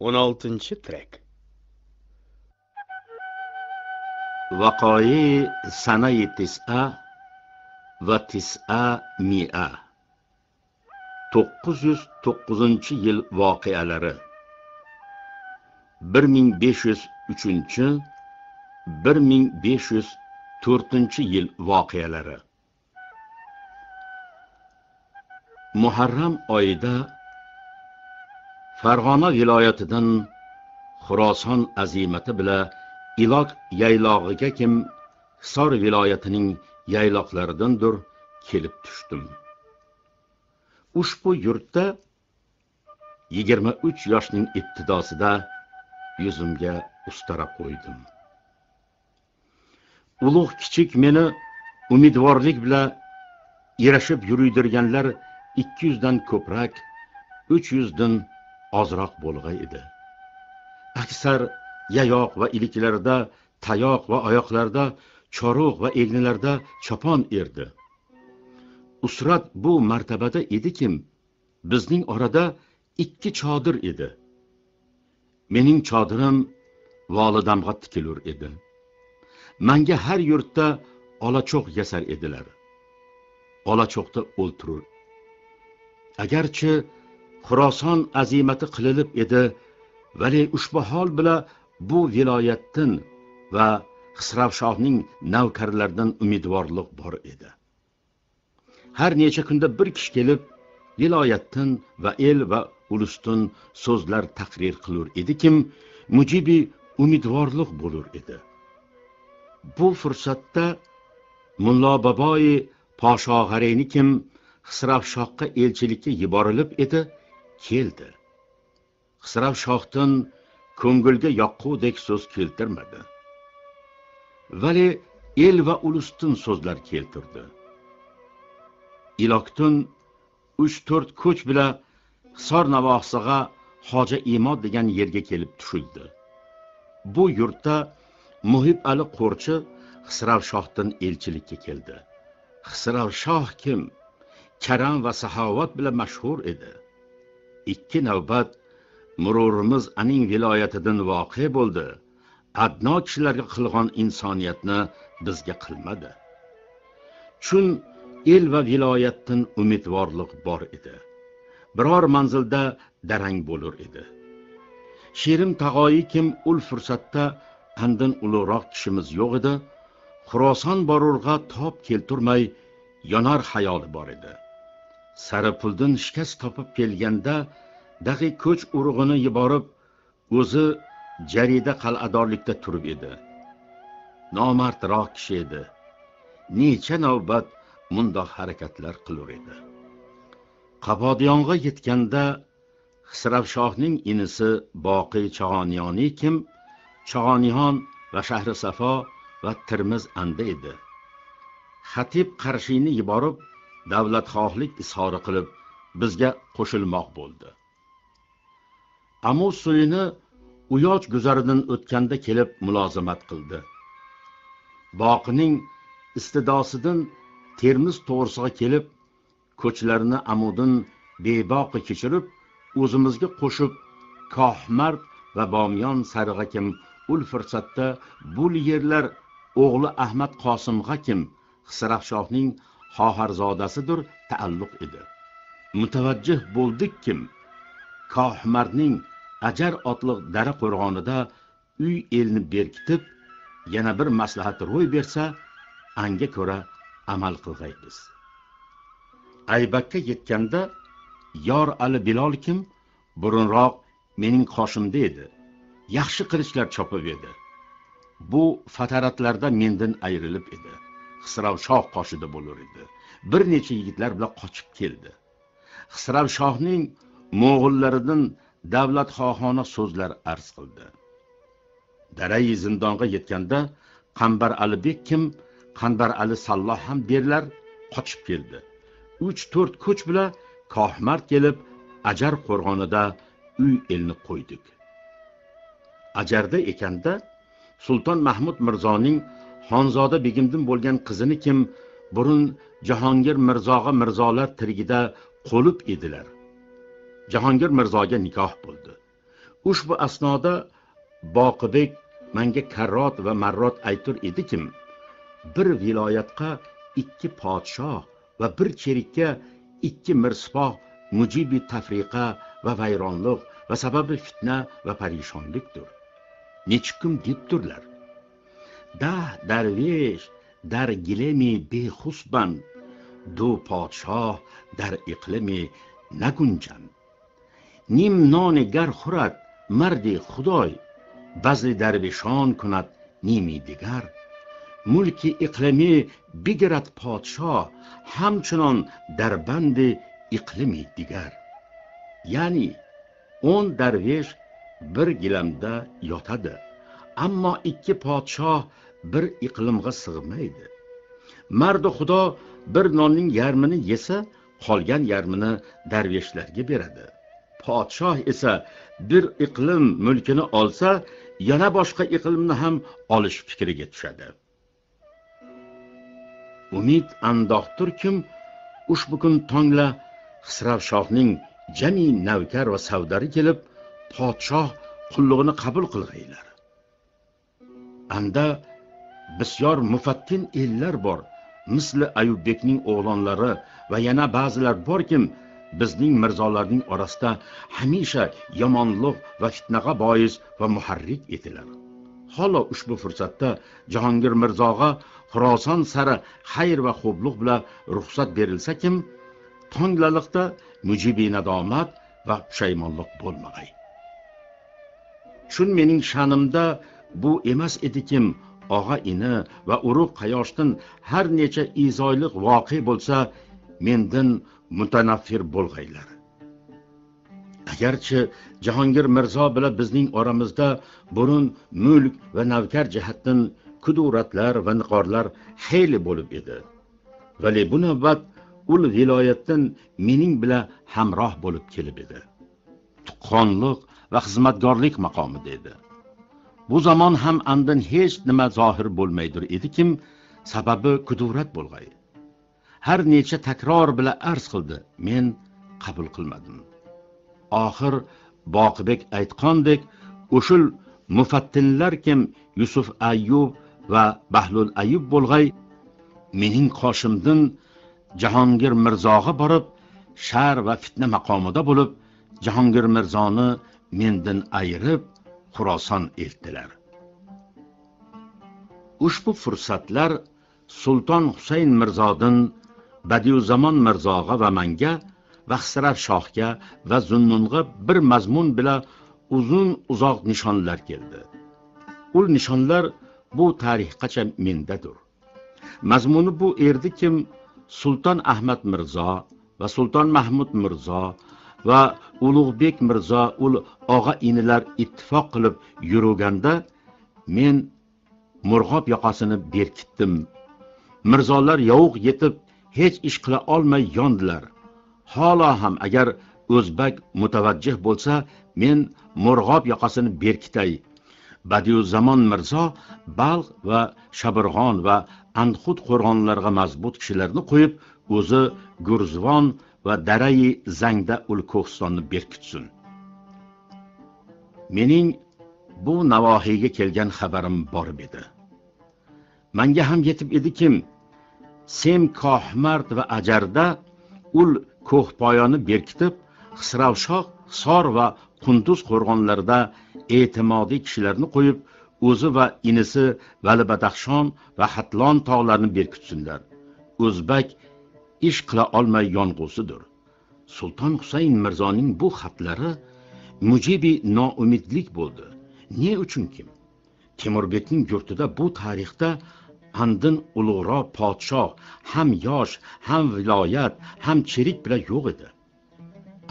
16 trek. Vaqoi sanai tisa va tisa mia 909 yil voqealari. 1503 1504 yil voqealari. Muharram oyida farg'ona viloyatidan xuroson azimati bilan iloq yaylog'iga kim hisor viloyatining yayloqlaridandir kelib tushdim. Ushbu yurtda yigirma uch yoshning ibtidosida yuzimga ustara qo'ydim. Ulug' kichik meni umidvorlik bilan yarashib yuriydirganlar ikki yuzdan ko'proq uch yuzdan ozroq bo'lg'ay edi. Aksar yayoq va iliklarda tayoq va oyoqlarda chorug' va egnilarda chopon erdi. Usrat bu martabada edikim bizning orada ikki chodir edi. Mening chodirim volidamga tikilur edi. Manga har yurtda olacho'q yasar edilar. Olacho'qda o'ltirur. Agarchi xuroson azimati qilinib edi vali ushbu hol bilan bu viloyatdan va xisravshohning navkarlaridan umidvorlik bor edi. Har necha kunda bir kishi kelib viloyatdan va el va ulusdan so'zlar taqrir qilur edikim mujibi umidvorlik bo'lur edi. Bu fursatda mullo boboyi poshog'arayni kim xisravshohga elchilikka yuborilib edi. Keldi xisravshohdan ko'ngilga yoqqudek so'z keltirmadi. Vali el va ulustin so'zlar keltirdi. Ilokdin uch to'rt ko'ch bilan hisor navosig'a hoja imod degan yerga kelib tushildi. Bu yurtda muhib ali qo'rchi xisravshohdan elchilikka keldi. Xisravshoh kim? Karam va saxovat bilan mashhur edi. Ikki navbat mururimiz aning viloyatidan voqe bo'ldi. Adno kishilarga qilgan insoniyatni bizga qilmadi. Chun el va viloyatdan umidvorlik bor edi. Biror manzilda darang bo'lur edi. Sherim tag'oyi kim ul fursatda andin ulug'roq kishimiz yo'q edi. Xuroson borurg'a tob kelturmay yonar hayoli bor edi. Saripuldan shikast topib kelganda dag'i ko'ch urug'ini yuborib o'zi jarida qal'adorlikda turib edi. Nomardroq kishi edi. Necha navbat mundoq harakatlar qilur edi. Qabodiyonga yetganda xisravshohning inisi boqiy chag'oniyoniy kim? Chag'oniyon va shahri safo va tirmiz anda edi. Xatib qarshiyni yuborib davlatxohlik izhori qilib bizga qo'shilmoq bo'ldi. Amu suyni uyoch guzaridan o'tganda kelib mulozamat qildi. Boqining istidosidan termiz to'g'risiga kelib ko'chlarni amudin beboqi kechirib o'zimizga qo'shib kohmard va bomyon sarig'a kim ul fursatda bul yerlar o'g'li ahmad qosimg'a kim hisrafshohning xoharzodasidir taalluq edi. Mutavajjih bo'ldik kim? Kohmardning ajar otliq dara qo'rg'onida uy elni berkitib yana bir maslahat ro'y bersa anga ko'ra amal qilg'aymiz. Aybakka yetganda yor ali bilol kim? Burunroq mening qoshimda edi. Yaxshi qilichlar chopib edi. Bu fataratlarda mendan ayrilib edi. Xisrav shoh qoshida bo'lur edi. Bir necha yigitlar bilan qochib keldi. Xisrav shohning mo'g'ullaridan davlat xohona so'zlar arz qildi. Darai zindonga yetganda qambar alibek kim qambar ali salloh ham derlar qochib keldi. Uch to'rt ko'ch bilan kohmard kelib ajar qo'rg'onida uy elni qo'ydik. Ajarda ekanda sulton mahmud mirzoning xonzoda begimdin bo'lgan qizini kim burun jahongir mirzoga mirzolar tirigida qo'lib edilar. Jahongir mirzoga nikoh bo'ldi. Ushbu asnoda boqibek manga karrot va marrot aytur edikim bir viloyatga ikki podshoh va bir cherikka ikki mirspoh mujibi tafriqa va vayronliq va sababi fitna va parishonlikdir. Nechukkum даҳ дарвеш дар гилеми бехусбанд ду подшоҳ дар иқлими нагунҷанд ним нони гар хӯрад марди худой. Базли дарвешон кунад ними дигар. Мулки иқлимӣ бигирад подшоҳ ҳамчунон дар банди иқлими дигар. Яъне он дарвеш bir gilamda yotadı. Ammo ikki podshoh bir iqlimga sig'maydi. Mardu xudo bir nonning yarmini yesa qolgan yarmini darveshlarga beradi. Podshoh esa bir iqlim mulkini olsa yana boshqa iqlimni ham olish fikriga tushadi. Umid andoqdirkim ushbu kun tongla xisravshohning jami navkar va savdari kelib podshoh qullig'ini qabul qilg'aylar. Anda bisyor mufattin ellar bor. Misli ayubbekning o'g'lonlari va yana ba'zilar borkim bizning mirzolarning orasida hamisha yomonlik va fitnaga bois va muharrik edilar holo ushbu fursatda jahongir mirzoga xuroson sari xayr va xo'blik bilan ruxsat berilsa kim tonglalikda mujibi nadomat va pushaymonlik bo'lmag'ay. Shun mening sha'nimda bu emas edikim og'a ini va urug' qayoshdan har necha izoyliq voqe bo'lsa mendan mutanaffir bo'lg'aylar. Agarchi jahongir mirzo bilan bizning oramizda burun mulk va navkar jihatdan kuduratlar va niqorlar xeyli bo'lib edi. Vali bu navbat ul viloyatdan mening bilan hamroh bo'lib kelib edi. Tuqqonliq va xizmatkorlik maqomida edi. Bu zamon ham andan hech nima zohir bo'lmaydir edikim sababi kudurat bo'lg'ay. Har necha takror bilan arz qildi men qabul qilmadim. Oxir boqibek aytgandek o'shul mufattinlar kim yusuf ayyub va bahlul ayyub bo'lg'ay mening qoshimdan jahongir mirzoga borib shar va fitna maqomida bo'lib jahongir mirzoni mendan ayirib xuroson eltdilar ushbu fursatlar sulton husayn mirzodin badiuzamon mirzoga va manga vahsirar shohga va zunnunga bir mazmun bilan uzun uzoq nishonlar keldi. U nishonlar bu tarixgacha mendadir mazmuni bu erdi kim? Sulton ahmad mirzo va sulton mahmud mirzo va ulug'bek mirzo ul og'a inilar ittifoq qilib yurganda men murg'ob yoqasini berkitdim. Mirzolar yovuq yetib hech ish qila olmay yondilar. Holo ham agar o'zbak mutavajjih bo'lsa men murg'ob yoqasini berkitay. Badiuzamon mirzo balx va shabirg'on va anhud qo'rg'onlariga mazbut kishilarni qo'yib o'zi gurzvon va darai zangda ul ko'hsonni berkitsin. Mening bu navohiyga kelgan xabarim bor edi. Manga ham yetib edikim sem kohmard va ajarda ul ko'hpoyoni berkitib xisravshoh hisor va qunduz qo'rg'onlarida e'timodiy kishilarni qo'yib o'zi va inisi vali badaxshon va hatlon tog'larini berkitsinlar. O'zbak ish qila olmay yong'usidir. Sulton husayn mirzoning bu xatlari mujibi noumidlik bo'ldi. Ne uchun kim? Temurbekning yurtida bu tarixda andin ulug'roq podshoh ham yosh ham viloyat ham cherik bilan yo'q edi.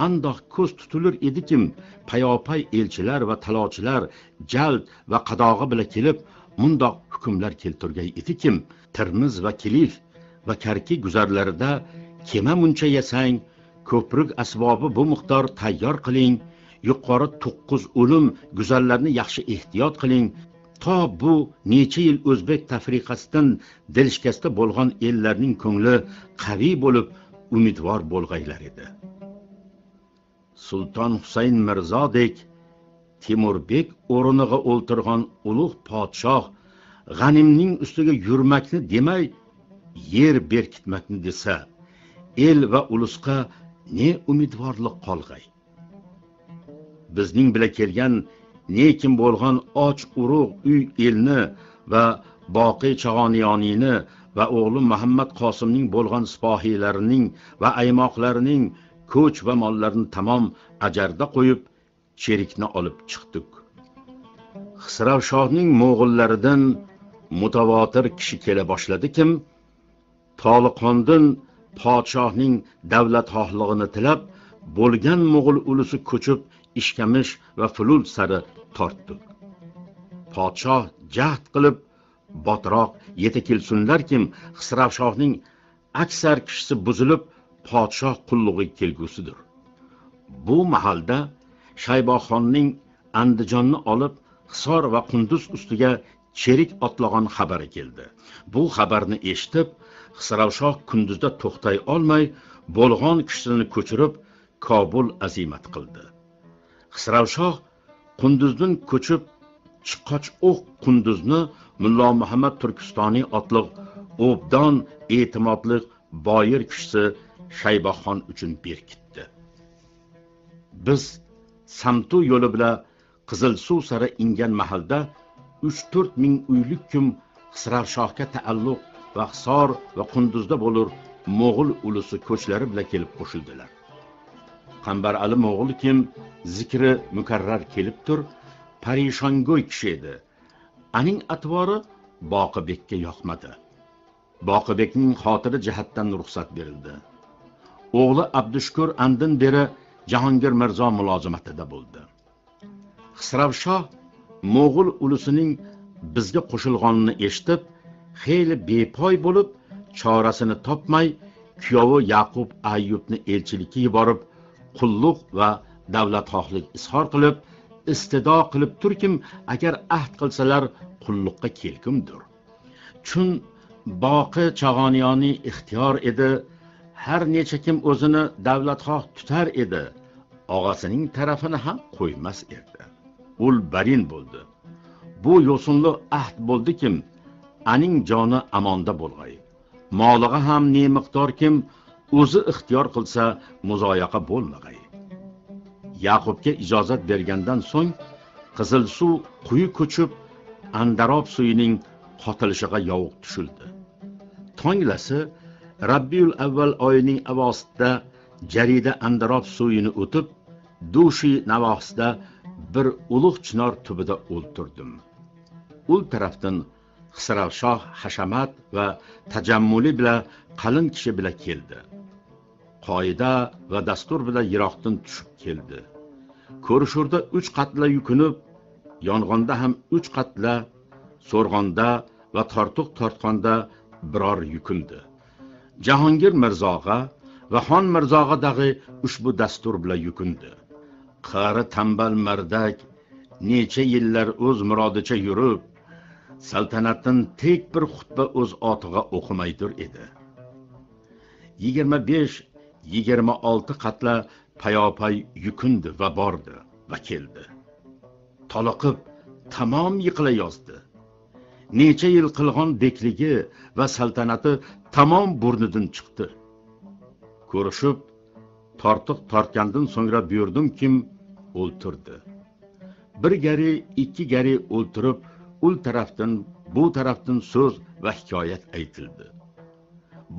Andoq ko'z tutilur edikim payopay elchilar va talochilar jald va qadog'i bilan kelib mundoq hukmlar keltirgan edikim termiz va kilif va karki guzarlarida kema muncha yasang ko'prik asbobi bu miqdor tayyor qiling yuqori to'qqiz o'lim guzarlarni yaxshi ehtiyot qiling. To bu necha yil o'zbek tafriqasidan dilshkasta bo'lgan ellarning ko'ngli qaviy bo'lib umidvor bo'lg'aylar edi. Sulton husayn mirzodek temurbek o'rniga o'ltirgan ulug' podshoh g'animning ustiga yurmakni demay yer berkitmakni desa el va ulusqa ne umidvorlik qolg'ay? Bizning bila kelgan nekin bo'lgan och urug' uy elni va boqiy chag'oniyoniyni va o'g'li muhammad qosimning bo'lgan sipohiylarining va aymoqlarining ko'ch va mollarini tamom ajarda qo'yib cherikni olib chiqdik. Xisravshohning mo'g'ullaridan mutavotir kishi kela boshladikim toliqondin podshohning davlatxohlig'ini tilab bo'lgan mo'g'ul ulusi ko'chib ishkamish va fulul sari tortdi. Podshoh jahd qilib botiroq yetakilsunlar kim xisravshohning aksar kishisi buzilib podshoh qullug'iga kelgusidir. Bu mahalda shayboxonning andijonni olib hisor va qunduz ustiga cherik otlagan xabari keldi. Bu xabarni eshitib xisravshoh kunduzda to'xtay olmay bo'lg'on kishisini ko'chirib kobul azimat qildi. Xisravshoh qunduzdan ko'chib chiqqoch o'q qunduzni mullo muhammad turkistoniy otliq o'bdon e'timodli boyir kishisi shayboxon uchun berkitdi. Biz samtu yo'li bilan qizil suv sari ingan mahalda uch to'rt ming uylik kim xisravshohga taalluq va hisor va qunduzda bo'lur mo'g'ul ulusi ko'chlari bilan kelib qo'shildilar. Qambar ali mo'g'ul kim? Zikri mukarrar kelib tur. Parishongo'y kishi edi. Aning atvori boqibekka yoqmadi. Boqibekning xotiri jihatdan ruxsat berildi. O'g'li abdushukur andin beri jahongir mirzo mulozimatida bo'ldi. Xisravshoh mo'g'ul ulusining bizga qo'shilganini eshitib xeyli bepoy bo'lib chorasini topmay kuyovi yaqub ayyubni elchilikka yuborib qulluq va davlatxohlik izhor qilib istido qilib turkim agar ahd qilsalar qulluqqa kelgumdir chun boqi chag'oniyoniy ixtiyor edi har necha kim o'zini davlatxoh tutar edi og'asining tarafini ham qo'ymas edi. Ul barin bo'ldi. Bu yo'sinli ahd bo'ldi kim aning joni amonda bo'lg'ay. Molig'i ham ne miqdor kim o'zi ixtiyor qilsa muzoyaqa bo'lmag'ay. Yaqubga ijozat bergandan so'ng qizil suv quyi ko'chib andarob suyining qotilishiga yovuq tushildi. Tonglasi rabbiyul avval oyining avosida jarida andarob suyini o'tib dushi navosida bir ulug' chinor tubida o'ltirdim. Ul tarafdan xisravshoh hashamat va tajammuli bilan qalin kishi bilan keldi. Qoida va dastur bilan yiroqdan tushib keldi. Ko'rishurda uch qatla yukunib yong'onda ham uch qatla so'rg'onda va tortiq tortqonda biror yukundi. Jahongir mirzoga va xon mirzoga dag'i ushbu dastur bilan yukundi. Qari tambal mardak necha yillar o'z murodicha yurib saltanatdan tek bir xutba o'z otiga o'qimaydir edi. Yigirma besh yigirma olti qatla payopay yukundi va bordi va keldi. Toliqib tamom yiqila yozdi. Necha yil qilg'on bekligi va saltanati tamom burnidan chiqdi. Ko'rishib tortiq tortgandan so'ngra buyurdim kim o'ltirdi. Bir gari ikki gari o'ltirib ul tarafdan bu tarafdan so'z va hikoyat aytildi.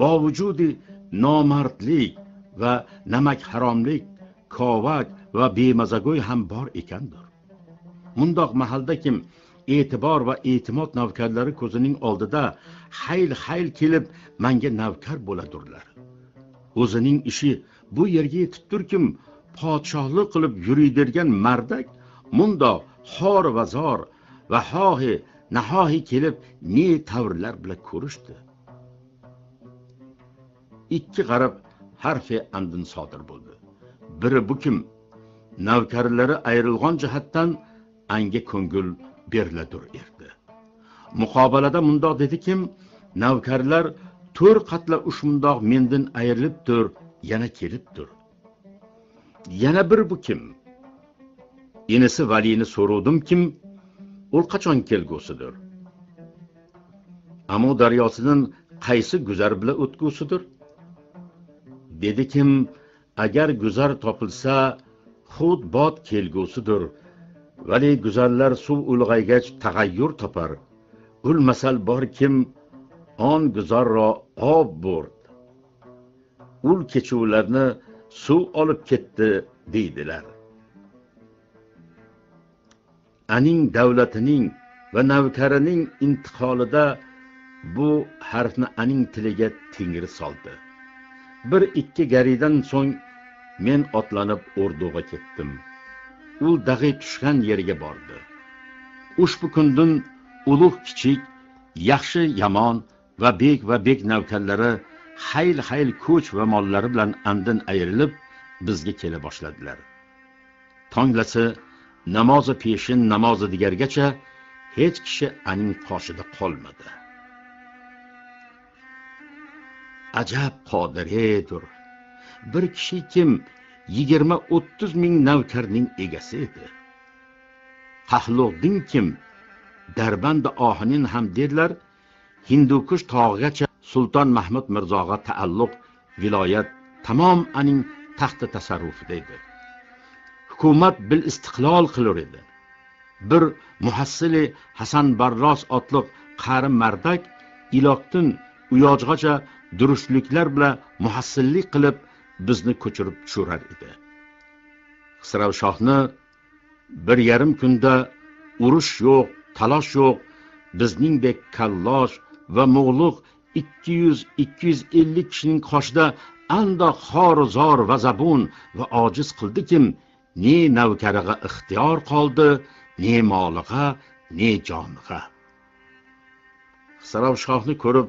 Bovujudi nomardlik va namak haromlik kovak va bemazago'y ham bor ekandir. Mundoq mahalda kim e'tibor va e'timod navkarlari ko'zining oldida hayl hayl kelib manga navkar bo'ladurlar. O'zining ishi bu yerga yetib turkim podshohlik qilib yuriydirgan mardak mundoq xor va zor va hohi nahohi kelib ne tavrlar bilan ko'rishdi. Ikki g'arab harfi andin sodir bo'ldi. Biri bu kim? Navkarlari ayrilgan jihatdan anga ko'ngil beriladur erdi. Muqobalada mundoq dedi kim? Navkarlar to'rt qatla ushmundoq mendan ayrilibdir yana kelibdir. Yana bir bu kim? Inisi valini so'rovdimkim u qachon kelgusidir? Amu daryosidan qaysi guzar bilan o'tgusidir? Dedikim agar guzar topilsa xud bot kelgusidir. Vali guzarlar suv ulg'aygach tag'ayyur topar. Ul masal bor kim on guzarro ob bo'rd ul kechuvlarni suv olib ketdi deydilar. Aning davlatining va navkarining intiqolida bu harfni aning tiliga tengri soldi. Bir ikki garidan so'ng men otlanib o'rduga ketdim. U dag'iy tushgan yerga bordi. Ushbu kundan ulug' kichik yaxshi yomon va bek va bek navkarlari hayl hayl ko'ch va mollari bilan andin ayrilib bizga kela boshladilar. Tonglasi namozi peshin namozi digargacha hech kishi aning qoshida qolmadi. Ajab qodiredir bir kishi kim yigirma o'ttiz ming navkarning egasi edi. Qahluqdin kim darbanda ohinin ham dedilar hindukush tog'igacha sulton mahmud mirzoga taalluq viloyat tamom aning taxti tasarrufida edi. Hukumat bil istiqlol qilur edi. Bir muhassili hasan barros otliq qari mardak iloqdin uyojgacha durustliklar bilan muhassillik qilib bizni ko'chirib tushirar edi. Xisravshohni bir yarim kunda urush yo'q talosh yo'q bizningdek kallosh va mo'g'luq ikki yuz ikki yuz ellik kishining qoshida andoq xoru zor va zabun va ojiz qildikim ne navkariga ixtiyor qoldi ne molig'a ne joniga. Xisravshohni ko'rib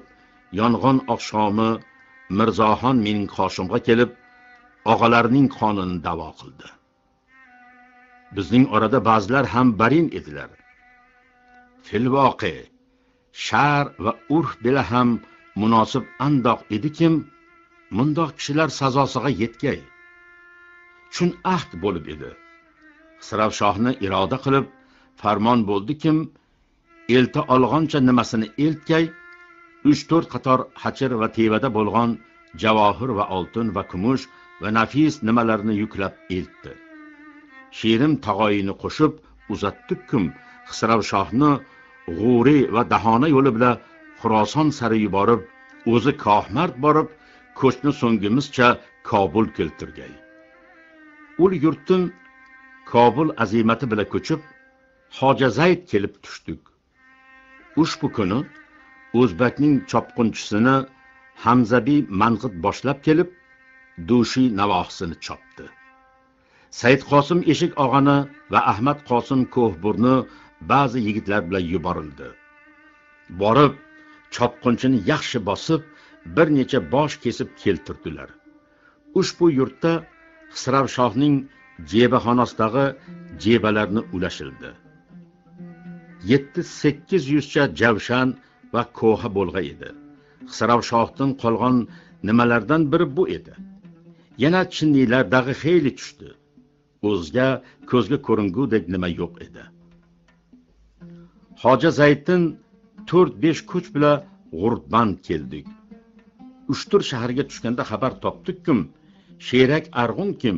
yong'on oqshomi mirzoxon mening qoshimga kelib og'alarning qonini davo qildi. Bizning orada ba'zilar ham barin edilar. Filvoqe shar va urf bila ham munosib andoq edikim mundoq kishilar sazosiga yetgay chun ahd bo'lib edi. Xisravshohni iroda qilib farmon bo'ldikim elta olg'oncha nimasini eltkay uch to'rt qator hachir va tevada bo'lgan javohir va oltin va kumush va nafis nimalarni yuklab eltdi. Shirim tog'oyini qo'shib uzatdikkum xisravshohni g'uri va dahona yo'li bilan xuroson sari yuborib o'zi kohmard borib ko'chni so'ngimizcha kobul keltirgay. Ul yurtdan kobul azimati bilan ko'chib hojazayd kelib tushdik. Ushbu kuni o'zbakning chopqinchisini hamzabiy mang'it boshlab kelib dushiy navohisini chopdi. Said qosim eshik og'ani va ahmad qosim ko'hburni ba'zi yigitlar bilan yuborildi. Borib chopqinchini yaxshi bosib bir necha bosh kesib keltirdilar. Ushbu yurtda xisravshohning jebaxonasidagi jebalarni ulashildi. Yetti sakkiz yuzcha javshan va ko'ha bo'lg'a edi. Xisravshohdan qolgan nimalardan biri bu edi. Yana chinniylar dag'i xeyli tushdi. O'zga ko'zga ko'ringudek nima yo'q edi. Hoja zaydin to'rt besh kuch bilan g'urtband keldik. Uchtur shaharga tushganda xabar topdikkim sherak arg'un kim?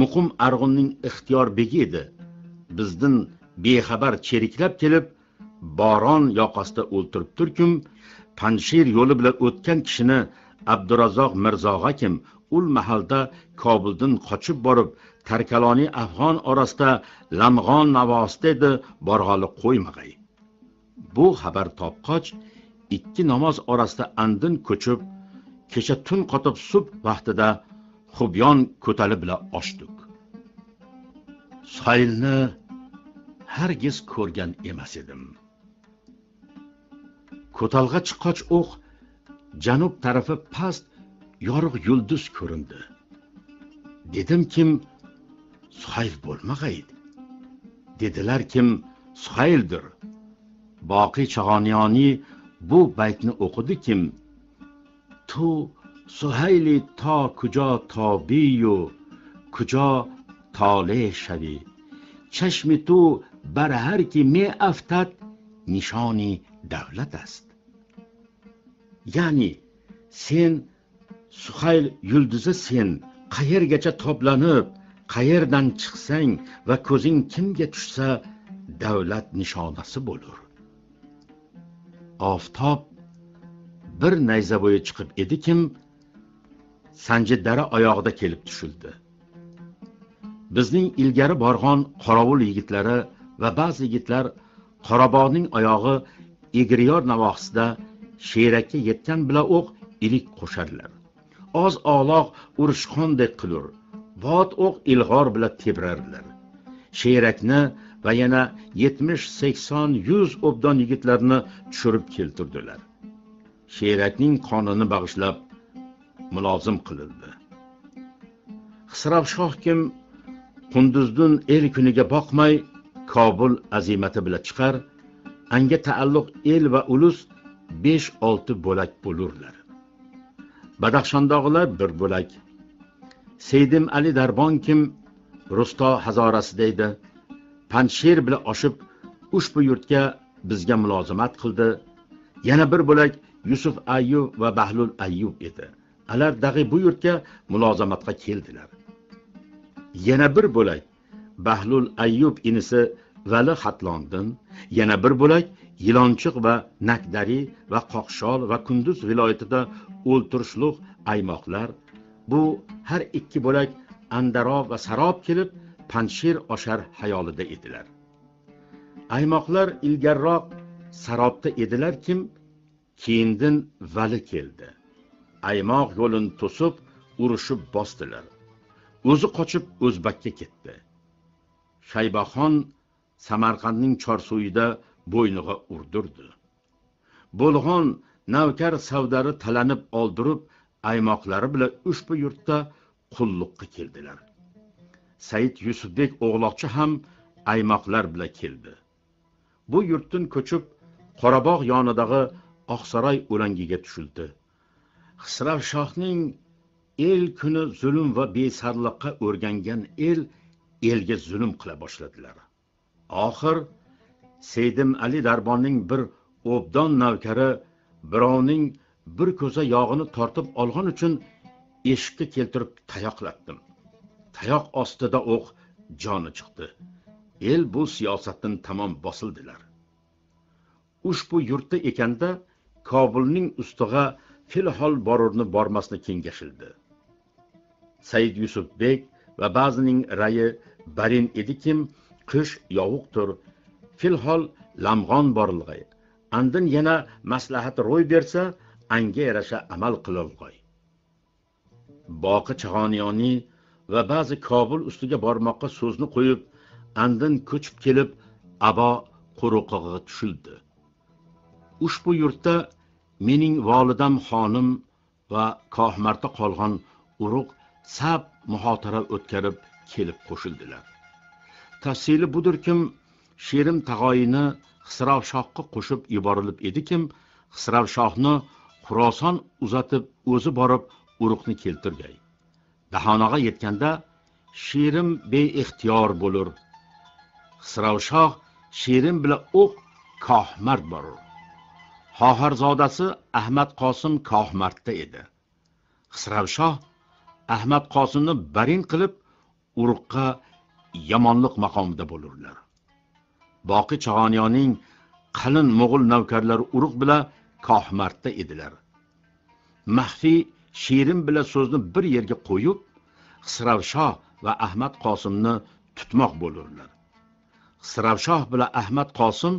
Muqim arg'unning ixtiyor begi edi. Bizdan bexabar cheriklab kelib boron yoqasida o'ltirib turkim panshir yo'li bilan o'tgan kishini abdurazzoq mirzog'a kim? Ul mahalda kobuldan qochib borib tarkaloniy afg'on orasida lamg'on navosida edi borg'ali qo'ymag'ay. Bu xabar topqoch ikki namoz orasida andin ko'chib kecha tun qotib subh vaqtida xubyon ko'tali bilan ochdik soyilni hargiz ko'rgan emas edim. Ko'talga chiqqach o'q janub tarafi past yorug' yulduz ko'rindi. Dedim kim suhayl bo'lmag'aydi. Dedilar kim suhayldir. Boqiy chag'oniyoniy bu baytni o'qidi kim? Tu suhayli to kujo tobiyu kujo tole shavi چشم تو بر هر کی می افتد نشانی davlat است ya'ni sen suhayl yulduzi sen qayergacha toblanib qayerdan chiqsang va ko'zing kimga tushsa davlat nishonasi bo'lur oftob bir nayza bo'yi chiqib edikim sanjidara oyog'ida kelib tushildi. Bizning ilgari borg'on qorovul yigitlari va ba'zi yigitlar qorabog'ning oyog'i egriyor navohisida sherakka yetgan bila o'q ilik qo'shadilar. Oz oloq urushqondek qilur vot o'q ilg'or bilan tebrardilar. Sherakni va yana yetmish sakson yuz obdon yigitlarni tushirib keltirdilar. Sherakning qonini bag'ishlab mulozim qilindi. Xisravshoh kim qunduzdun el kuniga boqmay kobul azimati bilan chiqar anga taalluq el va ulus besh olti bo'lak bo'lurlar. Badaxshondog'ilar bir bo'lak. Seydim ali darbon kim rusto hazorasida edi. Panjsher bilan oshib ushbu yurtga bizga mulozimat qildi. Yana bir bo'lak yusuf ayyub va bahlul ayyub edi. Alar dag'i bu yurtga mulozamatga keldilar. Yana bir bo'lak bahlul ayyub inisi vali xatlondin yana bir bo'lak yilonchiq va nakdari va qoqshol va kunduz viloyatida o'ltirishliq aymoqlar. Bu har ikki bo'lak andarob va sarob kelib panshir oshar hayolida edilar. Aymoqlar ilgariroq sarobda edilar kim? Keyindin vali keldi. Aymoq yo'lini to'sib urushib bosdilar. O'zi qochib o'zbakka ketdi. Shaybaxon samarqandning chorsuvida bo'yniga urdirdi. Bo'lg'on navkar savdari talanib oldirib aymoqlari bilan ushbu yurtda qulluqqa keldilar. Said yusufbek o'g'loqchi ham aymoqlar bilan keldi. Bu yurtdan ko'chib qorabog' yonidagi oqsaroy o'langiga tushildi. Xisrav shohning el kuni zulm va besarliqqa o'rgangan el elga zulm qila boshladilar. Oxir seydim ali darbonning bir o'bdon navkari birovning bir ko'za yog'ini tortib olg'an uchun eshikka keltirib tayoqlatdim tayoq ostida o'q joni chiqdi. El bu siyosatdan tamom bosildilar. Ushbu yurtda ekanda kobulning ustiga filhol borurni bormasni kengashildi. Said yusufbek va ba'zining rayi barin edikim qish yovuqdir filhol lamg'on borilg'ay. Andin yana maslahat ro'y bersa anga yarasha amal qililg'ay boqi chag'oniyoniy va ba'zi kobul ustiga bormoqqa so'zni qo'yib andin ko'chib kelib abo quruqig'i tushildi. Ushbu yurtda mening volidam xonim va kohmarta qolgan urug' sab muhotara o'tkazib kelib qo'shildilar. Tafsili budurkim sherim tag'oyini xisravshohga qo'shib yuborilib edikim xisravshohni xuroson uzatib o'zi borib urug'ni keltirgay. Dahonaga yetganda sherim beixtiyor bo'lur. Xisravshoh sherim bilan o'q kohmard borur. Xoharzodasi ahmad qosim kohmardda edi. Xisravshoh ahmad qosimni barin qilib urug'qa yomonliq maqomida bo'lurlar. Boqi chag'oniyoning qalin mo'g'ul navkarlari urug' bilan kohmardda edilar. Maxfiy shirin bilan so'zni bir yerga qo'yib xisravshoh va ahmad qosimni tutmoq bo'lurlar. Xisravshoh bilan ahmad qosim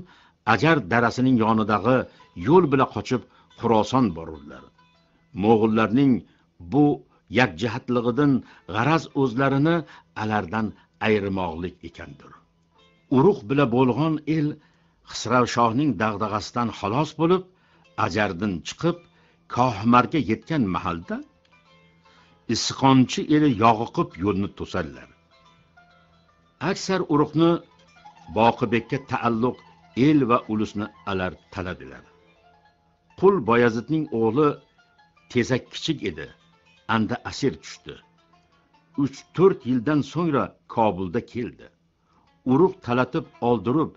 ajar darasining yonidagi yo'l bilan qochib xuroson borurlar. Mo'g'ullarning bu yakjihatlig'idan g'araz o'zlarini alardan ayirmoqlik ekandir. Urug' bila bo'lg'on el xisravshohning dag'dag'asidan xalos bo'lib ajardan chiqib kohmarga yetgan mahalda isqonchi eli yog'iqib yo'lni to'sadilar aksar urug'ni boqibekka taalluq el va ulusni alar taladilar. Qul boyazidning o'g'li tezak kichik edi. Anda asir tushdi. Uch to'rt yildan so'ngra kobulda keldi. Urug' talatib oldirib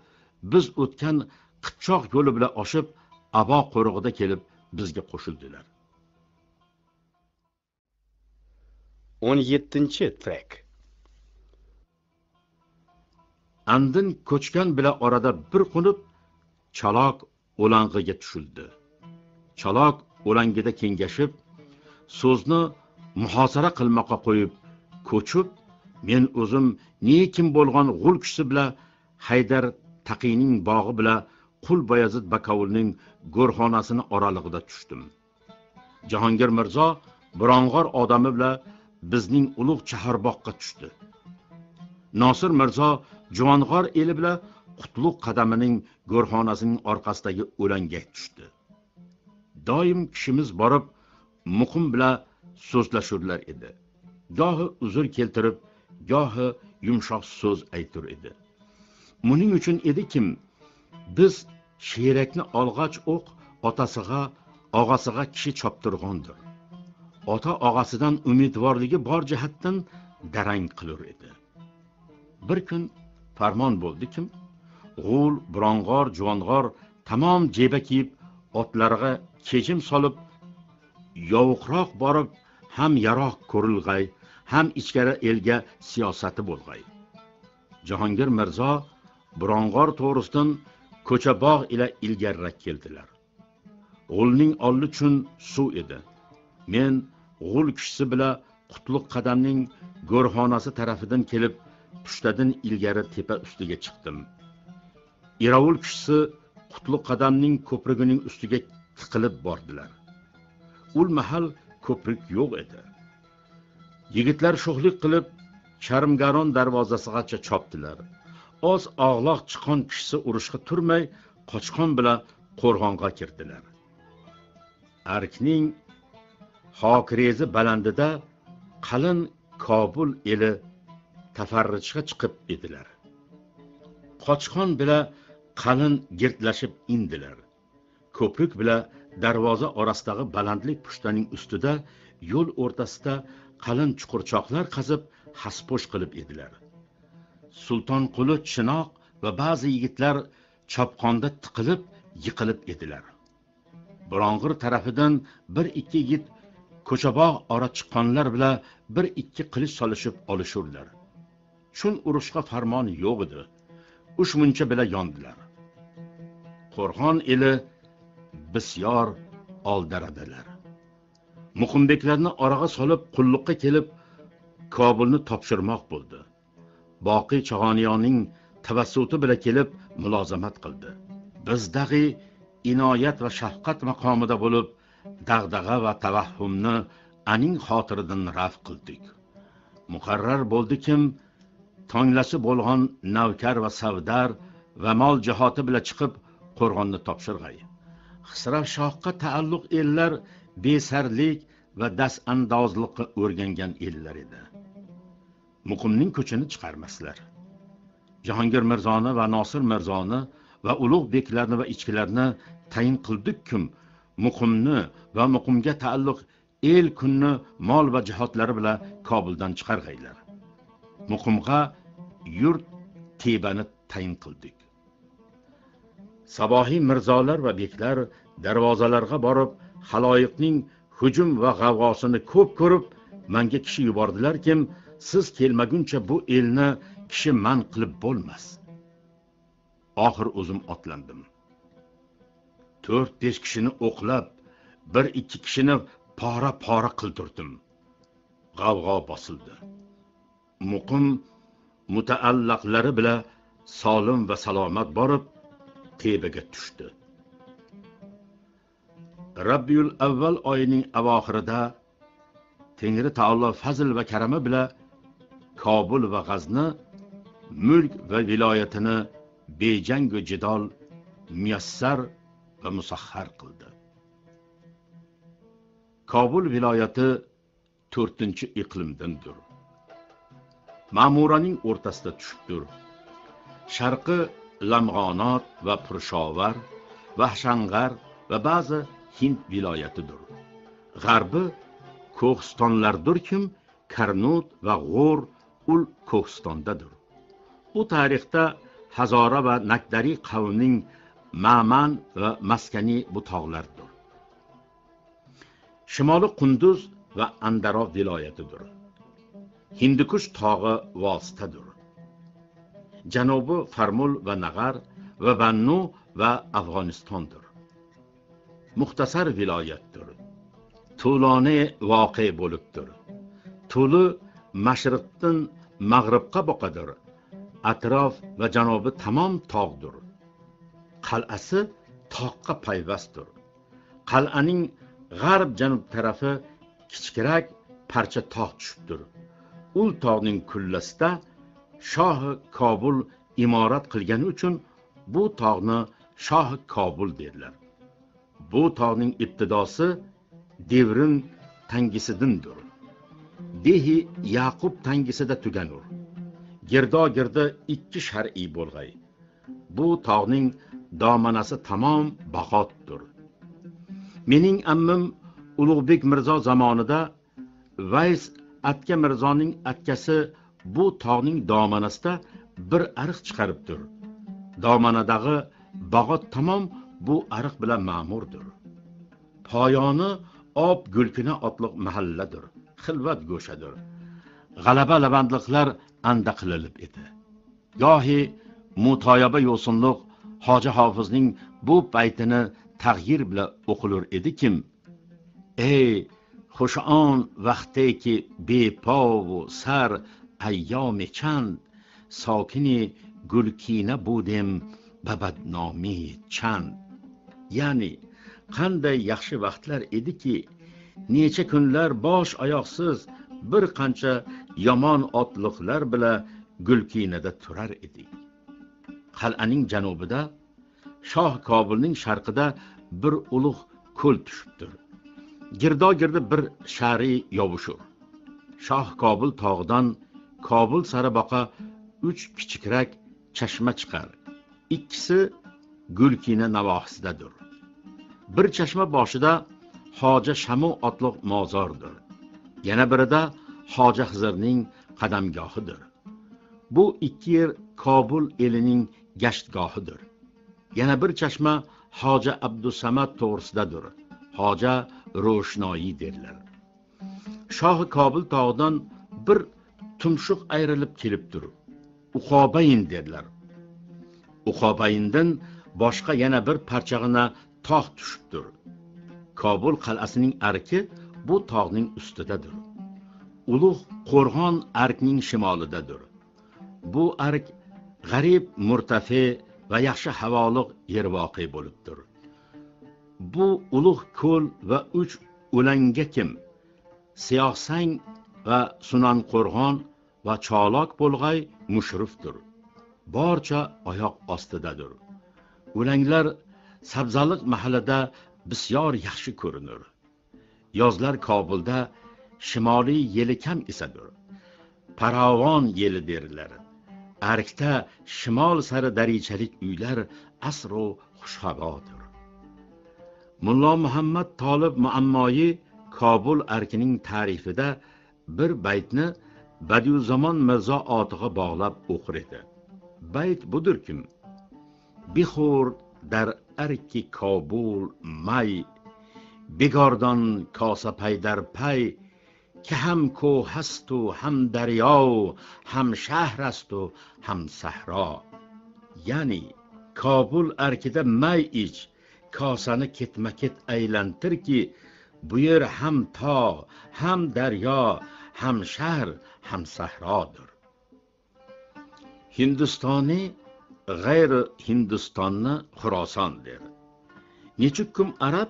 biz o'tgan qipchoq yo'li bilan oshib abo qo'rig'ida kelib bizga qo'shildilar. O'n yettinchi trek. Andin ko'chgan bilan orada bir qo'nib chaloq o'lang'iga tushildi. Chaloq o'langida kengashib so'zni muhosara qilmoqqa qo'yib ko'chib men o'zim nekim bo'lgan g'ul kishisi bilan haydar taqiyning bog'i bilan qul bayazid bakovulning go'rxonasini oralig'ida tushdim. Jahongir mirzo burong'or odami bilan bizning ulug' chahorboqqa tushdi. Nosir mirzo juvong'or eli bilan qutlug' qadamining go'rxonasining orqasidagi o'langa tushdi. Doim kishimiz borib muqim bilan so'zlashurlar edi. Gohi uzr keltirib gohi yumshoq so'z aytur edi. Buning uchun edikim biz sherakni olg'ach o'q otasiga og'asiga kishi choptirg'ondir. Ota og'asidan umidvorligi bor jihatdan darang qilur edi. Bir kun farmon bo'ldi kim? G'ul burong'or juvong'or tamom jeba kiyib otlariga kechim solib yovuqroq borib ham yaroq ko'rilg'ay ham ichkari elga siyosati bo'lg'ay. Jahongir mirzo burong'or to'g'risidan ko'chabog' ila ilgariroq keldilar. G'ulning olli chun suv edi. Men g'ul kishisi bilan qutlug' qadamning go'rxonasi tarafidan kelib pushtadan ilgari tepa ustiga chiqdim. Irovul kishisi qutlu qadamning ko'prigining ustiga tiqilib bordilar. Ul mahal ko'prik yo'q edi. Yigitlar sho'xlik qilib charmgaron darvozasigacha chopdilar. Oz og'loq chiqqan kishisi urushga turmay qochqon bilan qo'rg'onga kirdilar. Arkning hokrezi balandida qalin kobul eli tafarrujga chiqib edilar. Qochqon bilan qalin girtlashib indilar. Ko'prik bilan darvoza orasidagi balandlik pushtaning ustida yo'l o'rtasida qalin chuqurchoqlar qazib haspo'sh qilib edilar. Sultonquli chinoq va ba'zi yigitlar chopqonda tiqilib yiqilib edilar. Burong'ir tarafidan bir ikki yigit ko'chabog' ora chiqqanlar bilan bir ikki qilich solishib olishurlar. Chun urushga farmon yo'q edi. Uch muncha bila yondilar. Qo'rg'on eli bisyor oldaradilar muqimbeklarni orag'a solib qulluqqa kelib kobulni topshirmoq bo'ldi. Boqiy chag'oniyonning tavassuti bilan kelib mulozamat qildi. Bizdag'i inoyat va shafqat maqomida bo'lib dag'dag'a va tavahhumni aning xotiridan raf qildik. Muqarrar bo'ldi kim tonglasi bo'lgan navkar va savdar va mol jihoti bilan chiqib qo'rg'onni topshirg'ay. Xisrav shohga taalluq ellar besarlik va dasandozlikqa o'rgangan ellar edi. Muqimning ko'chini chiqarmaslar. Jahongir mirzoni va nosir mirzoni va ulug' beklarni va ichkilarni tayin qildikkim muqimni va muqimga taalluq el kunni mol va jihotlari bilan kobuldan chiqarg'aylar. Muqimga yurt tebani tayin qildik. Sabohiy mirzolar va beklar darvozalarga borib haloyiqning hujum va g'avg'osini ko'p ko'rib manga kishi yubordilarkim siz kelmaguncha bu elni kishi man qilib bo'lmas. Oxir o'zim otlandim. To'rt besh kishini o'qlab bir ikki kishini pora pora qildirdim g'avg'o bosildi. Muqim mutaallaqlari bilan solim va salomat borib tebaga tushdi. Rabbiyul avval oyining avoxirida tengri taolo fazl va karami bilan kobul va g'azni mulk va viloyatini bejangu jidol muyassar va musahhar qildi. Kobul viloyati to'rtinchi iqlimdandir. Ma'muraning o'rtasida tushibdir sharqi lamg'onot va purshovar vahshang'ar va ba'zi hind viloyatidir. G'arbi ko'histonlardirkim karnut va g'o'r ul ko'histondadir u tarixda hazora va nakdariy qavmning ma'man va maskani bu tog'lardir. Shimoli qunduz va andarov viloyatidir. Hindukush tog'i vositadir janubi farmul va nag'ar va bannu va afg'onistondir muxtasar viloyatdir. To'loni voqe bo'libdir. Tuli mashriqdan mag'ribga boqadir. Atrof va janobi tamom tog'dir qal'asi toqqa payvastdir qal'aning g'arb janub tarafi kichikrak parcha tog' tushibdir. Ul tog'ning kullasida shohi kobul imorat qilgani uchun bu tog'ni shohi kobul dedilar. Bu tog'ning ibtidosi devrin tangisidindir dehi yaqub tangisida tuganur. Girdo girdi ikki shar'iy bo'lg'ay. Bu tog'ning domanasi tamom baqotdir mening ammim ulug'bek mirzo zamonida vays atka mirzoning atkasi bu tog'ning domanasida bir ariq chiqaribdir domanadagi bog'ot tamom bu ariq bilan ma'murdir poyoni ob gulkina otliq mahalladir xilvat go'shadir. G'alaba lavandliqlar anda qililib edi. Gohi mutoyaba yo'sinliq hoji hofizning bu paytini tag'yir bilan o'qilur edikim ey xushon vaqteki bepovu sar ayyomi chand sokini gulkina budem babadnomi chand. Ya'ni qanday yaxshi vaqtlar ediki necha kunlar bosh oyoqsiz bir qancha yomon otliqlar bilan gulkinada turar edik qal'aning janubida shoh kobulning sharqida bir ulug' ko'l tushibdir. Girdo girdi bir shariy yovushur shoh kobul tog'idan kobul sariboqa uch kichikrak chashma chiqar. Ikkisi gulkina navohisidadir. Bir chashma boshida hoja shamu otliq mozordir. Yana birida hoja hizrning qadamgohidir. Bu ikki yer kobul elining gashtgohidir. Yana bir chashma hoja abdusamad to'g'risidadir. Hoja ro'shnoyi derlar. Shohi kobul tog'idan bir tumshuq ayrilib kelibdir. Uqobayin derlar. Uqobayindan boshqa yana bir parchag'ina tog' tushibdir. Kobul qal'asining arki bu tog'ning ustidadir. Ulug' qo'rg'on arkning shimolidadir. Bu ark g'arib murtafe va yaxshi havoliq yervoqe bo'libdir. Bu ulug' ko'l va uch o'langa kim? Siyohsang va sunan qo'rg'on va cholok bo'lg'ay mushrifdir. Borcha oyoq ostidadir. O'langlar sabzaliq mahallida bisyor yaxshi ko'rinur. Yozlar kobulda shimoliy yeli kam esadir. Paravon yeli derlar. Arkda shimol sari darichalik uylar asru xushhavodir. mullo muhammad tolib muammoyi kobul arkining ta'rifida bir baytni badiuzamon mirzo otig'i bog'lab o'qir edi bayt budurkim bixur dar arki kobul may بگاردان کاسه پی در پی که هم کوه هست و هم دریا و هم شهر است و هم صحرا ya'ni kobul arkida may ich kosani ketma ket aylantirki bu yer ham tog' ham daryo ham shahr ham sahrodir. Hindistoniy g'ayri hindistonni xuroson der nechukkum arab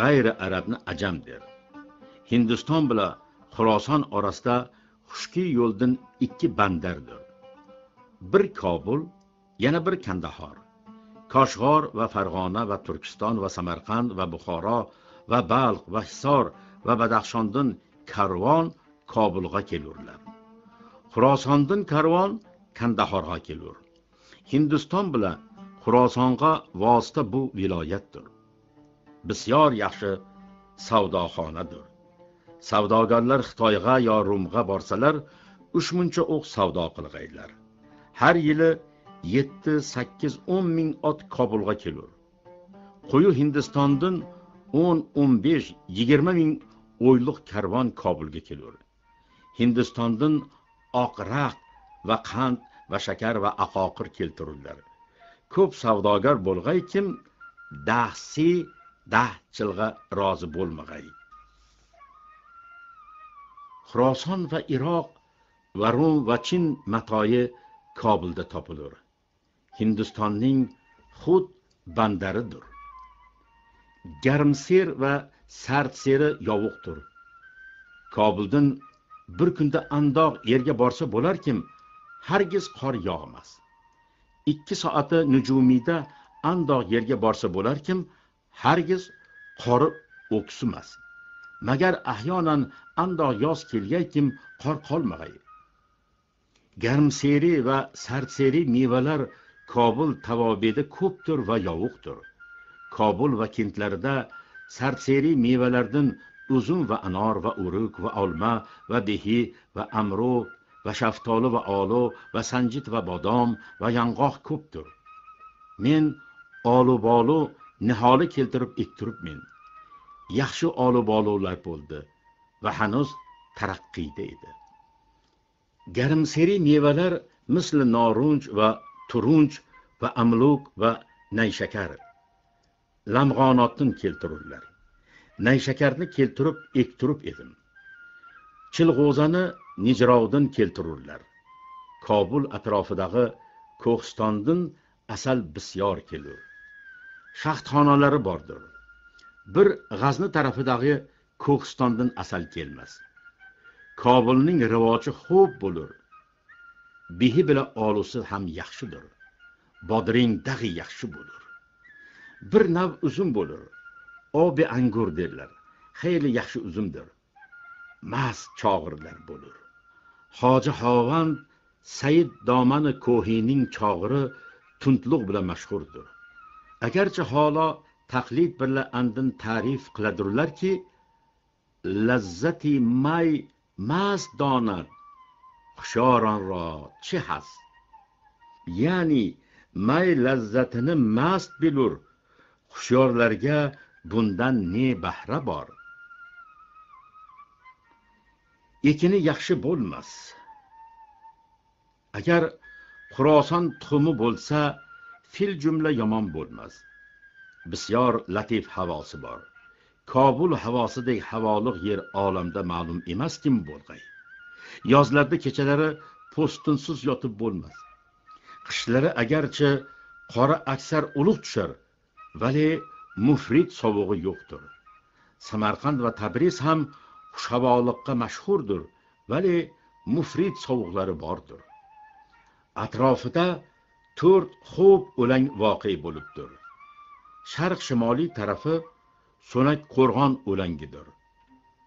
g'ayri arabni ajam der. Hindiston bilan xuroson orasida xushki yo'ldan ikki bandardir. Bir kobul yana bir kandahor. Koshg'or va farg'ona va turkiston va samarqand va buxoro va balx va hisor va badaxshondan karvon kobulga kelurlar. Xurosondan karvon kandahorga kelur. Hindiston bilan xurosonga vosita bu viloyatdir. Bisyor yaxshi savdoxonadir. Savdogarlar xitoyga yo rumga borsalar uch muncha o'q savdo qilg'aylar har yili yetti sakkiz o'n ming ot kobulga kelur. Quyi hindistondan o'n o'n besh yigirma ming o'yliq karvon kobulga kelur. Hindistondan oq raq va qand va shakar va aqoqir keltirurlar ko'p savdogar bo'lg'ay kim dahsi dah chilg'a rozi bo'lmag'ay. Xuroson va iroq va rum va chin matoyi kobulda topilur. Hindistonning xud bandaridir. Garmser va sardseri yovuqdir. Kobuldan bir kunda andoq yerga borsa bo'larkim hargiz qor yog'mas. Ikki soati nujumiyda andoq yerga borsa bo'larkim hargiz qori o'ksimas magar ahyonan andoq yoz kelgaykim qor qolmag'ay. Garmseri va sardseri mevalar kobul tavobeda ko'pdir va yovuqdir. Kobul va kentlarida sarseri mevalardan uzum va anor va uruk va olma va behi va amro va shaftoli va olo va sanjit va bodom va yong'oq ko'pdir. Men olu bolu niholi keltirib ektiribmen. Yaxshi olu bolular bo'ldi va hanuz taraqqiyda edi. Garimseri mevalar misli norunj va turunj va amluk va nayshakar. Lamg'onotdan keltirurlar. Nayshakarni keltirib ektirib edim. Chilg'o'zani nijrovdan keltirurlar. Kobul atrofidagi ko'histondan asal bisyor kelur. Shaxtxonalari bordir. Bir g'azni tarafidagi ko'histondan asal kelmas. Kobulning rivoji xo'p bo'lur. Bihi bilan olusi ham yaxshidir. Bodring dag'i yaxshi bo'lur. Bir nav uzum bo'lur. Obi angur derlar. Xeyli yaxshi uzumdir mast chog'irlar bo'lur. Hoji hovand said domani ko'hiyning chog'iri tundluq bilan mashhurdir. Agarchi holo taqlid bilan andin ta'rif qiladirlarki lazzati may mast donat hushoronro chi has? Ya'ni may lazzatini mast bilur. Hushyorlarga bundan ne bahra bor? Ekini yaxshi bo'lmas. Agar xuroson tuxumi bo'lsa fil jumla yomon bo'lmas. Bisyor latif havosi bor. Kobul havosidek havoliq yer olamda ma'lum emaskim bo'lg'ay. Yozlarda kechalari po'stinsiz yotib bo'lmas. Qishlari agarchi qora aksar ulug' tushar vale mufrit sovug'i yo'qdir. Samarqand va tabriz ham xushhavoliqqa mashhurdir vale mufrit sovuqlari bordir. Atrofida to'rt xo'p o'lang voqe bo'libdir. Sharq shimoliy tarafi so'nak qo'rg'on o'langidir.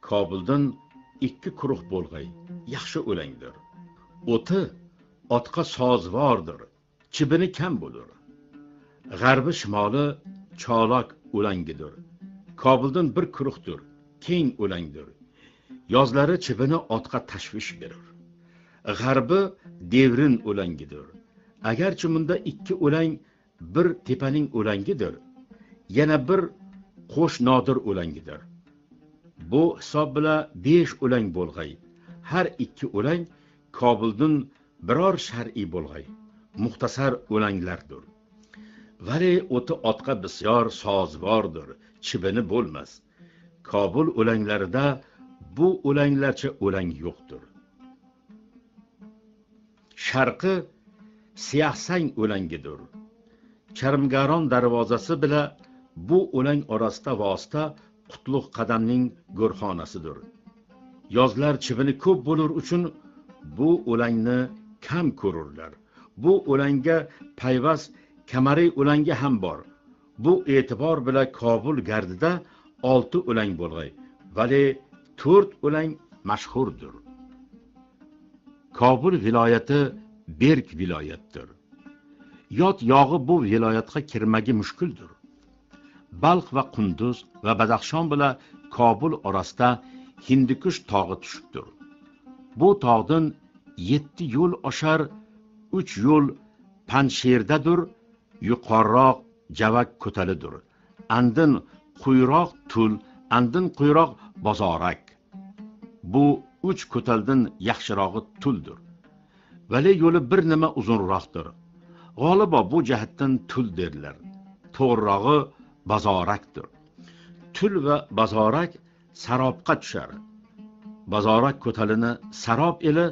Kobuldan ikki quruq bo'lg'ay. Yaxshi o'langdir. O'ti otqa sozvordir chibini kam bo'lur. G'arbi shimoli cholok o'langidir. Kobuldan bir quruqdir keng o'langdir. Yozlari chibini otqa tashvish berur. G'arbi devrin o'langidir. Agarchi bunda ikki o'lang bir tepaning o'langidir. Yana bir qo'sh nodir o'langidir. Bu hisob bilan besh o'lang bo'lg'ay. Har ikki o'lang kobuldan biror shar'iy bo'lg'ay. Muxtasar o'langlardir. Vale o'ti otqa bisyor sozvordir chibini bo'lmas. Kobul o'langlarida bu o'langlarcha o'lang yo'qdir. Sharqi siyahsang o'langidir. Charmgaron darvozasi bilan bu o'lang orasida vosita qutlug' qadamning go'rxonasidir yozlar chivini ko'p bo'lur uchun bu o'langni kam ko'rurlar. Bu o'langa payvas kamariy o'langi ham bor. Bu e'tibor bilan kobul gardida olti o'lang bo'lg'ay vale to'rt o'lang mashhurdir kobul viloyati berk viloyatdir. Yot yog'i bu viloyatga kirmagi mushkuldir balx va qunduz va badaxshon bilan kobul orasida hindikush tog'i tushibdir. Bu tog'dan yetti yo'l oshar uch yo'l pansherdadir yuqoriroq javak ko'talidir. Andin quyiroq tul andin quyiroq bozorak. Bu uch ko'taldan yaxshirog'i tuldir. Vali yo'li bir nima uzunroqdir. G'olibo bu jihatdan tul derlar. To'g'rirog'i bazorakdir. Tul va bazorak sarobqa tushar bazorak ko'talini sarob eli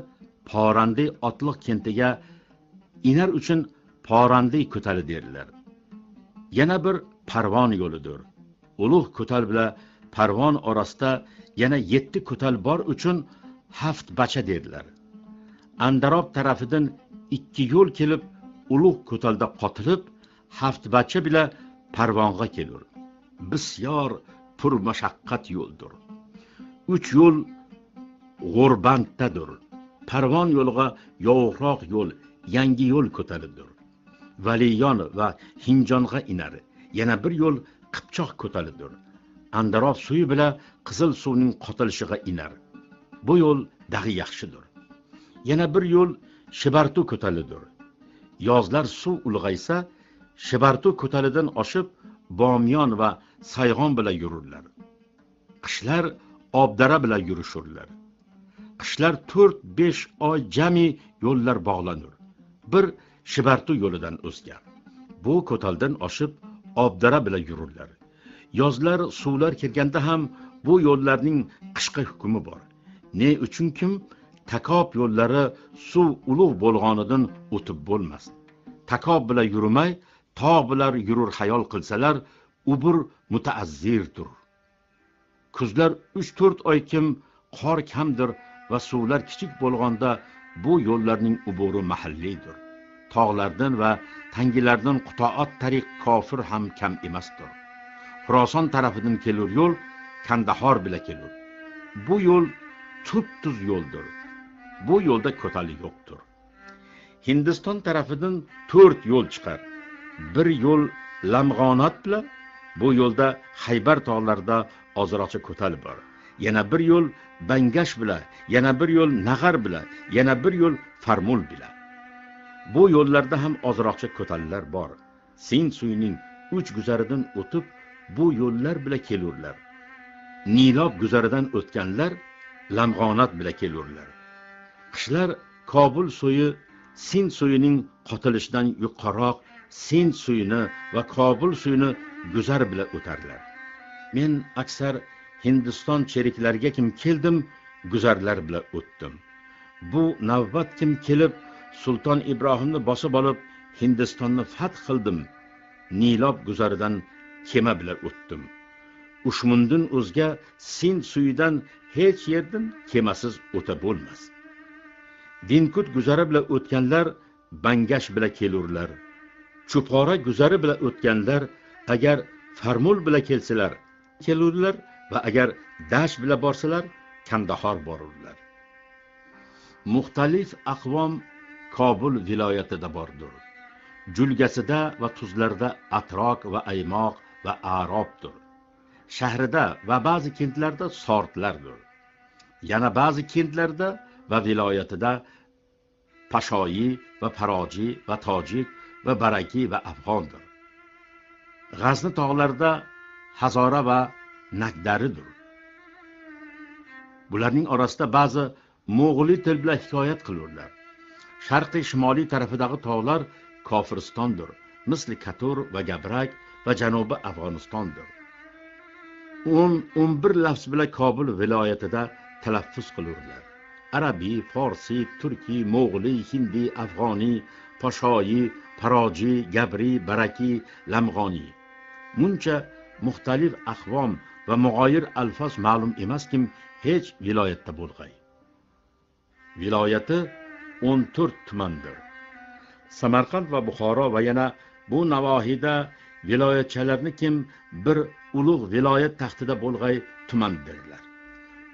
porandiy otliq kentiga inar uchun porandiy ko'tali derlar. Yana bir parvon yo'lidir. Ulug' ko'tal bilan parvon orasida yana yetti ko'tal bor uchun haft bacha dedilar andarob tarafidan ikki yo'l kelib ulug' ko'talda qotilib haftbacha bilan parvonga kelur. Bisyor pur mashaqqat yo'ldir uch yo'l g'urbanddadir. Parvon yo'liga yovuqroq yo'l yangi yo'l ko'talidir valiyon va hinjonga inar yana bir yo'l qipchoq ko'talidir andarob suvi bilan qizil suvning qotilishiga inar. Bu yo'l dag'i yaxshidir. Yana bir yo'l shibartu ko'talidir yozlar suv ulg'aysa shibartu ko'talidan oshib bomyon va sayg'on bilan yururlar qishlar obdara bilan yurishurlar. Qishlar to'rt besh oy jami yo'llar bog'lanur. Bir shibartu yo'lidan o'zga bu ko'taldan oshib obdara bilan yururlar yozlar suvlar kirganda ham bu yo'llarning qishqi hukmi bor. Ne uchun kim? Takob yo'llari suv ulug' bo'lg'onidan o'tib bo'lmas takob bilan yurmay tog' bilar yurur xayol qilsalar ubur mutaazzirdir. Kuzlar uch to'rt oy kim qor kamdir va suvlar kichik bo'lganda bu yo'llarning uburi mahalliydir tog'lardan va tangilardan qutoat tariq kofir ham kam emasdir. Xuroson tarafidan kelur yo'l kandahor bilan kelur. Bu yo'l tub tuz yo'ldir. Bu yo'lda ko'tali yo'qdir. Hindiston tarafidan to'rt yo'l chiqar. Bir yo'l lamg'onat bilan bu yo'lda haybar tog'larida ozroqcha ko'tal bor. Yana bir yo'l bangash bilan yana bir yo'l nag'ar bilan yana bir yo'l farmul bilan. Bu yo'llarda ham ozroqcha ko'tallar bor. Sin suyining uch guzaridan o'tib bu yo'llar bilan kelurlar. Nilob guzaridan o'tganlar lamg'onat bilan kelurlar. Qishlar kobul suyi sin suyining qotilishidan yuqoriroq sind suyini va kobul suyini guzar bilan o'tardilar. Men aksar hindiston cheriklariga kim keldim guzarlar bilan o'tdim. Bu navbat kim kelib sulton ibrohimni bosib olib hindistonni fath qildim nilob guzaridan kema bilan o'tdim. Ushmundin o'zga sind suyidan hech yerdan kemasiz o'ta bo'lmas. Dinkut guzari bilan o'tganlar bangash bilan kelurlar. Cho'pora guzari bilan o'tganlar agar farmul bilan kelsalar kelurlar va agar dash bilan borsalar kandahor borurlar. Muxtalif aqvom kobul viloyatida bordir. Julgasida va tuzlarda atrok va aymoq va arobdir. Shahrida va ba'zi kentlarda sortlardir. Yana ba'zi kentlarda va viloyatida pashoyi va paroji va tojik va baraki va afg'ondir. G'azni tog'larida hazora va nakdaridir. Bularning orasida ba'zi mo'g'uliy til bilan hikoyat qilurlar. Sharqiy shimoliy tarafidagi tog'lar kofiristondir misli katur va gabrak va janubi afg'onistondir. O'n o'n bir lafz bilan kobul viloyatida talaffuz qilurlar. Arabiy forsiy turkiy mo'g'uliy hindiy afg'oniy poshoyi paroji gabriy baraki lamg'oniy muncha muxtalif ahvom va mug'oyir alfos ma'lum emaskim hech viloyatda bo'lg'ay. Viloyati o'n to'rt tumandir. Samarqand va buxoro va yana bu navohiyda viloyatchalarni kim bir ulug' viloyat taxtida bo'lg'ay tumandirlar.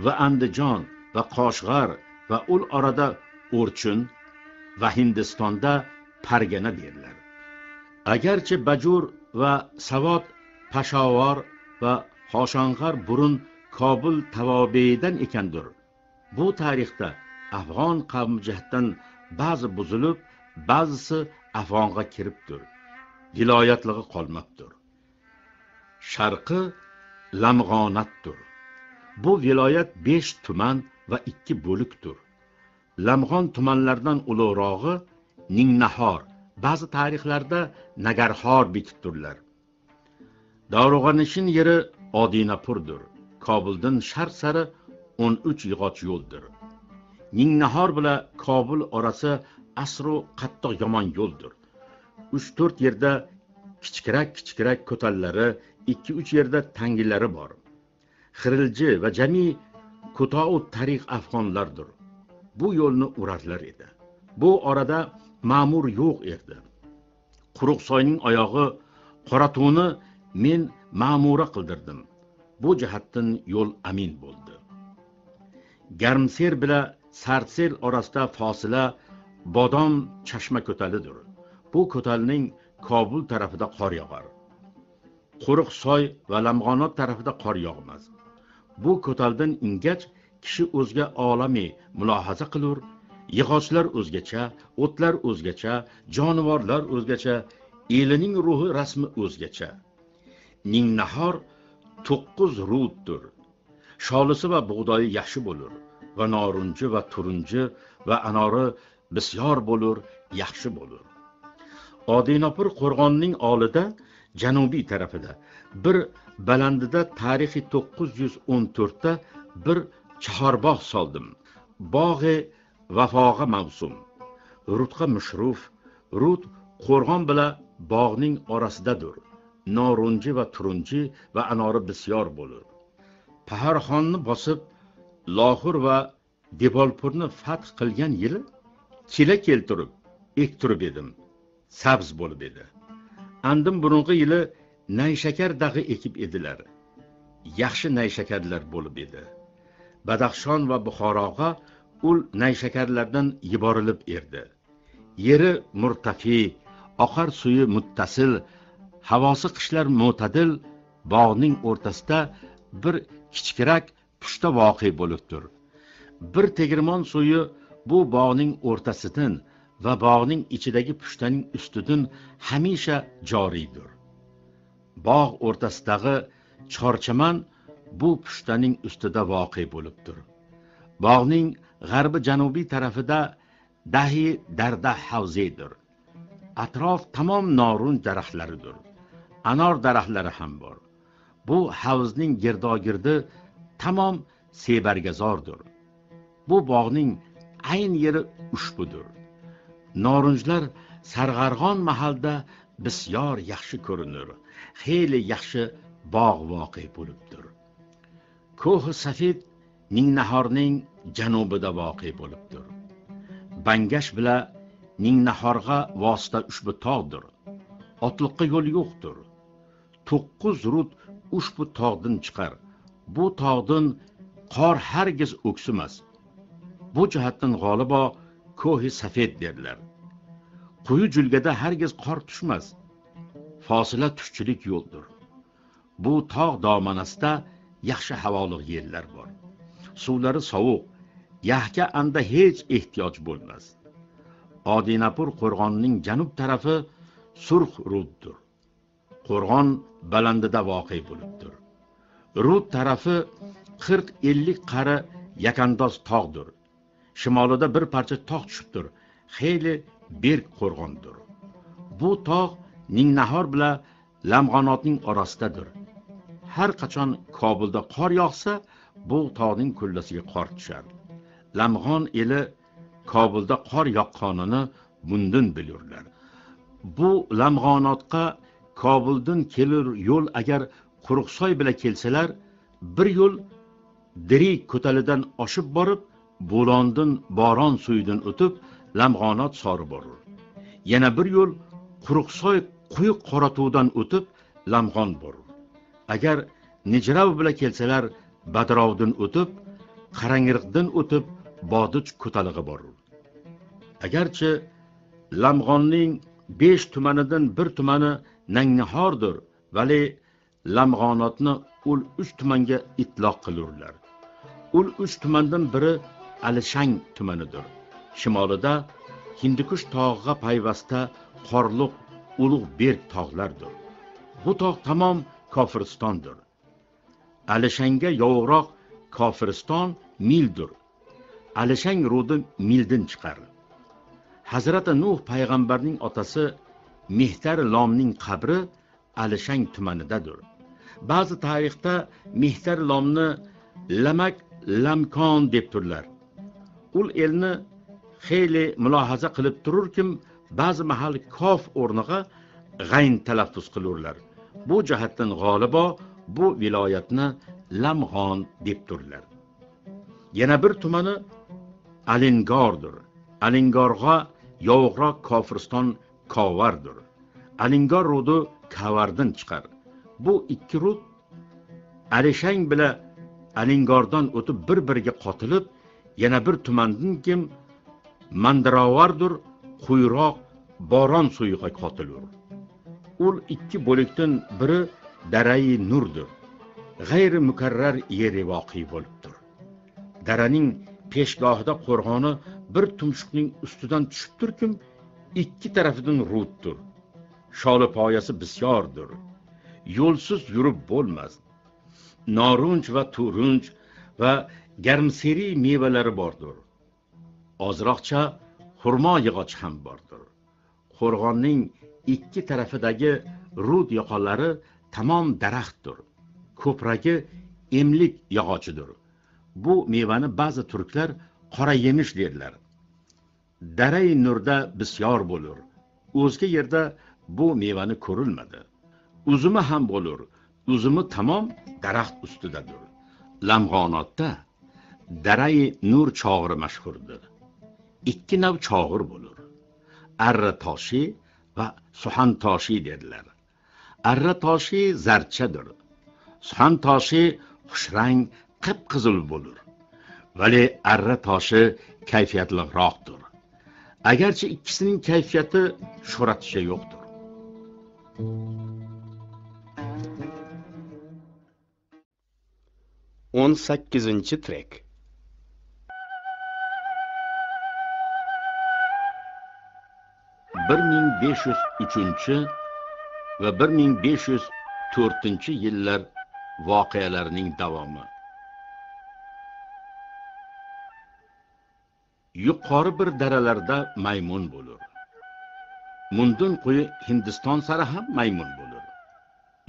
Va andijon va qoshg'ar va ul orada o'rchun va hindistonda pargana derlar agarchi bajur va savod pashovor va hoshong'ar burun kobul tavobeidan ekandir. Bu tarixda afg'on qavmi jihatdan ba'zi buzilib ba'zisi afg'onga kiribdir viloyatligi qolmabdir. Sharqi lamg'onatdir. Bu viloyat besh tuman va ikki bo'lukdir. Lamg'on tumanlaridan ulug'rog'i ningnahor ba'zi tarixlarda nagarhor bekitdirlar dorug'anishin yeri odinapurdir kobuldan sharq sari o'n uch yig'och yo'ldir. Ningnahor bilan kobul orasi asru qattiq yomon yo'ldir. Uch to'rt yerda kichikrak kichikrak ko'tallari ikki uch yerda tangilari bor. Xirilji va jami kutou tariq afg'onlardir. Bu yo'lni urarlar edi. Bu orada ma'mur yo'q edi quruq soyning oyog'i qoratuvni men ma'mura qildirdim. Bu jihatdan yo'l amin bo'ldi. Garmser bilan sartsel orasida fosila bodom chashma ko'talidir. Bu ko'talning kobul tarafida qor yog'ar. Quruq soy va lamg'onot tarafida qor yog'mas. Bu ko'taldan ingach kishi o'zga olamiy mulohaza qilur yig'ochlar o'zgacha o'tlar o'zgacha jonivorlar o'zgacha elining ruhi rasmi o'zgacha. Ningnahor to'qqiz ruddir. Sholisi va bug'doyi yaxshi bo'lur va norunji va turunji va anori bisyor bo'lur yaxshi bo'lur. Odinopur qo'rg'onning olida janubiy tarafida bir balandida tarixiy to'qqiz yuz o'n to'rtda bir chorbog' soldim. Bog'i vafog'a mavsum. Rutqa mushruf rut qo'rg'on bilan bog'ning orasidadir. Norunji va turunji va anori bisyor bo'lur. Paharxonni bosib lohur va debolpurni fath qilgan yili chila keltirib ektirib edim. Sabz bo'lib edi. Andim burungi yili shakar dag'i ekib edilar. Yaxshi nayshakarlar bo'lib edi. Badaxshon va buxoroga ul nayshakarlardan yuborilib erdi. Yeri murtafi oqar suyi muttasil havosi qishlar mo'tadil bog'ning o'rtasida bir kichkirak pushta voqe bo'libdir bir tegirmon suyi bu bog'ning o'rtasidan va bog'ning ichidagi pushtaning ustidan hamisha joriydir bog' o'rtasidagi chorchaman bu pushtaning ustida voqe bo'libdir. Bog'ning g'arbi janubiy tarafida dahi darda havzedir. Atrof tamom norun daraxtlaridir. Anor daraxtlari ham bor. Bu havzning girdogirdi tamom sebargazordir bu bog'ning ayn yeri ushbudir norunjlar sarg'arg'on mahalda bisyor yaxshi ko'rinur. Xeyli yaxshi bog' voqe bo'libdir. Ko'hi safid ningnahorning janubida voqe bo'libdir. Bangash bilan ningnahorga vosita ushbu tog'dir. Otliqqa yo'l yo'qdir. To'qqiz rud ushbu tog'dan chiqar. Bu tog'dan qor hargiz o'ksimas. Bu jihatdan g'olibo ko'hi safed derlar quyi julgada hargiz qor tushmas. Fosila tushchilik yo'ldir. Bu tog' domanasida yaxshi havoliq yerlar bor. Suvlari sovuq yaxga anda hech ehtiyoj bo'lmas. Odinapur qo'rg'onining janub tarafi surx ruddir. Qo'rg'on balandida voqe bo'libdir. Rud tarafi qirq ellik qari yakandoz tog'dir. Shimolida bir parcha tog' tushibdir. Xeyli berk qo'rg'ondir. Bu tog' ningnahor bilan lamg'anotning orasidadir. Har qachon kobulda qor yog'sa bu tog'ning kullasiga qor tushar. Lamg'on eli kobulda qor yoqqanini bundan bilurlar. Bu lamg'onotga kobuldan kelur yo'l agar quruqsoy bilan kelsalar bir yo'l dirik ko'talidan oshib borib bo'londin boron suvidan o'tib lamg'onot sori borur. Yana bir yo'l quruqsoy quyuq qoratuvdan o'tib lamg'on borur. Agar nijrav bilan kelsalar badrovdin o'tib qarangiriqdin o'tib bodich ko'talig'i borur. Agarchi lamg'onning besh tumanidan bir tumani nangnihordir vali lamg'onotni ul uch tumanga itloq qilurlar. Ul uch tumandan biri alishang tumanidir. Shimolida hindikush tog'iga payvasta qorliq ulug' berk tog'lardir. Bu tog' tamom kofiristondir. Alishanga yovuqroq kofiriston mildir. Alishang rudi mildan chiqar. Hazrati nuh payg'ambarning otasi mehtar lomning qabri alishang tumanidadir. Ba'zi tarixda mehtar lomni lamak lamkon deb turlar. U elni xeyli mulohaza qilib tururkim ba'zi mahal kof o'rniga g'ayn talaffuz qilurlar. Bu jihatdan g'olibo bu viloyatni lamg'on deb turlar. Yana bir tumani alingordir. Alingorg'a yovuqroq kofiriston kovardir. Alingor rudi kavardan chiqar. Bu ikki rud alishang bilan alingordan o'tib bir biriga qotilib yana bir tumandan kim mandirovardir quyroq boron suyiga qotilur. Ul ikki bo'lakdan biri darai nurdir. G'ayri mukarrar yeri voqi bo'libdir. Daraning peshgohida qo'rg'oni bir tumshuqning ustidan tushib turkim ikki tarafidan ruddir. Sholi poyasi bisyordir. Yo'lsiz yurib bo'lmas. Norunj va turunj va garmseriy mevalari bordir. Ozroqcha xurmo yog'ochi ham bordir. Qo'rg'onning ikki tarafidagi rud yoqalari tamom daraxtdir. Ko'pragi emlik yog'ochidir. Bu mevani ba'zi turklar qora yemish derlar. Daray nurda bisyor bo'lur. O'zga yerda bu mevani ko'rilmadi. Uzumi ham bo'lur. Uzumi tamom daraxt ustidadir. Lamg'onotda daray nur chog'iri mashhurdir. Ikki nav chog'ir bo'lur. Arra toshi va suhan toshi dedilar. Arra toshi zarchadir. Suhan toshi xushrang qip qizil bo'lur. Vali arra toshi kayfiyatliroqdir. Agarchi ikkisining kayfiyati shuhraticha yo'qdir. O'n sakkizinchi trek. Bir ming besh yuz uchinchi va bir ming besh yuz to'rtinchi yillar voqealarining davomi. Yuqori bir daralarda maymun bo'lur. Mundun quyi hindiston sari ham maymun bo'lur.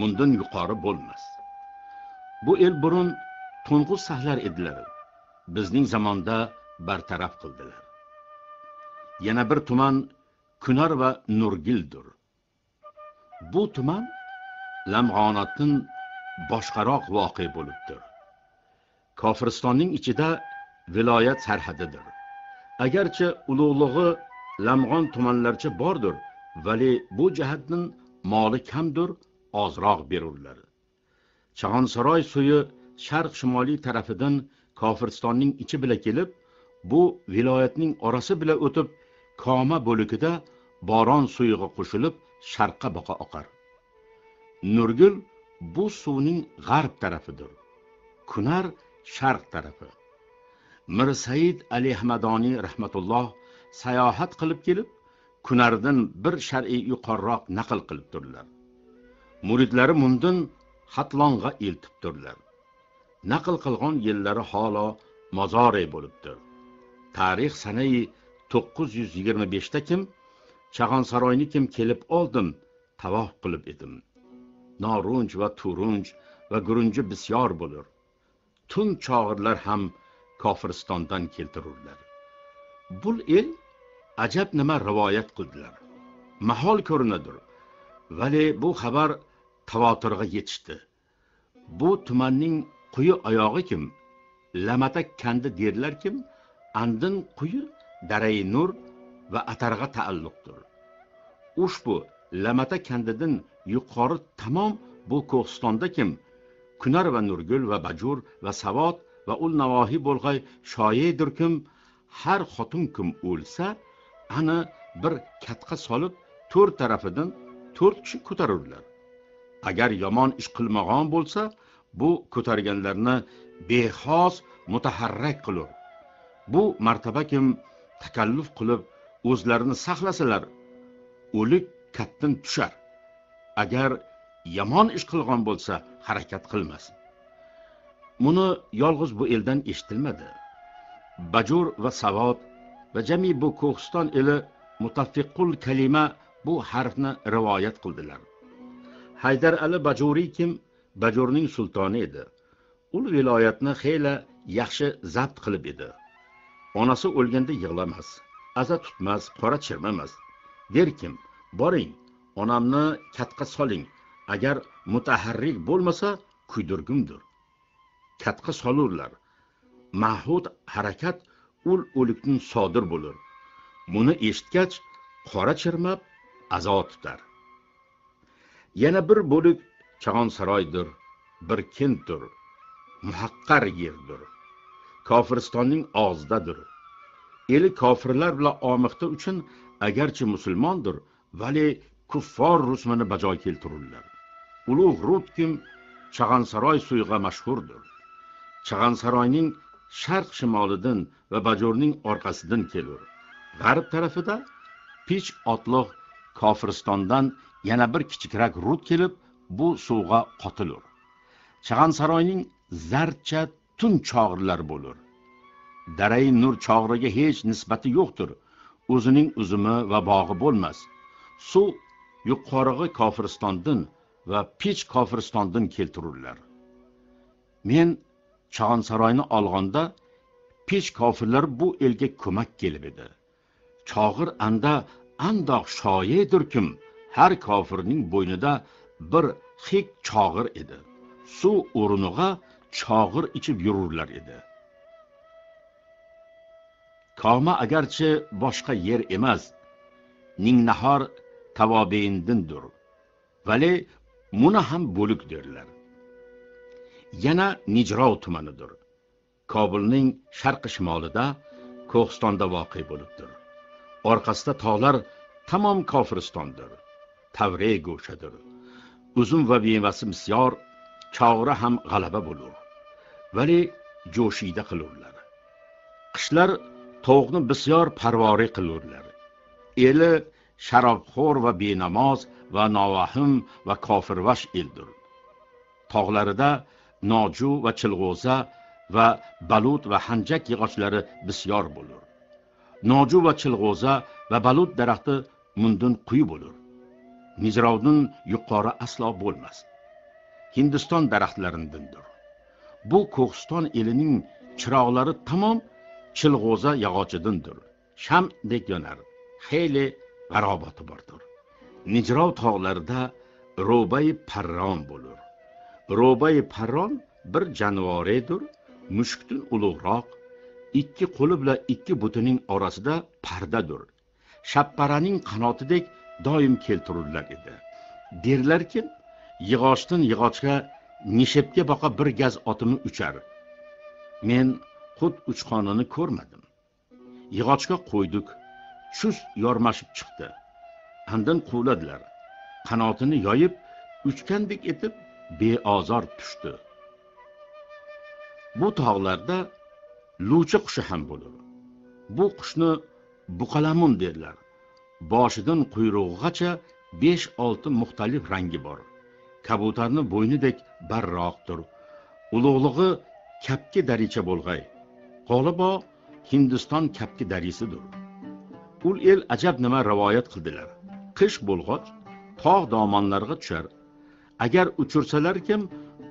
Mundan yuqori bo'lmas. Bu el burun to'ng'iz sahlar edilar. Bizning zamonda bartaraf qildilar. Yana bir tuman kunar va nurgildir bu tuman lamg'onatdan boshqaroq voqe bo'libdir. Kofiristonning ichida viloyat sarhadidir. Agarchi ulug'lig'i lamg'on tumanlarcha bordir vali bu jihatdan moli kamdir ozroq berurlar. Chag'onsaroy suyi sharq shimoliy tarafidan kofiristonning ichi bilan kelib bu viloyatning orasi bilan o'tib koma bo'lagida boron suyug'i qo'shilib sharqqa boqa oqar. Nurgul bu suvning g'arb tarafidir kunar sharq tarafi. Mirsaid ali ahmadoniy rahmatulloh sayohat qilib kelib kunardan bir shar'iy yuqoriroq naql qilibdirlar muridlari mundan hatlonga eltibdirlar naql qilgan yillari holo mozore bo'libdir. Tarix sanai to'qqiz yuz yigirma beshda kim kim kelib oldim tavof qilib edim. Norunj va turunj va gurunji bisyor bo'lur. Tun chog'irlar ham kofiristondan keltirurlar. Bu el ajab nima rivoyat qildilar. Mahol ko'rinadir vali bu xabar tavotirga yetishdi. Bu tumanning quyi oyog'i kim? Lamata kandi derlar kim? Andin quyi darai nur va atarga taalluqdir. Ushbu lamata kandidan yuqori tamom bu ko'histonda kim? Kunar va nurgul va bajur va savod va ul navohi bo'lg'ay shoyedir kim? Har xotin kim o'lsa ana bir katqa solib to'rt tarafidan to'rt kishi ko'tarurlar agar yomon ish qilmagan bo'lsa bu ko'targanlarni bexos mutaharrak qilur. Bu martaba kim? Takalluf qilib o'zlarini saqlasalar o'lik kattin tushar. Agar yomon ish qilgan bo'lsa harakat qilmasin. Buni yolg'iz bu eldan eshitilmadi. Bajur va savod va jami bu ko'histon eli mutaffiqul kalima bu harfni rivoyat qildilar. Haydar ali bajuriy kim? Bajurning sultoni edi. U viloyatni xeyla yaxshi zabt qilib edi. Onasi o'lganda yig'lamas aza tutmas qora chirmamas derkim boring onamni katqa soling. Agar mutaharrik bo'lmasa kuydirgumdir katqa solurlar. Mahud harakat ul o'likdan sodir bo'lur. Buni eshitgach qora chirmab azo tutar. Yana bir bo'lik chag'onsaroydir bir kentdir muhaqqar yerdir. Kofiristonning og'zidadir. Eli kofirlar bilan omiqda uchun agarchi musulmondir vali kuffor rusmini bajo keltirurlar ulug' rutkim chag'ansaroy suyga mashhurdir. Chag'ansaroyning sharq shimolidan va bajorning orqasidan kelur. G'arb tarafida pich otliq kofiristondan yana bir kichikroq rut kelib bu suvga qotilur. Chag'ansaroyning zarcha tun chog'irlar bo'lur. Darai nur chog'riga hech nisbati yo'qdir. O'zining uzumi va bog'i bo'lmas. Suv yuqorig'i kofiristondan va pech kofiristondan keltirurlar men chog'onsaroyni olganda pech kofirlar bu elga ko'mak kelib edi. Chog'ir anda andoq shoyedirkim har kofirning bo'ynida bir hik chog'ir edi. Suv o'rniga chog'ir ichib yururlar edi. Koma agarchi boshqa yer emas ningnahor tavobeindindir vale muna ham bo'luk derlar. Yana nijrov tumanidir. Kobulning sharqi shimolida ko'histonda voqe bo'libdir. Orqasida tog'lar tamom kofiristondir tavre go'shadir uzum va bevasi misyor chog'ri ham g'alaba bo'lur. Vali jo'shida qilurlar. Qishlar tovuqni bisyor parvori qilurlar. Eli sharobxo'r va benamoz va novahim va kofirvash eldir. Tog'larida noju va chilg'o'za va balut va hanjak yog'ochlari bisyor bo'lur. Noju va chilg'o'za va balut daraxti mundun quyi bo'lur. Nijrovdin yuqori aslo bo'lmas. Hindiston daraxtlarindandir bu ko'g'iston elining chiroqlari tamom chilg'o'za yog'ochidindir. Shamdek yonar. Xeyli g'arobati bordir. Nijrov tog'larida ro'bai parron bo'lur. Ro'bai parron bir janvoredir mushukdan ulug'roq ikki qo'li bilan ikki butining orasida pardadir. Shapparaning qanotidek doim keltirurlar edi. Derlarki yig'ochdan yig'ochga nishebga boqa bir gaz otimi uchar. Men xud uchqonini ko'rmadim. Yig'ochga qo'ydik. Chust yormashib chiqdi. Andin quvladilar. Qanotini yoyib uchgandek etib beozor tushdi. Bu tog'larda luvchi qushi ham bo'lur. Bu qushni buqalamun derlar. Boshidan quyrug'igacha besh olti muxtalif rangi bor. Kabutarni bo'ynidek barroqdir. Ulug'lig'i kapki daricha bo'lg'ay. G'olibo hindiston kapki darisidir. Ul el ajab nima rivoyat qildilar? Qish bo'lg'och tog' domonlarga tushar. Agar uchirsalarkim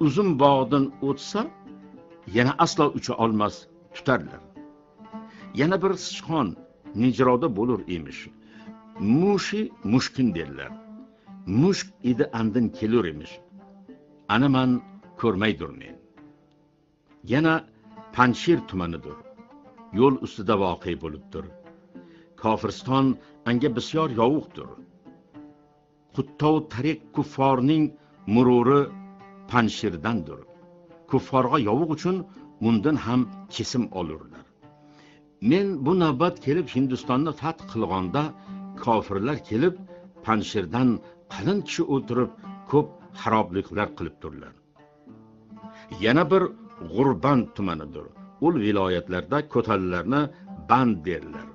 uzum bog'dan o'tsa yana aslo ucha olmas tutarlar. Yana bir sichqon nijroda bo'lur emish. Mushi mushkin derlar. Mushk idi andin kelur emish. Ana man ko'rmaydirmen yana panshir tumanidir yo'l ustida voqe bo'libdir. Kofiriston anga bisyor yovuqdir. Quttov tariq kufforning mururi panshirdandir kufforga yovuq uchun undan ham kesim olurlar. Men bu navbat kelib hindistonni fath qilganda kofirlar kelib panshirdan qalin kishi o'ltirib ko'p xarobliklar qilib turlar. Yana bir g'urband tumanidir. Ul viloyatlarda ko'tallarni band derlar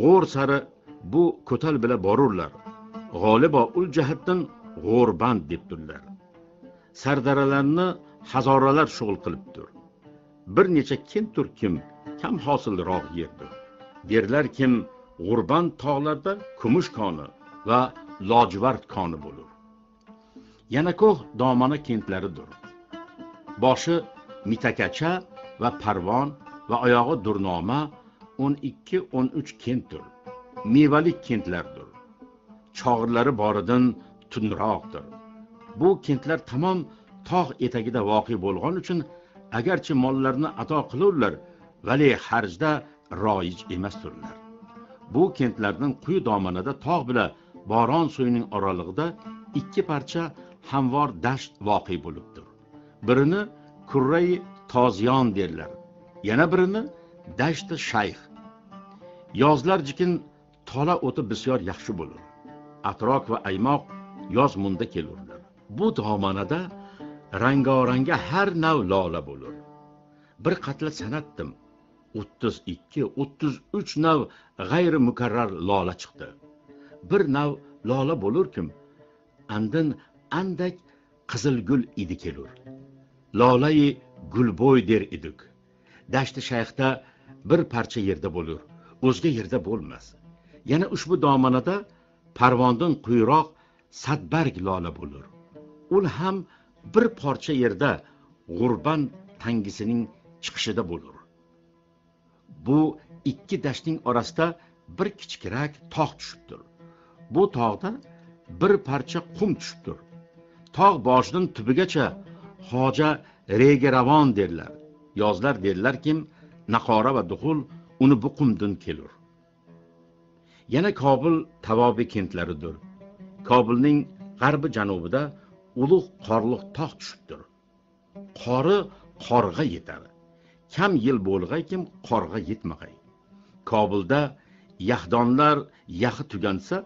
g'o'r sari bu ko'tal bilan borurlar. G'olibo ul jihatdan g'o'rband debdirlar sardaralarni hazoralar shug'ul qilibdir bir necha kentur kim kam hosilroq yerdir. Derlar kim g'urban tog'larda kumush koni va lojivard koni bo'lur. Yana ko'h domona kentlaridir boshi mitakacha va parvon va oyog'i durnoma o'n ikki o'n uch kentdir. Mevali kentlardir. Chog'irlari boridan tunroqdir. Bu kentlar tamom tog' etagida voqe bo'lgani uchun agarchi mollarni ato qilurlar vali harjda roij emasdirlar. Bu kentlardan quyi domanada tog' bilan boron suyining oralig'ida ikki parcha hamvor dasht voqe bo'libdir. Birini kurrai toziyon derlar. Yana birini dashti shayx. Yozlar jikin tola o'ti bisyor yaxshi bo'lur. Atroq va aymoq yoz munda kelurlar. Bu domanada rangoranga har nav lola bo'lur. Bir qatla sanatdim. O'ttiz ikki o'ttiz uch nav g'ayri mukarrar lola chiqdi. Bir nav lola bo'lurkim andin andak qizilgul idi kelur. Lolai gulbo'y der edik. Dashti shayxda bir parcha yerda bo'lur o'zga yerda bo'lmas. Yana ushbu domanada parvondan quyiroq sadbarg lola bo'lur. Ul ham bir parcha yerda g'urban tangisining chiqishida bo'lur. Bu ikki dashtning orasida bir kichikroq tog' tushibdir. Bu tog'da bir parcha qum tushibdir. Tog' boshidan tubigacha hoja regeravon derlar. Yozlar derlarkim naqora va duxul uni bu qumdan kelur. Yana kobul tavobi kentlaridir. Kobulning g'arbi janubida ulug' qorliq tog' tushibdir. Qori qorg'a yetar. Kam yil bo'lg'aykim qorg'a yetmag'ay. Kobulda yahdonlar yaxi tugansa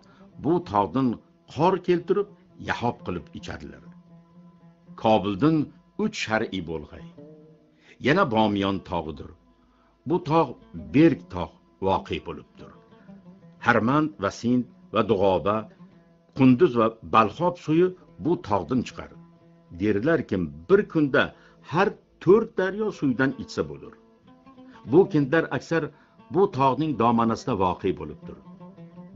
bu tog'dan qor keltirib yahob qilib ichadilar. Kobuldan uch shar'iy bo'lg'ay. Yana bomiyon tog'idir. Bu tog' berg tog' voqe bo'libdir. Harmand va sind va dug'oba qunduz va balxob suyi bu tog'dan chiqar. Derlarkim bir kunda har to'rt daryo suvdan ichsa bo'lur. Bu kindlar aksar bu tog'ning domanasida voqe bo'libdir.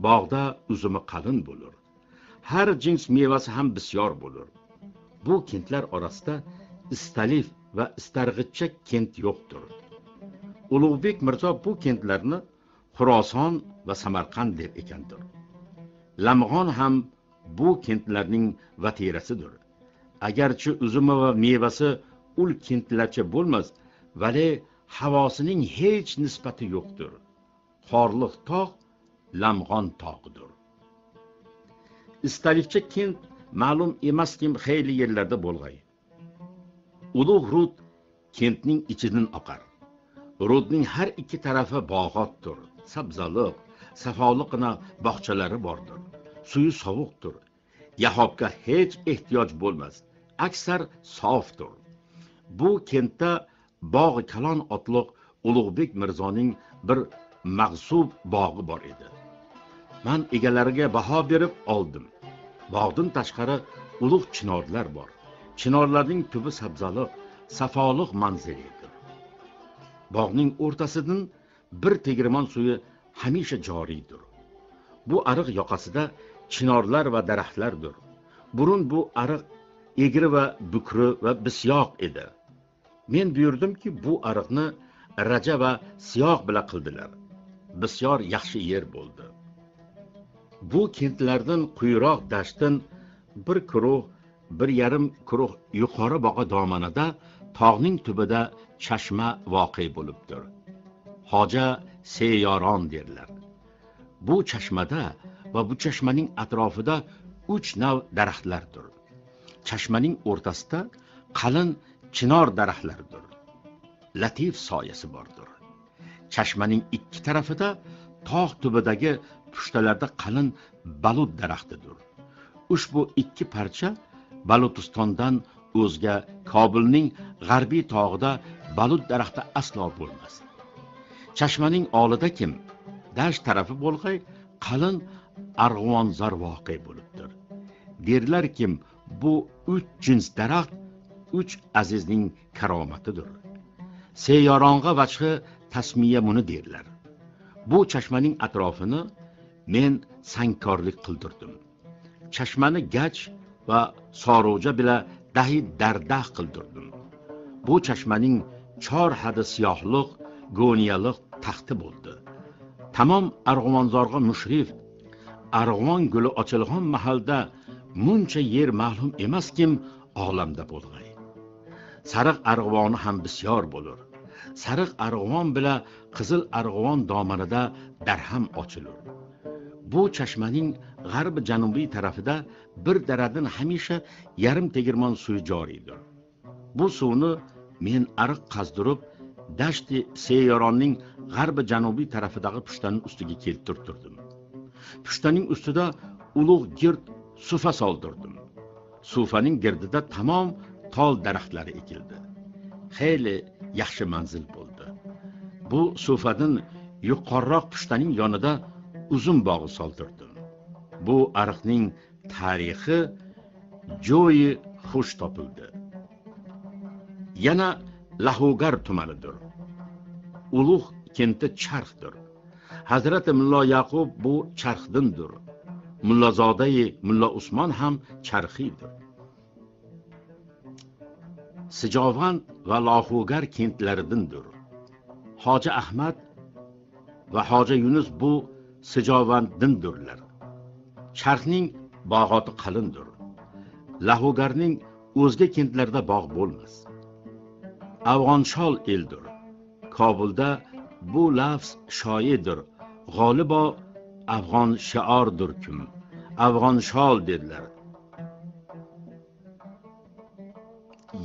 Bog'da uzumi qalin bo'lur. Har jins mevasi ham bisyor bo'lur. Bu kentlar orasida istalif va istarg'ichcha kent yo'qdir. Ulug'bek mirzo bu kentlarni xuroson va samarqand der ekandir. Lamg'on ham bu kentlarning vatirasidir agarchi uzumi va mevasi ul kentlarcha bo'lmas vale havosining hech nisbati yo'qdir. Qorliq tog' lamg'on tog'idir. Istalifcha kent ma'lum emaskim xeyli yerlarda bo'lg'ay. Ulug' rud kentning ichidan oqar. Rudning har ikki tarafi bog'otdir sabzaliq safoliqina bog'chalari bordir suvi sovuqdir. Yahobga hech ehtiyoj bo'lmas aksar sofdir bu kentda bog' kalon otliq ulug'bek mirzoning bir mag'sub bog'i bor edi. Man egalariga baho berib oldim. Bog'dan tashqari ulug' chinorlar bor. Chinorlarning tubi sabzaliq safoliq manzilidir bog'ning o'rtasidan bir tegirmon suyi hamisha joriydir. Bu ariq yoqasida chinorlar va daraxtlardir. Burun bu ariq egri va bukri va bisyoq edi. Men buyurdimki bu ariqni raja va siyoq bilan qildilar. Bisyor yaxshi yer bo'ldi. Bu kentlardan quyiroq dashtdan bir guruh bir yarim guruh yuqori bog'a domanida tog'ning tubida chashma voqe bo'libdir. Hoja seyoron derlar. Bu chashmada va bu chashmaning atrofida uch nav daraxtlardir. Chashmaning o'rtasida qalin chinor daraxtlardir. Latif soyasi bordir. Chashmaning ikki tarafida tog' tubidagi pushtalarda qalin balut daraxtidir. Ushbu ikki parcha balutistondan o'zga kobulning g'arbiy tog'ida balut daraxti aslo bo'lmas. Chashmaning olida kim? Dasht tarafi bo'lg'ay qalin arg'vonzor voqe bo'libdir. Derlarki bu uch jins daraxt uch azizning karomatidir. Seyyorong'a vajhi tasmiya buni derlar. Bu chashmaning atrofini men sangkorlik qildirdim. Chashmani gach va soruja bila dahi dardah qildirdim. Bu chashmaning chor hadi siyohliq go'niyaliq taxti bo'ldi. Tamom arg'uvonzorga mushrif arg'uvon guli ochilg'on mahalda muncha yer ma'lum emaskim olamda bo'lg'ay. Sariq arg'uvoni ham bisyor bo'lur. Sariq arg'uvon bilan qizil arg'uvon domirida darham ochilur. Bu chashmaning g'arbi janubiy tarafida bir daradan hamisha yarim tegirmon suvi joriydir bu suvni men ariq qazdirib dashti seyoronning g'arbi janubiy tarafidagi pushtaning ustiga keltirtirdim pushtaning ustida ulug' gird sufa soldirdim. Sufaning girdida tamom tol daraxtlari ekildi. Xeyli yaxshi manzil bo'ldi. Bu sufadan yuqoriroq pushtaning yonida uzun bog'i soldirdim bu ariqning tarixi joyi xush topildi. Yana lahugar tumanidir. Ulug' kenti charxdir. Hazrati mullo yaqub bu charxdindir. Mullozodai mullo usmon ham charxiydir sijovand va lohugar kentlaridandir. Hoji ahmad va hoji yunus bu sijovanddindirlar charxning bog'oti qalindir lahugarning o'zga kentlarda bog' bo'lmas. Afg'onshol eldir kobulda bu lafz shoidir g'olibo afg'on shiordir kim? Afg'onshol dedilar.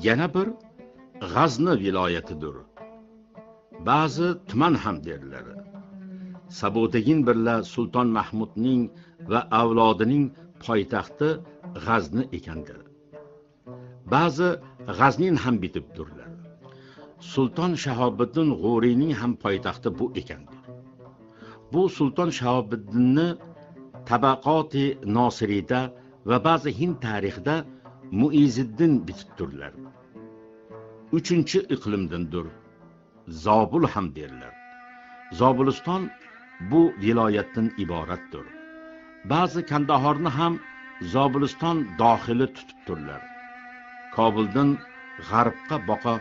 Yana bir g'azni viloyatidir. Ba'zi tuman ham derlar. Sabutegin birla sulton mahmudning va avlodining poytaxti g'azni ekandir. Ba'zi g'aznin ham bitibdirlar sulton shahobiddin g'uriyning ham poytaxti bu ekandir. Bu sulton shahobiddinni tabaqoti nosiriyda va ba'zi hind tarixida muiziddin bitibdirlar uchinchi iqlimdindir. Zobul ham derlar. Zobuliston bu viloyatdan iboratdir. Ba'zi kandahorni ham zobuliston dohili tutibdirlar kobuldan g'arbga boqa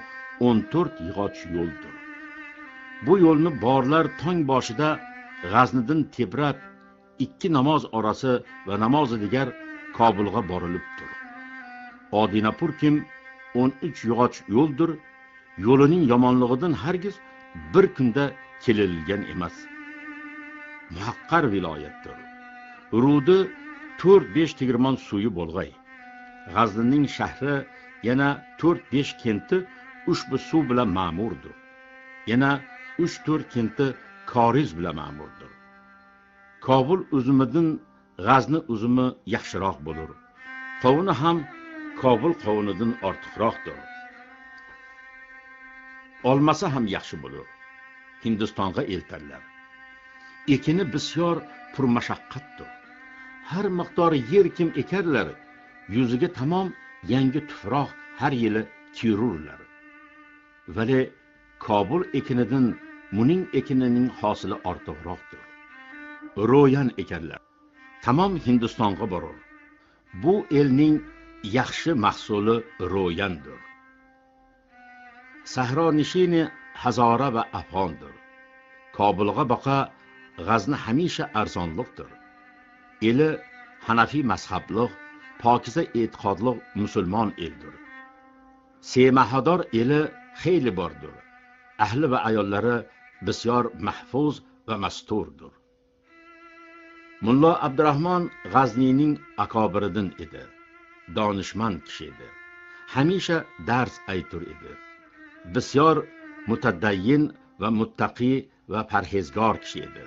o'n to'rt yog'och yo'ldir. Bu yo'lni borlar tong boshida g'aznidan tebrat ikki namoz orasi va namozi digar kobulga borilibdir. Odinapur kim o'n uch yog'och yo'ldir yo'lining yomonligidan hargiz bir kunda kelilgan emas. Muhaqqar viloyatdir. Rudi to'rt besh tegirmon suvi bo'lg'ay. G'aznining shahri yana to'rt besh kenti ushbu suv bilan ma'murdir. Yana uch to'rt kenti koriz bilan ma'murdir. Kobul uzumidan g'azni uzumi yaxshiroq bo'lur. Qovuni ham kobul qovunidan ortiqroqdir. Olmasa ham yaxshi bo'lur. Hindistonga eltadilar. Ekini bisyor purmashaqqatdir. Har miqdori yer kim ekarlar yuziga tamom yangi tuproq har yili kiyururlar. Vale kobul ekinidan muning ekinining hosili ortiqroqdir. Ro'yan ekarlar tamom hindistonga borur. Bu elning yaxshi mahsuli ro'yandir. Sahro nishini hazora va afg'ondir. Kobulga boqa g'azni hamisha arzonliqdir. Eli hanafiy mazhabliq pokiza e'tiqodliq musulmon eldir. Semahador eli xeyli bordir. Ahli va ayollari bisyor mahfuz va masturdir. Mullo abdurahmon g'azniyning akobiridan edi. Donishmand kishi edi. Hamisha dars aytur edi. Bisyor mutaddayin va muttaqiy va parhezgor kishi edi.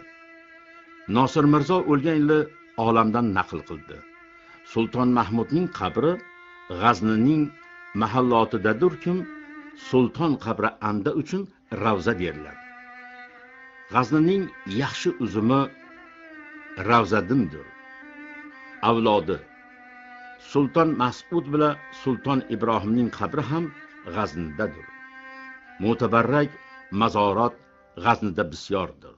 Nosir mirzo o'lgan yili olamdan naql qildi. Sulton mahmudning qabri g'aznining mahallotidadirkim sulton qabri anda uchun ravza derlar. G'aznining yaxshi uzumi ravzadindir avlodi sulton masud bilan sulton ibrohimning qabri ham g'aznidadir mo'tabarrak mazorot g'aznida bisyordir.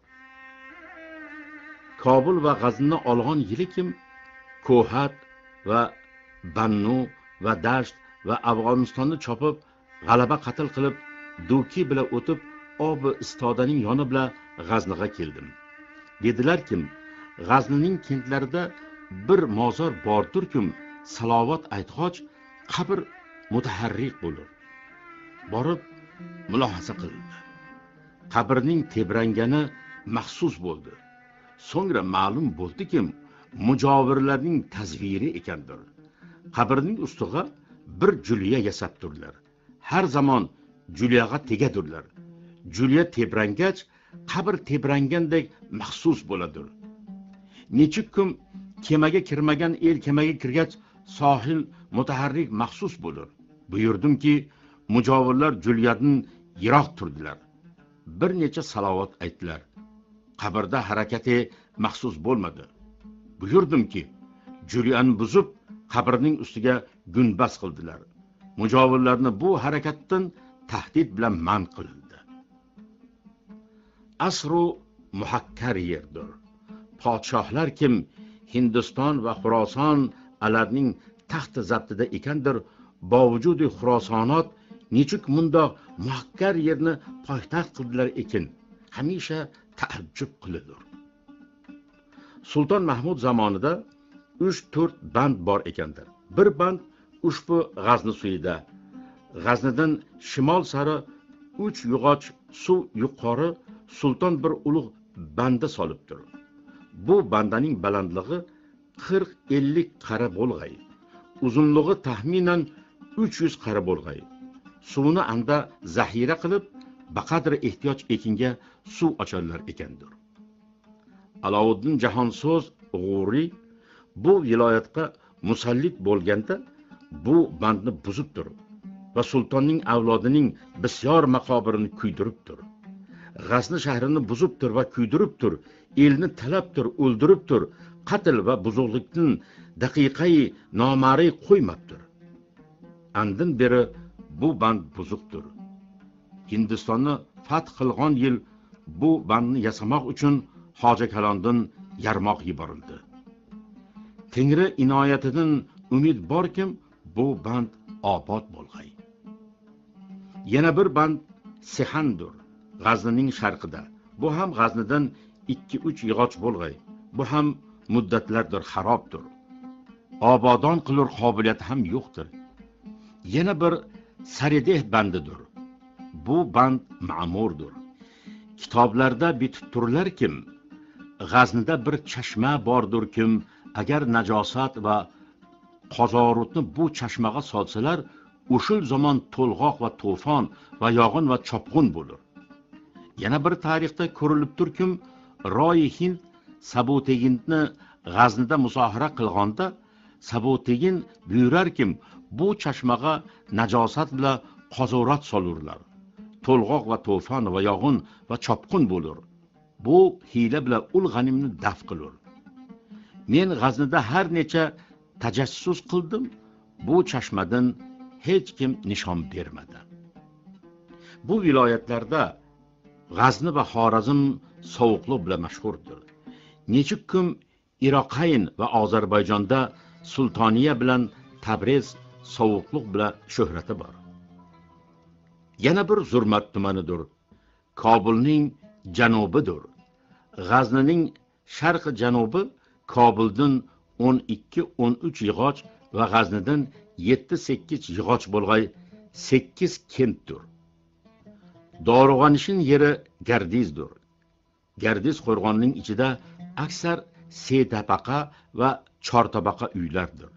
Kobul va g'azni olg'on yili kim? Ko'hat va bannu va dasht va afg'onistonni chopib g'alaba qatl qilib duki bilan o'tib obi istodaning yoni bilan g'azniga keldim. Dedilarkim g'aznining kentlarida bir mozor bordirkim salovat aytg'och qabr mutaharrik bo'lur. Borib mulohaza qilindi qabrning tebrangani maxsus bo'ldi. So'ngra ma'lum bo'ldiki mujovirlarning tazviri ekandir. Qabrning ustiga bir juliya yasabdirlar har zamon juliyaga tegadirlar juliya tebrangach qabr tebrangandek maxsus bo'ladir. Nechuk kun kemaga kirmagan el kemaga kirgach sohil mutaharrik maxsus bo'lur. Buyurdimki mujovirlar julyadan yiroq turdilar. Bir necha salovat aytdilar. Qabrda harakati maxsus bo'lmadi. Buyurdimki julyani buzib qabrning ustiga gunbas qildilar. Mujovirlarni bu harakatdan tahdid bilan man qilindi asru muhakkar yerdir. Podshohlar kim hindiston va xuroson alarning taxti zabtida ekandir bovujudi xurosonot nechuk mundoq muhakkar yerni poytaxt qildilar ekin? Hamisha taajjub qilidur sulton mahmud zamonida uch to'rt band bor ekandir bir band ushbu g'azni suyida. G'aznidan shimol sari uch yog'och suv yuqori sulton bir ulug' banda solibdir bu bandaning balandligi qirq ellik qara bo'lg'ay. Uzunligi taxminan uch yuz qara bo'lg'ay. Suvni anda zaxira qilib baqadri ehtiyoj ekinga suv ocharlar ekandir. Alovuddin jahonso'z g'uriy bu viloyatga musallit bo'lganda bu bandni buzibdir va sultonning avlodining bisyor maqobirini kuydiribdir. G'azni shahrini buzibdir va kuydiribdir elni talabdir o'ldiribdir qatl va buzuqlikdan daqiqai nomariy qo'ymabdir. Andin beri bu band buzuqdir. Hindistonni fath qilgan yil bu bandni yasamoq uchun hoji kalondan yarmoq yuborildi. Tengri inoyatidan umid borkim bu band obod bo'lg'ay. Yana bir band sehandur g'aznining sharqida. Bu ham g'aznidan ikki uch yog'och bo'lg'ay. Bu ham muddatlardir xarobdir. Obodon qilur qobiliyati ham yo'qdir. Yana bir sarideh bandidir bu band ma'murdir kitoblarda bitib turlar kim g'aznida bir chashma bordir kim agar najosat va qozorutni bu chashmaga solsalar o'shul zamon to'lg'oq va to'fon va yog'in va chopqun bo'lur. Yana bir tarixda ko'rilib turkim royi hind sabutegindni g'aznida musohara qilganda sabutegin buyurarkim bu chashmaga najosat bilan qozorat solurlar. To'lg'oq va to'fon va yog'in va chopqin bo'lur. Bu hiyla bilan ul g'animni daf qilur. Men g'aznida har necha tajassus qildim. Bu chashmadan hech kim nishon bermadi. Bu viloyatlarda g'azni va xorazm sovuqlik bilan mashhurdir. Nechuk kun iroqayn va ozarbayjonda sultoniya bilan tabriz sovuqlik bilan shuhrati bor. Yana bir zurmat tumanidir kobulning janubidir g'aznining sharq janubi kobuldan o'n ikki o'n uch yig'och va g'aznidan yetti sakkiz yig'och bo'lg'ay sakkiz kentdir. Dorug'anishin yeri gardizdir. Gardiz qo'rg'onining ichida aksar setabaqa va chortabaqa uylardir.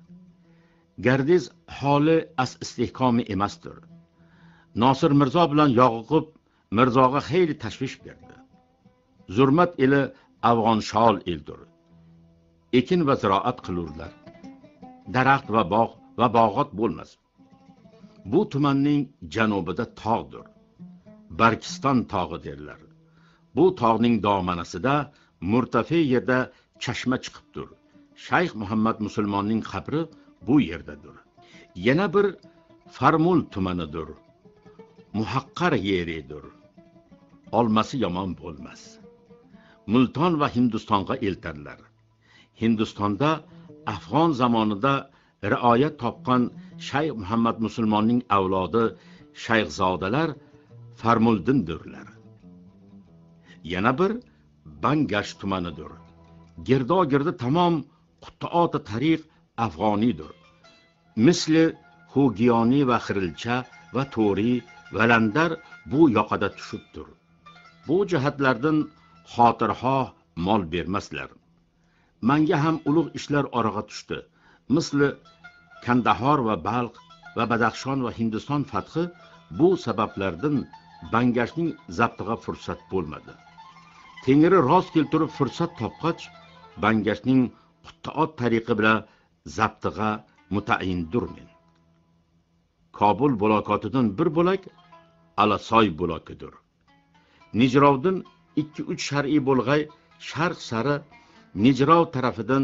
Gardiz holi as istehkomi emasdir. Nosir mirzo bilan yoqub mirzoga xeyli tashvish berdi. Zurmat eli afg'onshol eldir ekin va ziroat qilurlar. Daraxt va bog' va bog'ot bo'lmas. Bu tumanning janubida tog'dir. Barkiston tog'i derlar. Bu tog'ning domanasida murtafe yerda chashma chiqibdir shayx muhammad musulmonning qabri bu yerdadir. Yana bir farmul tumanidir. Muhaqqar yeridir. Olmasi yomon bo'lmas. Multon va hindistonga eltadilar. Hindistonda afg'on zamonida rioya topgan shayx muhammad musulmonning avlodi shayxzodalar farmuldindirlar yana bir bangash tumanidir. Girdo girdi tamom quttioti tariq afg'oniydir. Misli hugiyoniy va xirilcha va to'riy valandar bu yoqada tushibdir. Bu jihatlardan xotirhoh mol bermaslar. Manga ham ulug' ishlar orag'a tushdi. Misli kandahor va balq va badaxshon va hindiston fathi bu sabablardan bangashning zabtiga fursat bo'lmadi. Tengri rost keltirib fursat topgach bangashning quttiot tariqi bilan zabtiga mutayindurmen kobul bulokotidan bir bo'lak alasoy blokidir. Nijrovdan ikki uch shar'iy bo'lg'ay sharq sari nijrov tarafidan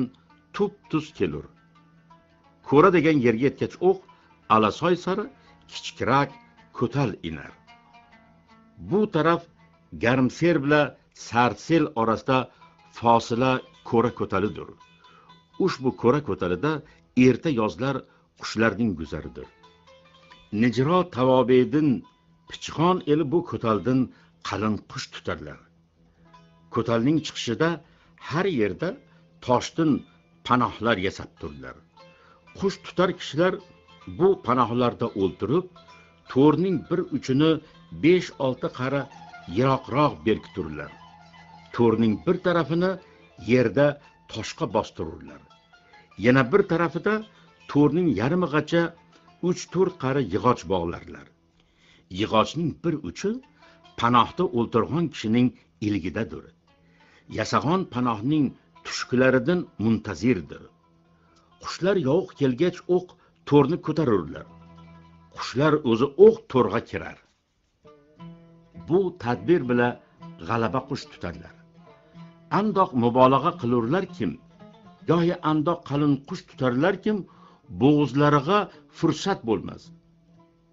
tup tuz kelur. Ko'ra degan yerga yetgach o'q alasoy sari kichikroq ko'tal inar bu taraf garmser bilan sarsel orasida fosila ko'ra ko'talidir. Ushbu ko'ra ko'talida erta yozlar qushlarning guzaridir. Nijro tavobeydin pichqon eli bu ko'taldan qalin qush tutarlar. Ko'talning chiqishida har yerda toshdan panohlar yasab turdilar qush tutar kishilar bu panohlarda o'ltirib to'rning bir uchini besh olti qara yiroqroq berkiturlar. To'rning bir tarafini yerda toshqa bostirurlar. Yana bir tarafida to'rning yarmig'acha uch to'rt qari yig'och bog'larlar. Yig'ochning bir uchi panohda o'ltirgan kishining ilgidadir yasag'on panohning tushkularidan muntazirdir. Qushlar yovuq kelgach o'q to'rni ko'tarurlar. Qushlar o'zi o'q to'rga kirar. Bu tadbir bilan g'alaba qush tutadilar andoq mubolag'a qilurlar kim? Gohi andoq qalin qush tutarlar kim? Bo'g'izlariga fursat bo'lmas.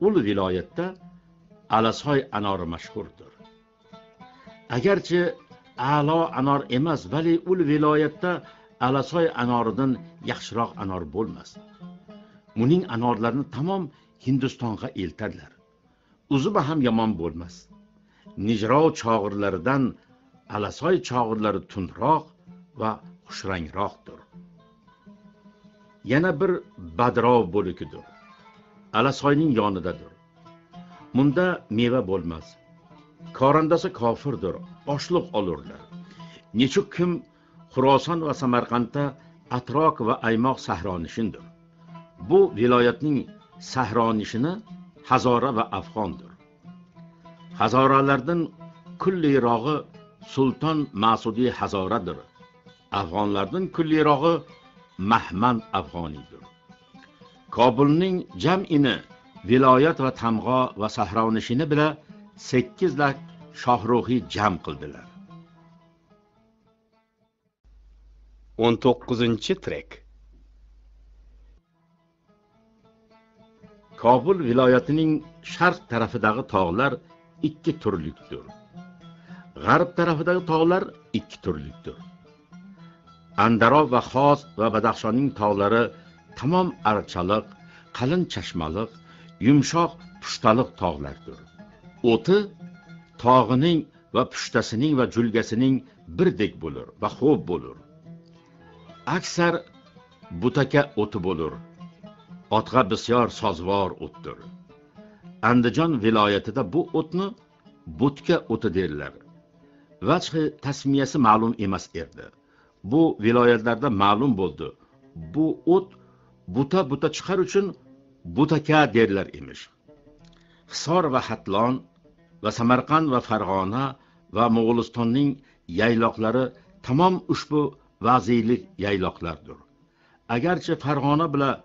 Ul viloyatda alasoy anori mashhurdir. Agarchi a'lo anor emas vali ul viloyatda alasoy anoridan yaxshiroq anor bo'lmas. Uning anorlarini tamom hindistonga eltadilar uzubi ham yomon bo'lmas. Nijrov chog'irlaridan alasoy chog'irlari tundroq va xushrangroqdir. Yana bir badrov bo'likidir. Alasoyning yonidadir. Munda meva bo'lmas. Korandasi kofirdir oshliq olurlar. Nechuk kim xuroson va samarqandda atrok va aymoq sahronishindir. Bu viloyatning sahronishini hazora va afg'ondir. Hazoralardan kullirog'i sulton masudiy hazoradir. Afg'onlardan kullirog'i mahmand afg'oniydir. Kobulning jam'ini viloyat va tamg'o va sahronishini bilan sakkiz lak shohruhiy jam qildilar. O'n to'qqizinchi trek. Kobul viloyatining sharq tarafidagi tog'lar ikki turlikdir. G'arb tarafidagi tog'lar ikki turlikdir. Andarob va xos va badaxshonning tog'lari tamom archaliq qalin chashmaliq yumshoq pushtaliq tog'lardir. O'ti tog'ining va pushtasining va julgasining birdek bo'lur va xo'p bo'lur. Aksar butaka o'ti bo'lur. Otg'a bisyor sozvor o'tdir. Andijon viloyatida bu o'tni butka o'ti derlar. Vajhi tasmiyasi ma'lum emas edi bu viloyatlarda ma'lum bo'ldi. Bu o't buta buta chiqar uchun butaka derlar emish. Hisor va hatlon va samarqand va farg'ona va mo'g'ulistonning yayloqlari tamom ushbu vaziylik yayloqlardir. Agarchi farg'ona bilan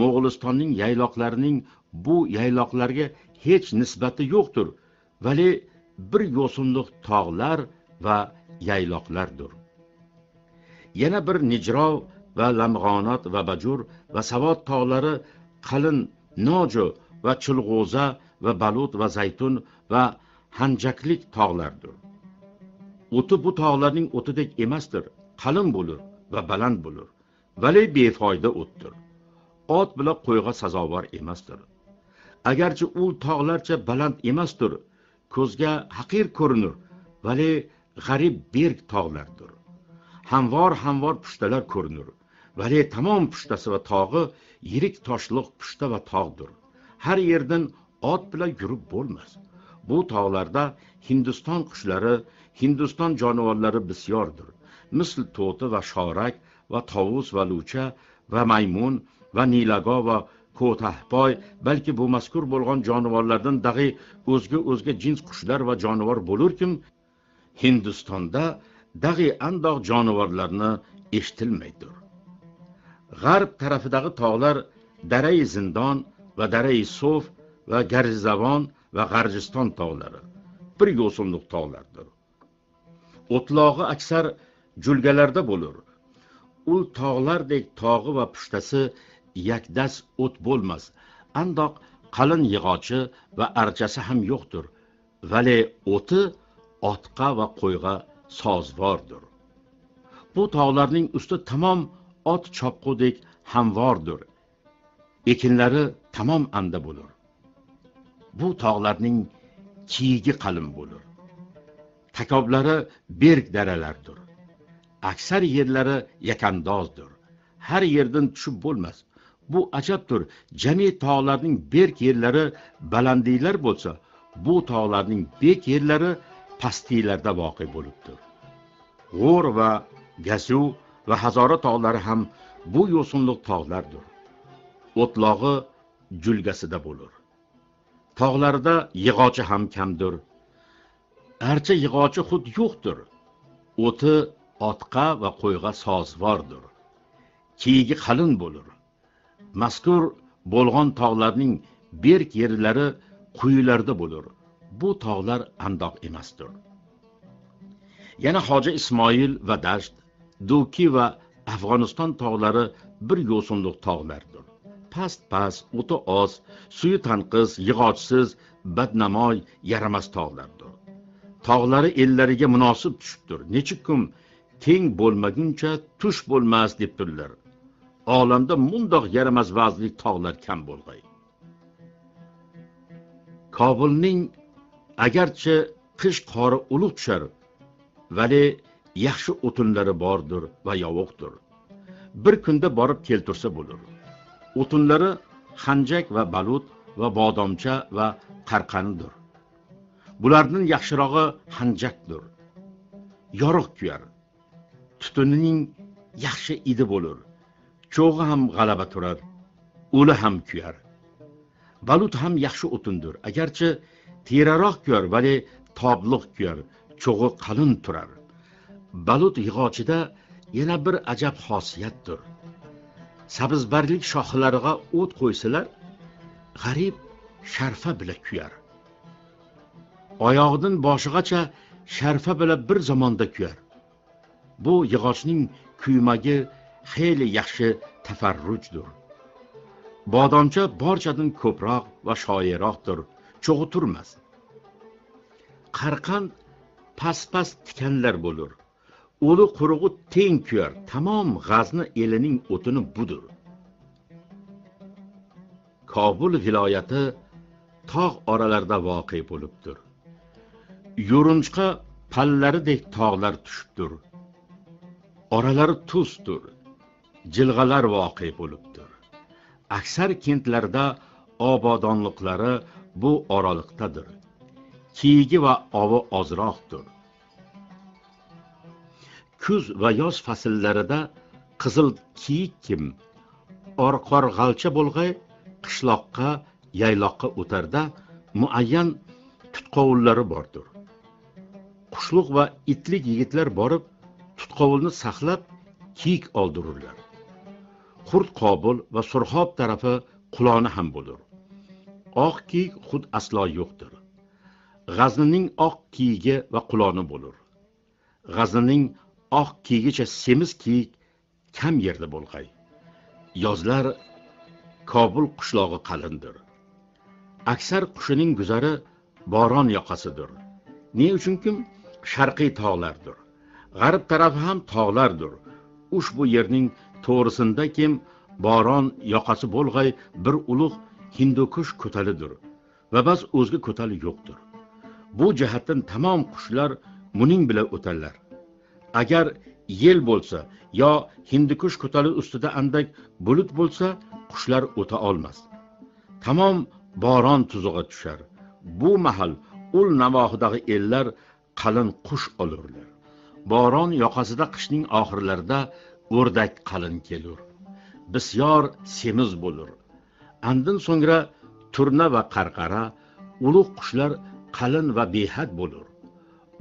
mo'g'ulistonning yayloqlarining bu yayloqlarga hech nisbati yo'qdir vali bir yo'sinliq tog'lar va yayloqlardir. Yana bir nijrov va lamg'onot va bajur va savod tog'lari qalin nojo va chulg'o'za va balut va zaytun va hanjaklik tog'lardir. O'ti bu tog'larning o'tidek emasdir qalin bo'lur va baland bo'lur. Vali befoyda o'tdir. Ot bilan qo'yga sazovor emasdir. Agarchi u tog'larcha baland emasdir ko'zga haqir ko'rinur. Vali g'arib berk tog'lardir. Hamvor hamvor pushtalar ko'rinur. Vali tamom pushtasi va tog'i yirik toshliq pushta va tog'dir. Har yerdan ot bilan yurib bo'lmas. Bu tog'larda hindiston qushlari hindiston jonivorlari bisyordir. Misl to'ti va shorak va tovus va lucha va maymun va nilago va ko'tahboy balki bu mazkur bo'lgan jonivorlardan dag'i o'zga o'zga jins qushlar va jonivor bo'lurkim hindistonda dag'i andoq jonivorlarni eshitilmaydir. G'arb tarafidagi tog'lar darai zindon va darai sof va garzavon va g'arjiston tog'lari bir yo'sinliq tog'lardir. O'tlog'i aksar julgalarda bo'lur. U tog'lardek tog'i va pushtasi yakdas o't bo'lmas. Andoq qalin yig'ochi va archasi ham yo'qdir. Vale o'ti otqa va qo'yga sozvordir. Bu tog'larning usti tamom ot chopqudek hamvordir ekinlari tamom anda bo'lur. Bu tog'larning kiyigi qalin bo'lur. Takoblari berk daralardir. Aksar yerlari yakandozdir. Har yerdan tushib bo'lmas. Bu ajabdir. Jami tog'larning berk yerlari balandiylar bo'lsa bu tog'larning bek yerlari pastiylarda voqe bo'libdir. G'o'r va gazu va hazora tog'lari ham bu yo'sinliq tog'lardir. O'tlog'i julgasida bo'lur. Tog'larda yig'ochi ham kamdir. Archa yig'ochi xud yo'qdir. O'ti otqa va qo'yga sozvordir. Kiyigi qalin bo'lur. Mazkur bo'lg'on tog'larning berk yerlari quyilarda bo'lur. Bu tog'lar andoq emasdir. Yana hoji ismoil va dasht duki va afg'oniston tog'lari bir yo'sinliq tog'lardir past past o'ti oz suyi tanqis yig'ochsiz badnamoy yaramas tog'lardir. Tog'lari ellariga munosib tushibdir. Nechuk kun teng bo'lmaguncha tush bo'lmas debdirlar. Olamda mundoq yaramas vazli tog'lar kam bo'lg'ay. Kobulning agarchi qish qori ulug' tushar vali yaxshi o'tinlari bordir va yovuqdir. Bir kunda borib keltursa bo'lur. O'tinlari xanjak va balut va bodomcha va qarqanidir bulardan yaxshirog'i xanjakdir. Yorug' kuyar. Tutunining yaxshi idi bo'lur. Cho'g'i ham g'alaba turar o'li ham kuyar. Balut ham yaxshi o'tindir. Agarchi teraroq kuyar vale tobliq kuyar cho'g'i qalin turar. Balut yig'ochida yana bir ajab xosiyatdir. Sabzbarlik shoxlariga o't qo'ysalar g'arib sharfa bilan kuyar. Oyog'idan boshigacha sharfa bilan bir zamonda kuyar. Bu yig'ochning kuymagi xeyli yaxshi tafarrujdir. Bodomcha borchadan ko'proq va shoyiroqdir cho'g'i turmas qarqand past past tikanlar bo'lur. O'li qurug'i teng kuyar. Tamom g'azni elining o'tini budur. Kobul viloyati tog' oralarida voqe bo'libdir. Yo'rinchqa pallaridek tog'lar tushibdir. Oralari tuzdir. Jilg'alar voqe bo'libdir. Aksar kentlarda obodonliqlari bu oraliqdadir. Kiyigi va ovi ozroqdir. Kuz va yoz fasllarida qizil kiyik kim? Orqor g'alcha bo'lg'ay qishloqqa yayloqqa o'tarda muayyan tutqovullari bordir. Qushluq va itlik yigitlar borib tutqovulni saqlab kiyik oldirurlar qurt qobil va surxob tarafi quloni ham bo'lur. Oq kiyik xud aslo yo'qdir. G'aznining oq kiyigi va quloni bo'lur. G'aznining oq kiygicha semiz kiyik kam yerda bo'lg'ay. Yozlar kobul qishlog'i qalindir. Aksar qushining guzari boron yoqasidir. Ne uchunki sharqiy tog'lardir. G'arb tarafi ham tog'lardir. Ushbu yerning to'g'risinda kim boron yoqasi bo'lg'ay bir ulug' hindukush ko'talidir va ba'z o'zga ko'tali yo'qdir. Bu jihatdan tamom qushlar muning bilan o'tarlar agar yel bo'lsa yo hindukush ko'tali ustida andak bulut bo'lsa qushlar o'ta olmas. Tamom boron tuzog'a tushar. Bu mahal ul navohidagi ellar qalin qush olurlar. Boron yoqasida qishning oxirlarida o'rdak qalin kelur. Bisyor semiz bo'lur. Andin so'ngra turna va qarqara ulug' qushlar qalin va behad bo'lur.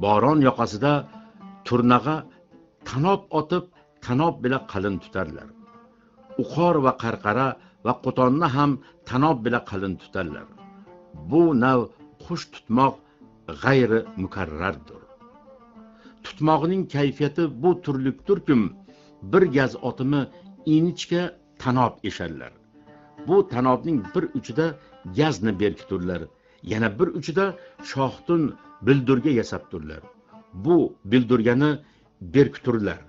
Boron yoqasida turnaga tanob otib tanob bilan qalin tutarlar. Uqor va qarqara va qo'tonni ham tanob bilan qalin tutarlar. Bu nav qush tutmoq g'ayri mukarrardir tutmoqning kayfiyati bu turlikdirkim bir gaz otimi ingichka tanob esharlar. Bu tanobning bir uchida gazni berkiturlar. Yana bir uchida shohtun bildurga yasabdirlar bu bildirgani berkuturlar.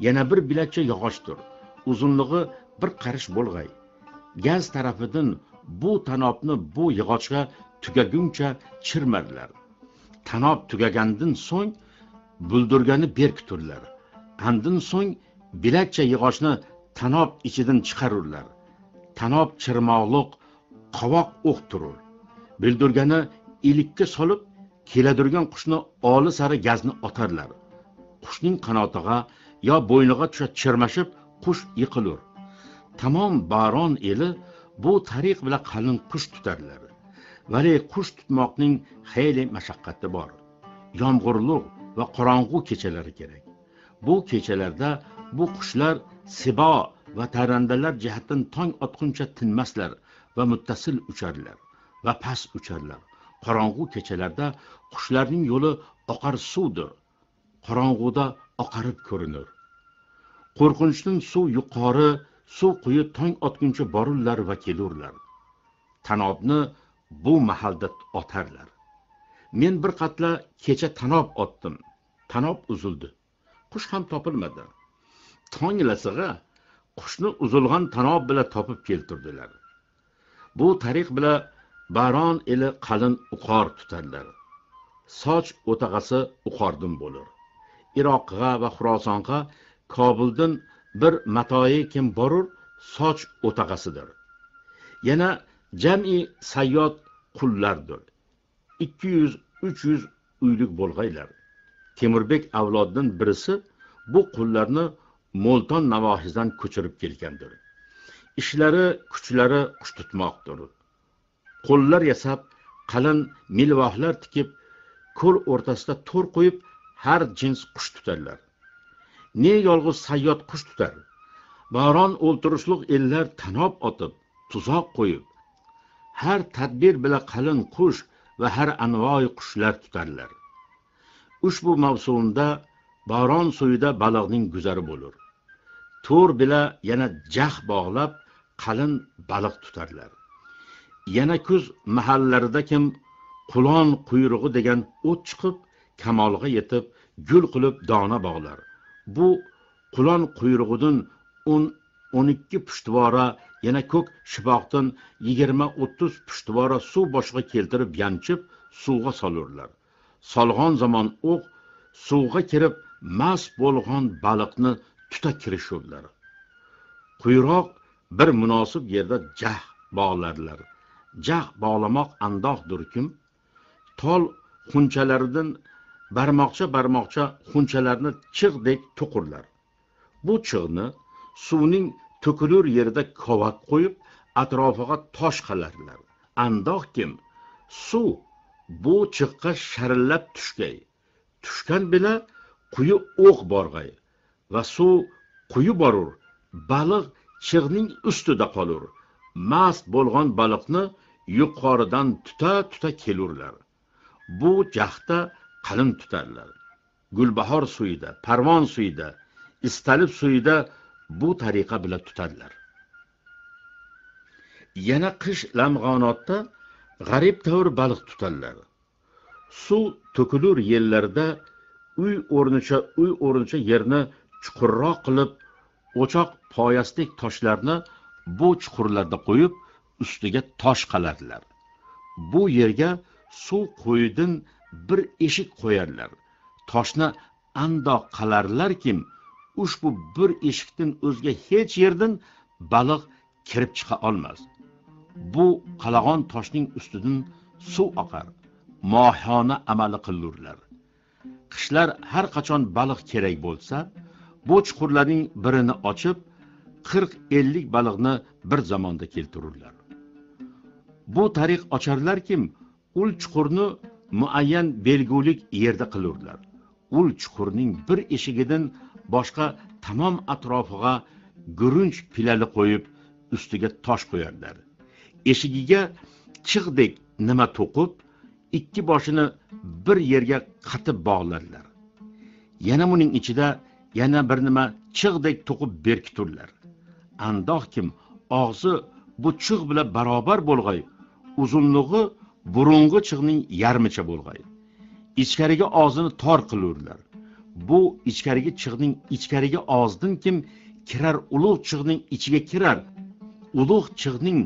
Yana bir bilakcha yog'ochdir. Uzunlig'i bir qarish bo'lg'ay. Gaz tarafidan bu tanobni bu yog'ochga tugaguncha chirmadilar. Tanob tugagandan so'ng buldurgani berkiturlar andin so'ng bilakcha yog'ochni tanob ichidan chiqarurlar. Tanob chirmoqliq qovoq o'q turur bildirgani ilikka solib keladirgan qushni oli sari gazni otarlar. Qushning qanotiga yo bo'yniga tusha chirmashib qush yiqilur. Tamom baron eli bu tariq bilan qalin qush tutarlar. Vale qush tutmoqning xeyli mashaqqati bor. Yomg'irli va qorong'u kechalari kerak. Bu kechalarda bu qushlar sibo va tarandalar jihatdan tong otguncha tinmaslar va muttasil ucharlar va past ucharlar. Qorong'u kechalarda qushlarning yo'li oqar suvdir. Qorong'uda oqarib ko'rinur. Qo'rqinchdan suv yuqori suv quyi tong otguncha borurlar va kelurlar. Tanobni bu mahalda otarlar. Men bir qatla kecha tanob otdim. Tanob uzildi. Qush ham topilmadi. Tonglasig'a qushni uzilgan tanob bilan topib keltirdilar. Bu tariq bilan baron eli qalin uqor tutarlar. Soch o'tag'asi uqordin bo'lur. Iroqqa va xurosonga kobuldan bir matoyi kim borur soch o'tag'asidir. Yana jami sayyod qullardir. Ikki yuz uch yuz uylik bo'lg'aylar. Temurbek avlodidan birisi bu qullarni mo'lton navohiydan ko'chirib kelgandir. Ishlari kuchlari qush tutmoqdir. Qo'llar yasab qalin milvohlar tikib ko'l o'rtasida to'r qo'yib har jins qush tutarlar. Ne yolg'iz sayyod qush tutar? Baron o'ltirishliq ellar tanob otib tuzoq qo'yib har tadbir bilan qalin qush va har anvoy qushlar tutarlar. Ushbu mavsumda boron suvida baliqning guzari bo'lur. To'r bilan yana jah bog'lab qalin baliq tutarlar. Yana kuz mahallarida kim qulon quyrug'i degan o't chiqib kamolga yetib gul qilib dona bog'lar. Bu qulon quyrug'idan o'n o'n ikki pushtvora yana ko'k shipoqdan yigirma o'ttiz pushtvora suv boshiga keltirib yanchib suvga solurlar. Solg'on zamon o'q suvga kirib mast bo'lg'on baliqni tuta kirishurlar. Quyroq bir munosib yerda jah bog'larlar. Jag bog'lamoq andoqdirkim tol xunchalaridan barmoqcha barmoqcha xunchalarni chig'dek to'qurlar bu chig'ni suvning to'kilur yerida kovak qo'yib atrofiga tosh qalarlar. Andoq kim? Suv bu chiqqa sharillab tushgay. Tushgan bila quyi o'q borg'ay va suv quyi borur baliq chig'ning ustida qolur. Mast bo'lgan baliqni yuqoridan tuta tuta kelurlar. Bu jahda qalin tutarlar. Gulbahor suyida parvon suyida istalib suyida bu tariqa bilan tutadilar yana qish lamg'onotda g'arib tavr baliq tutadilar suv to'kilur yellarda uy o'rnicha uy o'rnicha yerni chuqurroq qilib o'choq poyasidek toshlarni bu chuqurlarda qo'yib ustiga tosh qaladilar. Bu yerga suv qo'yidin bir eshik qo'yarlar toshni andoq qalarlarkim ushbu bir eshikdan o'zga hech yerdan baliq kirib chiqa olmas. Bu qalag'on toshning ustidan suv oqar mohiyona amali qilurlar. Qishlar har qachon baliq kerak bo'lsa bu chuqurlarning birini ochib qirq ellik baliqni bir zamonda keltirurlar. Bu tariq ocharlarkim ul chuqurni muayyan belgulik yerda qilurlar. Ul chuqurning bir eshigidan boshqa tamom atrofiga gurunch pilali qo'yib ustiga tosh qo'yarlar. Eshigiga chiqdek nima to'qib ikki boshini bir yerga qatib bog'larlar. Yana buning ichida yana bir nima chiqdek to'qib berkiturlar. Andoqkim og'zi bu chiq bilan barobar bo'lg'ay uzunlig'i burungi chig'ning yarmicha bo'lg'ay. Ichkariga og'zini tor qilurlar. Bu ichkarigi chig'ning ichkarigi og'zidan kim kirar ulug' chig'ning ichiga kirar. Ulug' chig'ning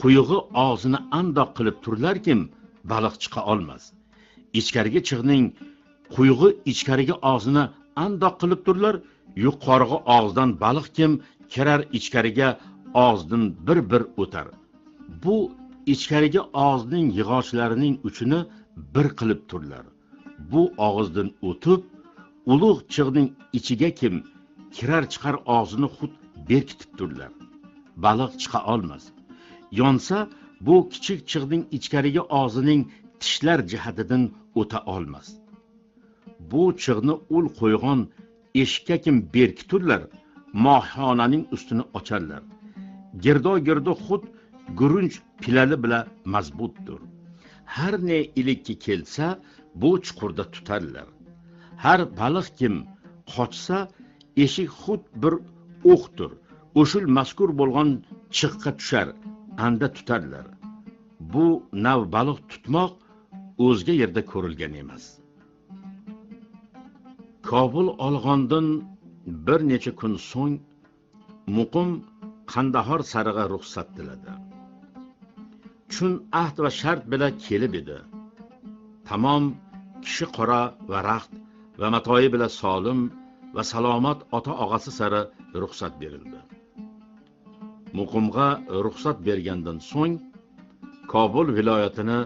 quyug'i og'zini andoq qilib turlarkim baliq chiqa olmas. Ichkarigi chig'ning quyug'i ichkarigi og'zini andoq qilib turlar yuqorigi og'zidan baliq kim kirar ichkariga og'zidan bir bir o'tar. Bu ichkarigi og'izning yig'ochlarining uchini bir qilib turlar bu og'izdan o'tib ulug' chig'ning ichiga kim kirar chiqar og'zini xud berkitib turlar baliq chiqa olmas. Yonsa bu kichik chig'ning ichkarigi og'zining tishlar jihatidan o'ta olmas. Bu chig'ni ul qo'yg'on eshikka kim berkiturlar mohixonaning ustini ocharlar. Girdo girdo xud gurunch pilali bilan mazbutdir. Har ne ilikki kelsa bu chuqurda tutarlar. Har baliq kim qochsa eshik xud bir o'qdir. O'shul mazkur bo'lgan chiqqa tushar anda tutarlar. Bu nav baliq tutmoq o'zga yerda ko'rilgan emas. Kobul olg'ondan bir necha kun so'ng muqim qandahor sarig'a ruxsat tiladi. Chun ahd va shart bilan kelib edi. Tamom kishi qora va raxt va matoyi bilan solim va salomat ota og'asi sari ruxsat berildi. Muqimga ruxsat bergandan so'ng kobul viloyatini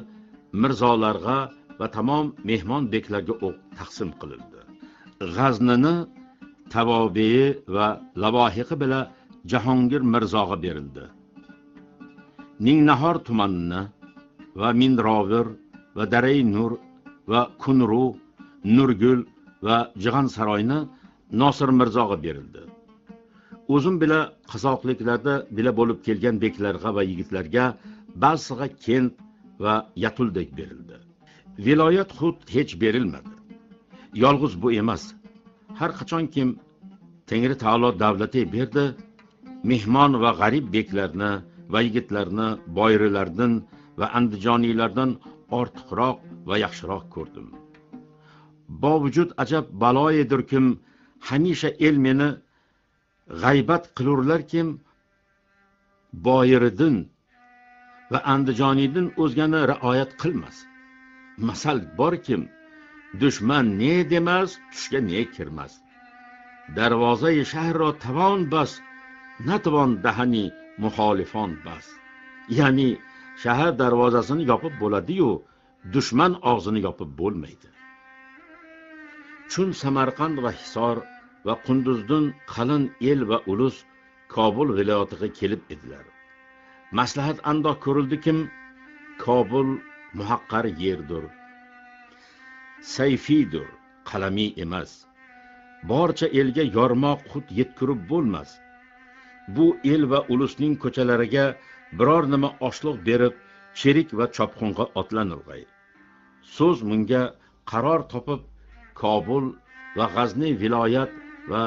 mirzolarga va tamom mehmon beklarga taqsim qilindi. G'aznini tavobeyi va lavohiqi bilan jahongir mirzoga berildi. Mingnahor tumanini va minrovir va daray nur va kunru nurgul va Jig'an saroyini nosir mirzoga berildi. O'zim bila qazoqliklarda bila bo'lib kelgan beklarga va yigitlarga balsig'a kent va yatuldek berildi. Viloyat xud hech berilmadi. Yolg'iz bu emas. Har qachon kim tengri taolo davlati berdi mehmon va g'arib beklarni va yigitlarni boyrilardan va andijoniylardan ortiqroq va yaxshiroq ko'rdim. Bovujud ajab baloyedir kim hamisha el meni g'aybat qilurlarkim boyiriddin va andijoniydan o'zgani rioyat qilmas. Masal borkim dushman ne demas tushga ne kirmas. Darvozai shahro tavon bas natavon dahani muxolifon bas. Ya'ni shahar darvozasini yopib bo'ladiyu dushman og'zini yopib bo'lmaydi. Chun samarqand va hisor va qunduzdan qalin el va ulus kobul viloyatiga kelib edilar. Maslahat andoq ko'rildikim kobul muhaqqar yerdir sayfiydir qalamiy emas. Borcha elga yormoq xud yetkirib bo'lmas. Bu el va ulusning ko'chalariga biror nima oshliq berib cherik va chopqunga otlanurg'ay so'z bunga qaror topib kobul va g'azni viloyat va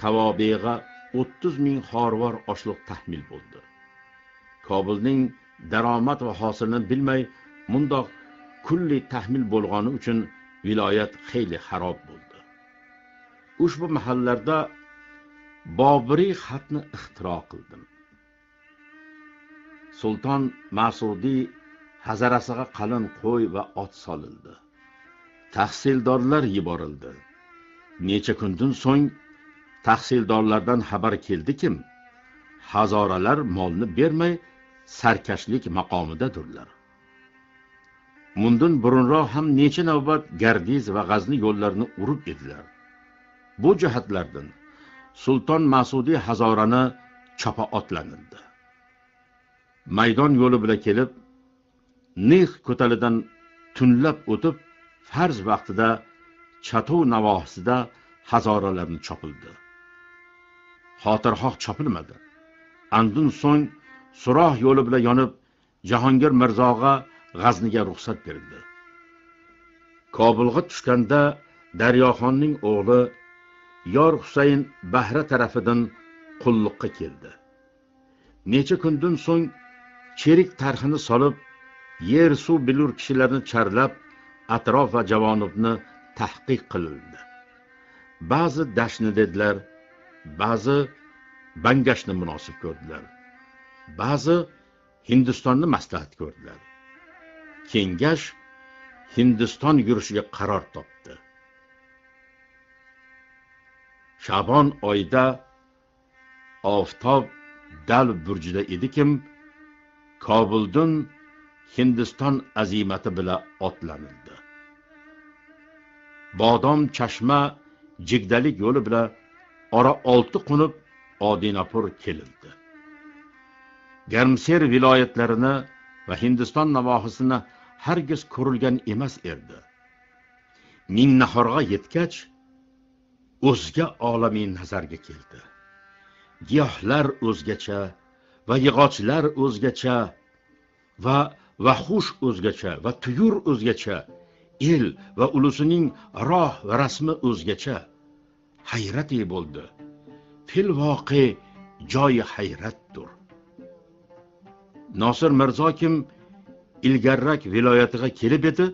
tavobeg'a o'ttiz ming xorvor oshliq tahmil bo'ldi. Kobulning daromad va hosilini bilmay mundoq kulli tahmil bo'lgani uchun viloyat xeyli xarob bo'ldi. Ushbu mahallarda boburiy xatni ixtiro qildim. Sulton masudiy hazarasiga qalin qo'y va ot solildi tahsildorlar yuborildi. Necha kundan so'ng tahsildorlardan xabar keldikim hazoralar molni bermay sarkashlik maqomidadurlar mundan burunroq ham necha navbat gardiz va g'azni yo'llarini urib edilar. Bu jihatlardan sulton masudiy hazorani chopa otlanildi. Maydon yo'li bilan kelib nix ko'talidan tunlab o'tib farz vaqtida chatuv navohisida hazoralarni chopildi. Xotirxoh chopilmadi. Andun so'ng suroh yo'li bilan yonib jahongir mirzoga g'azniga ruxsat berildi. Kobulga tushganda daryoxonning o'g'li yor husayn bahra tarafidan qulluqqa keldi. Necha kundan so'ng cherik tarhini solib yer suv bilur kishilarni charlab atrof va javonibni tahqiq qilindi ba'zi dashni dedilar ba'zi bangashni munosib ko'rdilar. Ba'zi hindistonni maslahat ko'rdilar. Kengash hindiston yurishiga qaror topdi. Shabon oyida oftob dal burjida edikim kobuldan hindiston azimati bilan otlanildi. Bodom chashma jigdalik yo'li bilan ora olti qo'nib odinapur kelindi. Garmser viloyatlarini va hindiston navohisini hargiz ko'rilgan emas edi mingnahorga yetgach o'zga olamiy nazarga keldi. Giyohlar o'zgacha va yig'ochlar o'zgacha va vahush o'zgacha va tuyur o'zgacha el va ulusining roh va rasmi o'zgacha hayrati bo'ldi. Fil voqe joyi hayratdir. Nosir mirzo kim ilgarrak viloyatiga kelib edi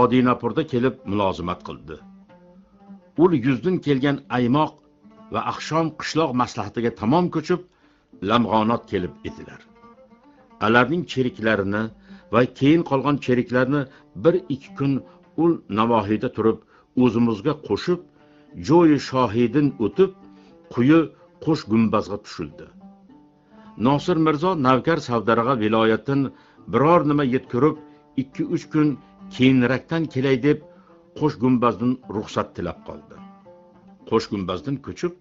odinapurda kelib mulozimat qildi. Ul yuzdin kelgan aymoq va axshom qishloq maslahatiga tamom ko'chib lamg'onot kelib edilar. Alarning cheriklarini va keyin qolgan cheriklarni bir ikki kun ul navohiyda turib o'zimizga qo'shib jo'yi shohidin o'tib quyi qo'sh gumbazga tushildi. Nosir mirzo navkar savdarg'a viloyatdan biror nima yetkirib ikki uch kun keyinrakdan kelay deb qo'sh gumbazdan ruxsat tilab qoldi. Qo'sh gumbazdan ko'chib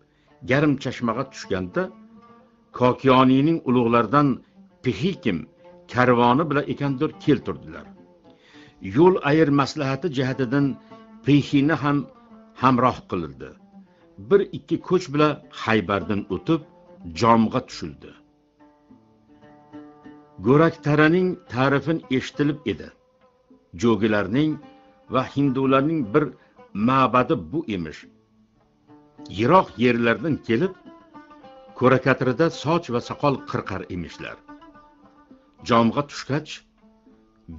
garim chashmaga tushganda kokiyoniyning ulug'laridan pixikim karvoni bilan ekandir keltirdilar. Yo'l ayir maslahati jihatidan peyxini ham hamroh qilindi. Bir ikki ko'ch bilan haybardan o'tib jomga tushildi. Go'raktaraning ta'rifin eshitilib edi. Jo'gilarning va hindularning bir ma'badi bu emish. Yiroq yerlardan kelib ko'rakatrida soch va soqol qirqar emishlar. Jomga tushgach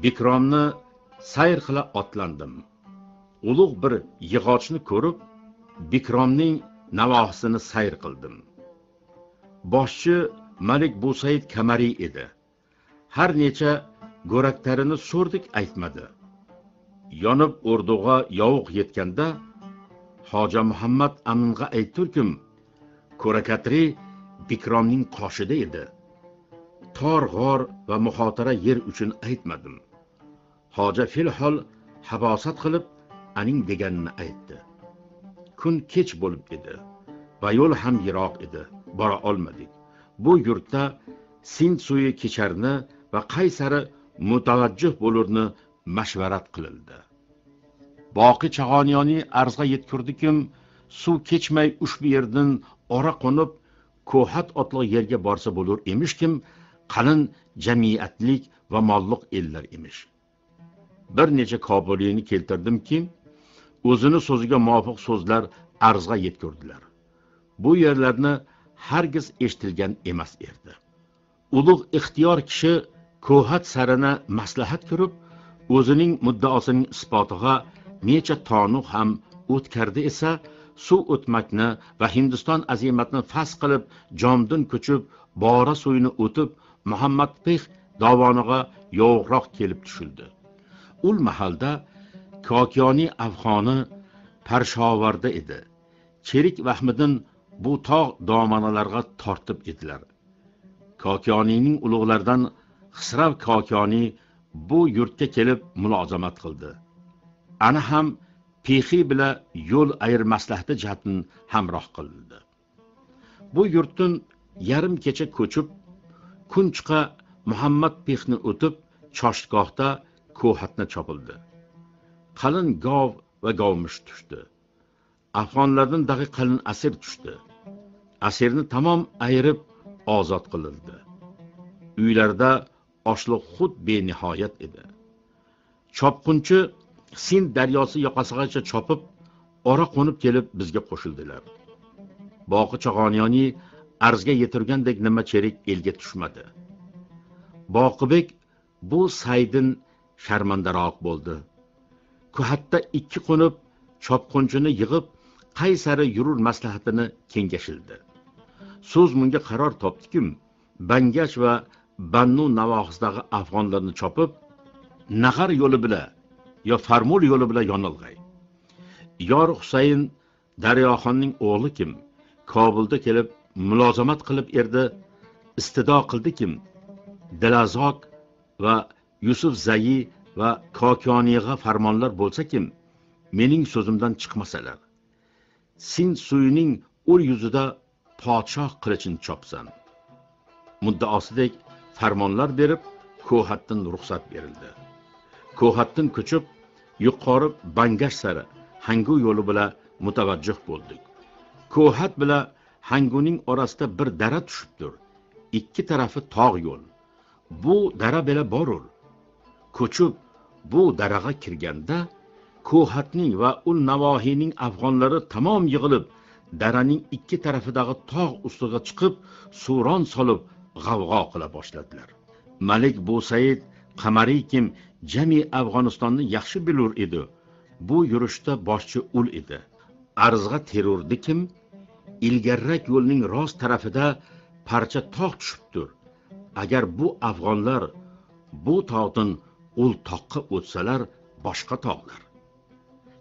bikromni sayr qila otlandim. Ulug' bir yig'ochni ko'rib bikromning navohisini sayr qildim. Boshchi malik busaid kamariy edi. Har necha go'raktarini so'rdik aytmadi. Yonib o'rdug'a yovuq yetganda hoja muhammad aminga aytdurkim ko'rakatri bikromning qoshida edi. Tor g'or va muxotara yer uchun aytmadim. Hoja filhol habosat qilib aning deganini aytdi. Kun kech bo'lib edi va yo'l ham yiroq edi bora olmadik. Bu yurtda sind suyi kecharni va qaysari mutavajjuh bo'lurni mashvarat qilildi boqi chag'oniyoniy arzga yetkurdikim suv kechmay ushbu yerdan ora qo'nib ko'hat otliq yerga borsa bo'lur emishkim qalin jamiyatlik va molliq ellar emish. Bir necha kobuliyni keltirdimki o'zini so'ziga muvofiq so'zlar arzga yetkirdilar bu yerlarni hargiz eshitilgan emas edi ulug' ixtiyor kishi ko'hat sarini maslahat ko'rib o'zining muddaosining isbotiga necha tonu ham o'tkardi esa suv o'tmakni va hindiston azimatni fas qilib jomdin ko'chib bora suvini o'tib muhammadbeh dovoniga yovuqroq kelib tushildi. Ul mahalda kokiyoniy afg'oni parshovarda edi. Cherik vahmiddin bu tog' domonalarga tortib edilar. Kokiyoniyning ulug'laridan xisrav kokiyoniy bu yurtga kelib mulozamat qildi. Ana ham pexiy bilan yo'l ayirmaslahati jihatdan hamroh qildi bu yurtdan yarim kecha ko'chib kun chiqa muhammad pexni o'tib choshgohda ko'hatni chopildi. Qalin gov va govmish tushdi. Afg'onlardan dag'i qalin asir tushdi. Asirni tamom ayirib ozod qilindi. Uylarda oshliq xud benihoyat edi. Chopqunchi sind daryosi yoqasigacha chopib ora qo'nib kelib bizga qo'shildilar. Boqi chag'oniyoniy arzga yetirgandek nima cherik elga tushmadi. Boqibek bu saydin sharmandaroq bo'ldi. Kuhatda ikki qo'nib chopqunchini yig'ib qay sari yurur maslahatini kengashildi. So'z bunga qaror topdikim? Bangash va bannu navohisidagi afg'onlarni chopib nag'ar yo'li bilan yo farmul yo'li bilan yonilg'ay. Yor husayn daryoxonning o'g'li kim? Kobulda kelib mulozamat qilib erdi istido qildi kim? Dilazok va yusuf zayi va kokoniyga farmonlar bo'lsa kim? Mening so'zimdan chiqmasalar. Sin suyining ur yuzida podshoh qilichini chopsan. Muddaosidek farmonlar berib ko'hatdan ruxsat berildi. Ko'hatdan ko'chib yuqori bangash sari hangu yo'li bilan mutavajjih bo'ldik. Ko'hat bilan hanguning orasida bir dara tushibdir. Ikki tarafi tog' yo'l. Bu dara bela borur. Ko'chib bu daraga kirganda ko'hatning va ul navohiyning afg'onlari tamom yig'ilib daraning ikki tarafidagi tog' ustiga chiqib suron solib g'avg'o qila boshladilar. Malik busaid qamariy kim jami afg'onistonni yaxshi bilur edi. Bu yurishda boshchi ul edi. Arzga terurdi kim? Ilgariroq yo'lning rost tarafida parcha tog' tushibdir. Agar bu afg'onlar bu tog'dan ul toqqa o'tsalar boshqa tog'lar.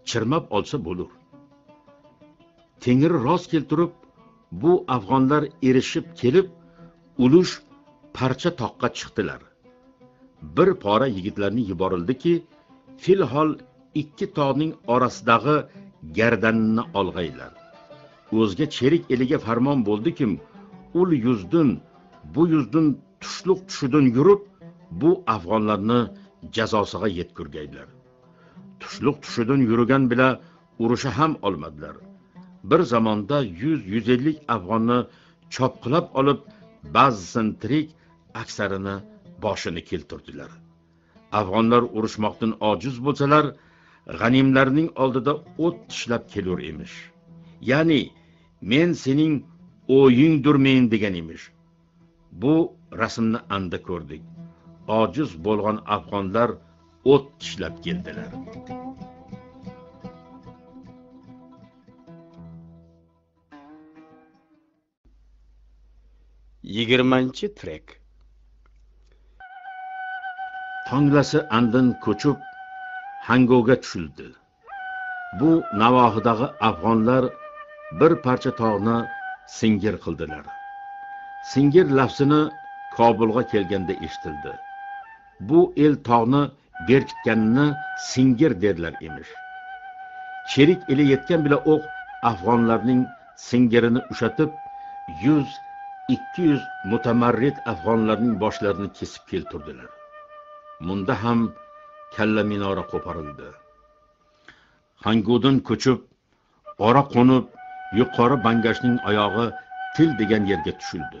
Chirmab olsa bo'lur. Tengri rost keltirib bu afg'onlar erishib kelib ulush parcha toqqa chiqdilar. Bir pora yigitlarni yuborildiki filhol ikki tog'ning orasidagi gardanini olg'aylar. O'zga cherik eliga farmon bo'ldikim ul yuzdin bu yuzdin tushliq tushidin yurib bu afg'onlarni jazosiga yetkirgaydilar tushliq tushidin yurgan bilan urusha ham olmadilar. Bir zamonda yuz yuz ellik afg'onni chopqilab olib ba'zisini tirik aksarini boshini keltirdilar. Afg'onlar urushmoqdan ojiz bo'lsalar g'animlarning oldida o't tishlab kelur emish. Ya'ni men sening o'yingdurmen degan emish. Bu rasmni anda ko'rdik. Ojiz bo'lgan afg'onlar o't tishlab keldilar. Yigirmanchi trek. Tonglasi andin ko'chib hangovga tushildi. Bu navohidagi afg'onlar bir parcha tog'ni singir qildilar. Singir lafzini kobulga kelganda eshitildi. Bu el tog'ni berkitganini singir derlar emish. Cherik eli yetgan bila o'q afg'onlarning singirini ushatib yuz ikki yuz mutamarrid afg'onlarning boshlarini kesib keltirdilar. Munda ham kalla minora qo'porildi hangudin ko'chib ora qo'nib yuqori bangashning oyog'i til degan yerga tushildi.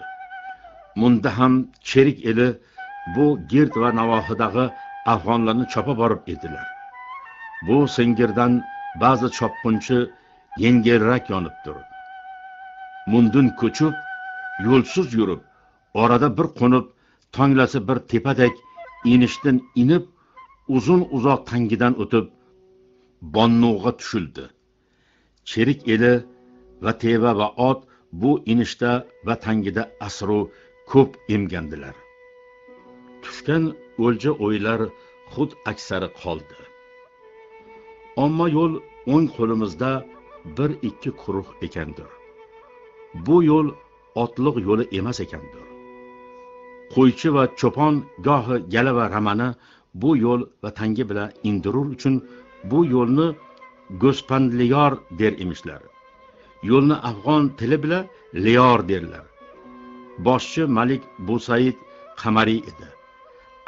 Munda ham cherik eli bu girt va navohidagi afg'onlarni chopa borib edilar. Bu singirdan ba'zi chopqunchi yengilroq yonibdir mundin ko'chib yo'lsiz yurib orada bir qo'nib tonglasi bir tepadek inishdan inib uzun uzoq tangidan o'tib bonnug'a tushildi. Cherik eli va teva va ot bu inishda va tangida asru ko'p emgandilar. Tushgan o'lja o'ylar xud aksari qoldi. Omma yo'l o'ng qo'limizda bir ikki quruq ekandir. Bu yo'l otliq yo'li emas ekandir. Qo'ychi va cho'pon gohi gala va ramani bu yo'l va tangi bilan indirur uchun bu yo'lni go'spandliyor der emishlar. Yo'lni afg'on tili bilan liyor derlar. Boshchi malik busaid qamariy edi.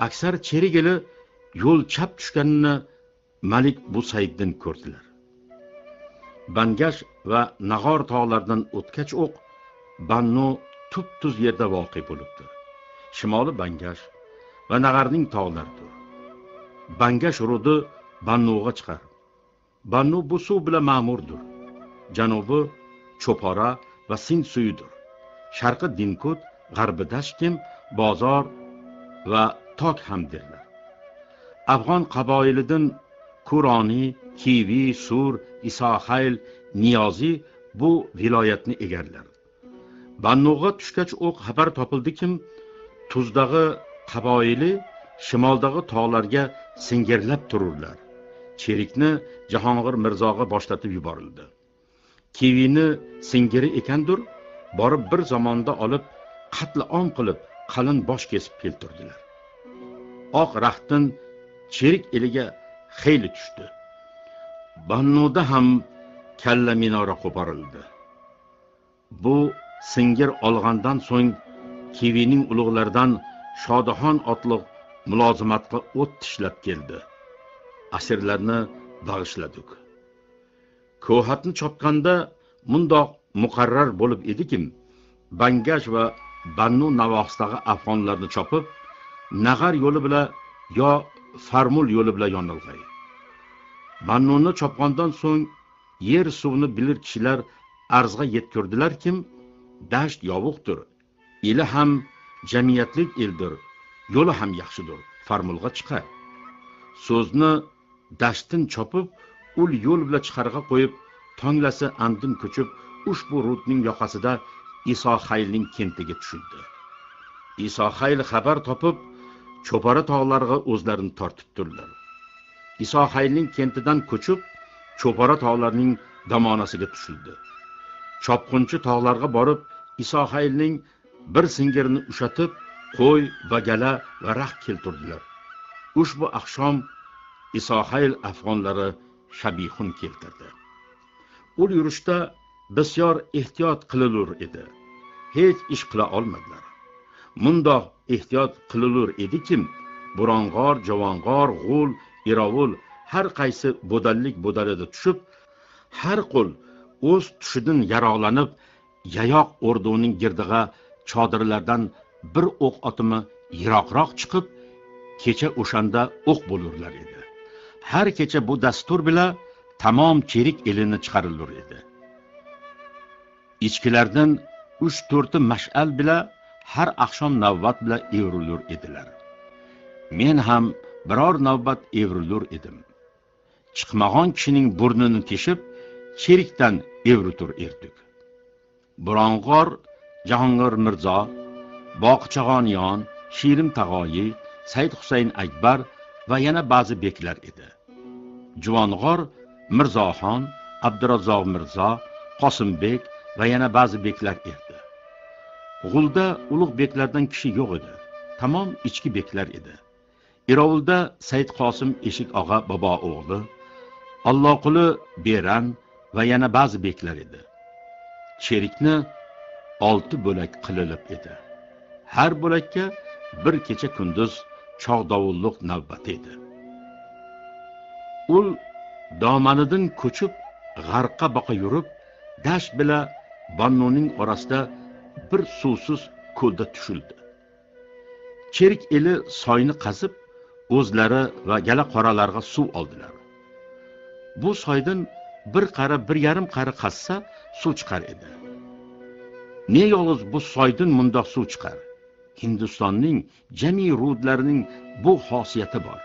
Aksar cherigili yo'l chap tushganini malik busaiddan ko'rdilar. Bangash va nag'or tog'laridan o'tgach o'q bannu tup tuz yerda voqe bo'libdi. Shimoli bangash va nag'arning tog'laridir. Bangash rudi bannug'a chiqar. Bannu bu suv bilan ma'murdir. Janubi cho'pora va sind suyidir. Sharqi dinkut g'arbi dashkim bozor va tok ham derlar. Afg'on qaboilidan kuroniy kivi sur isohayl niyoziy bu viloyatni egarlar. Bannog'a tushgach o'q xabar topildikim tuzdag'i qaboili shimoldagi tog'larga singirlab tururlar. Cherikni jahong'ir mirzoga boshlatib yuborildi. Kivini singiri ekandir borib bir zamonda olib qatli om qilib qalin bosh kesib keltirdilar. Oq raxtin cherik eliga xeyli tushdi. Bannuda ham kalla minora qo'porildi bu singir olgandan so'ng kivining ulug'laridan shodixon otliq mulozimatga o't tishlab keldi. Asirlarni bag'ishladik. Ko'hatni chopganda mundoq muqarrar bo'lib edikim bangash va bannu navohisdagi afg'onlarni chopib nag'ar yo'li bilan yo farmul yo'li bilan yonilg'ay. Bannuni chopgandan so'ng yer suvni bilir kishilar arzga yetkirdilarkim dasht yovuqdir. Eli ham jamiyatlik eldir yo'li ham yaxshidir. Farmulga chiqa. So'zni dashtdan chopib ul yo'l bilan chiqarg'a qo'yib tonglasi andin ko'chib ushbu rudning yoqasida iso haylning kentiga tushildi iso hayl xabar topib cho'para tog'larga o'zlarini tortibdirlar iso haylning kentidan ko'chib cho'para tog'larning damonasiga tushildi. Chopqunchi tog'larga borib isohaylning bir singirini ushatib qo'y va gala va raq keltirdilar. Ushbu ahshom isohayl afg'onlari shabihun keltirdi. U yurishda bisyor ehtiyot qililur edi. Hech ish qila olmadilar. Mundoq ehtiyot qililur edikim burong'or javong'or g'ul irovul har qaysi bo'dallik bo'dalida tushib har qo'l o'z tushidan yaroqlanib yayoq o'rduning girdig'a chodirlardan bir o'q otimi yiroqroq chiqib kecha o'shanda o'q bo'lurlar edi. Har kecha bu dastur bilan tamom cherik elini chiqarilur edi. Ichkilardan uch to'rti mash'al bilan har oqshom navbat bilan evrilur edilar. Men ham biror navbat evrilur edim. Chiqmag'on kishining burnini teshib cherikdan evritur erdik. Burong'or jahongir mirzo boqchag'oniyon shirim tag'oyi said husayn akbar va yana ba'zi beklar edi. Juvong'or mirzoxon abdurazzoq mirzo qosimbek va yana ba'zi beklar edi g'ulda ulug' beklardan kishi yo'q edi tamom ichki beklar edi. Irovulda said qosim eshik og'a bobo o'g'li alloquli beran va yana ba'zi beklar edi. Cherikni olti bo'lak qililib edi. Har bo'lakka bir kecha kunduz chog'dovulliq navbati edi. Ul domanidan ko'chib g'arqqa boqa yurib dasht bilan bannuning orasida bir suvsiz ko'lda tushildi. Cherik eli soyni qazib o'zlari va gala qoralarga suv oldilar. Bu soydan bir qari bir yarim qari qazsa suv chiqar edi. Ne yolg'iz bu soydin mundoq suv chiqar. Hindistonning jami rudlarining bu xosiyati bor.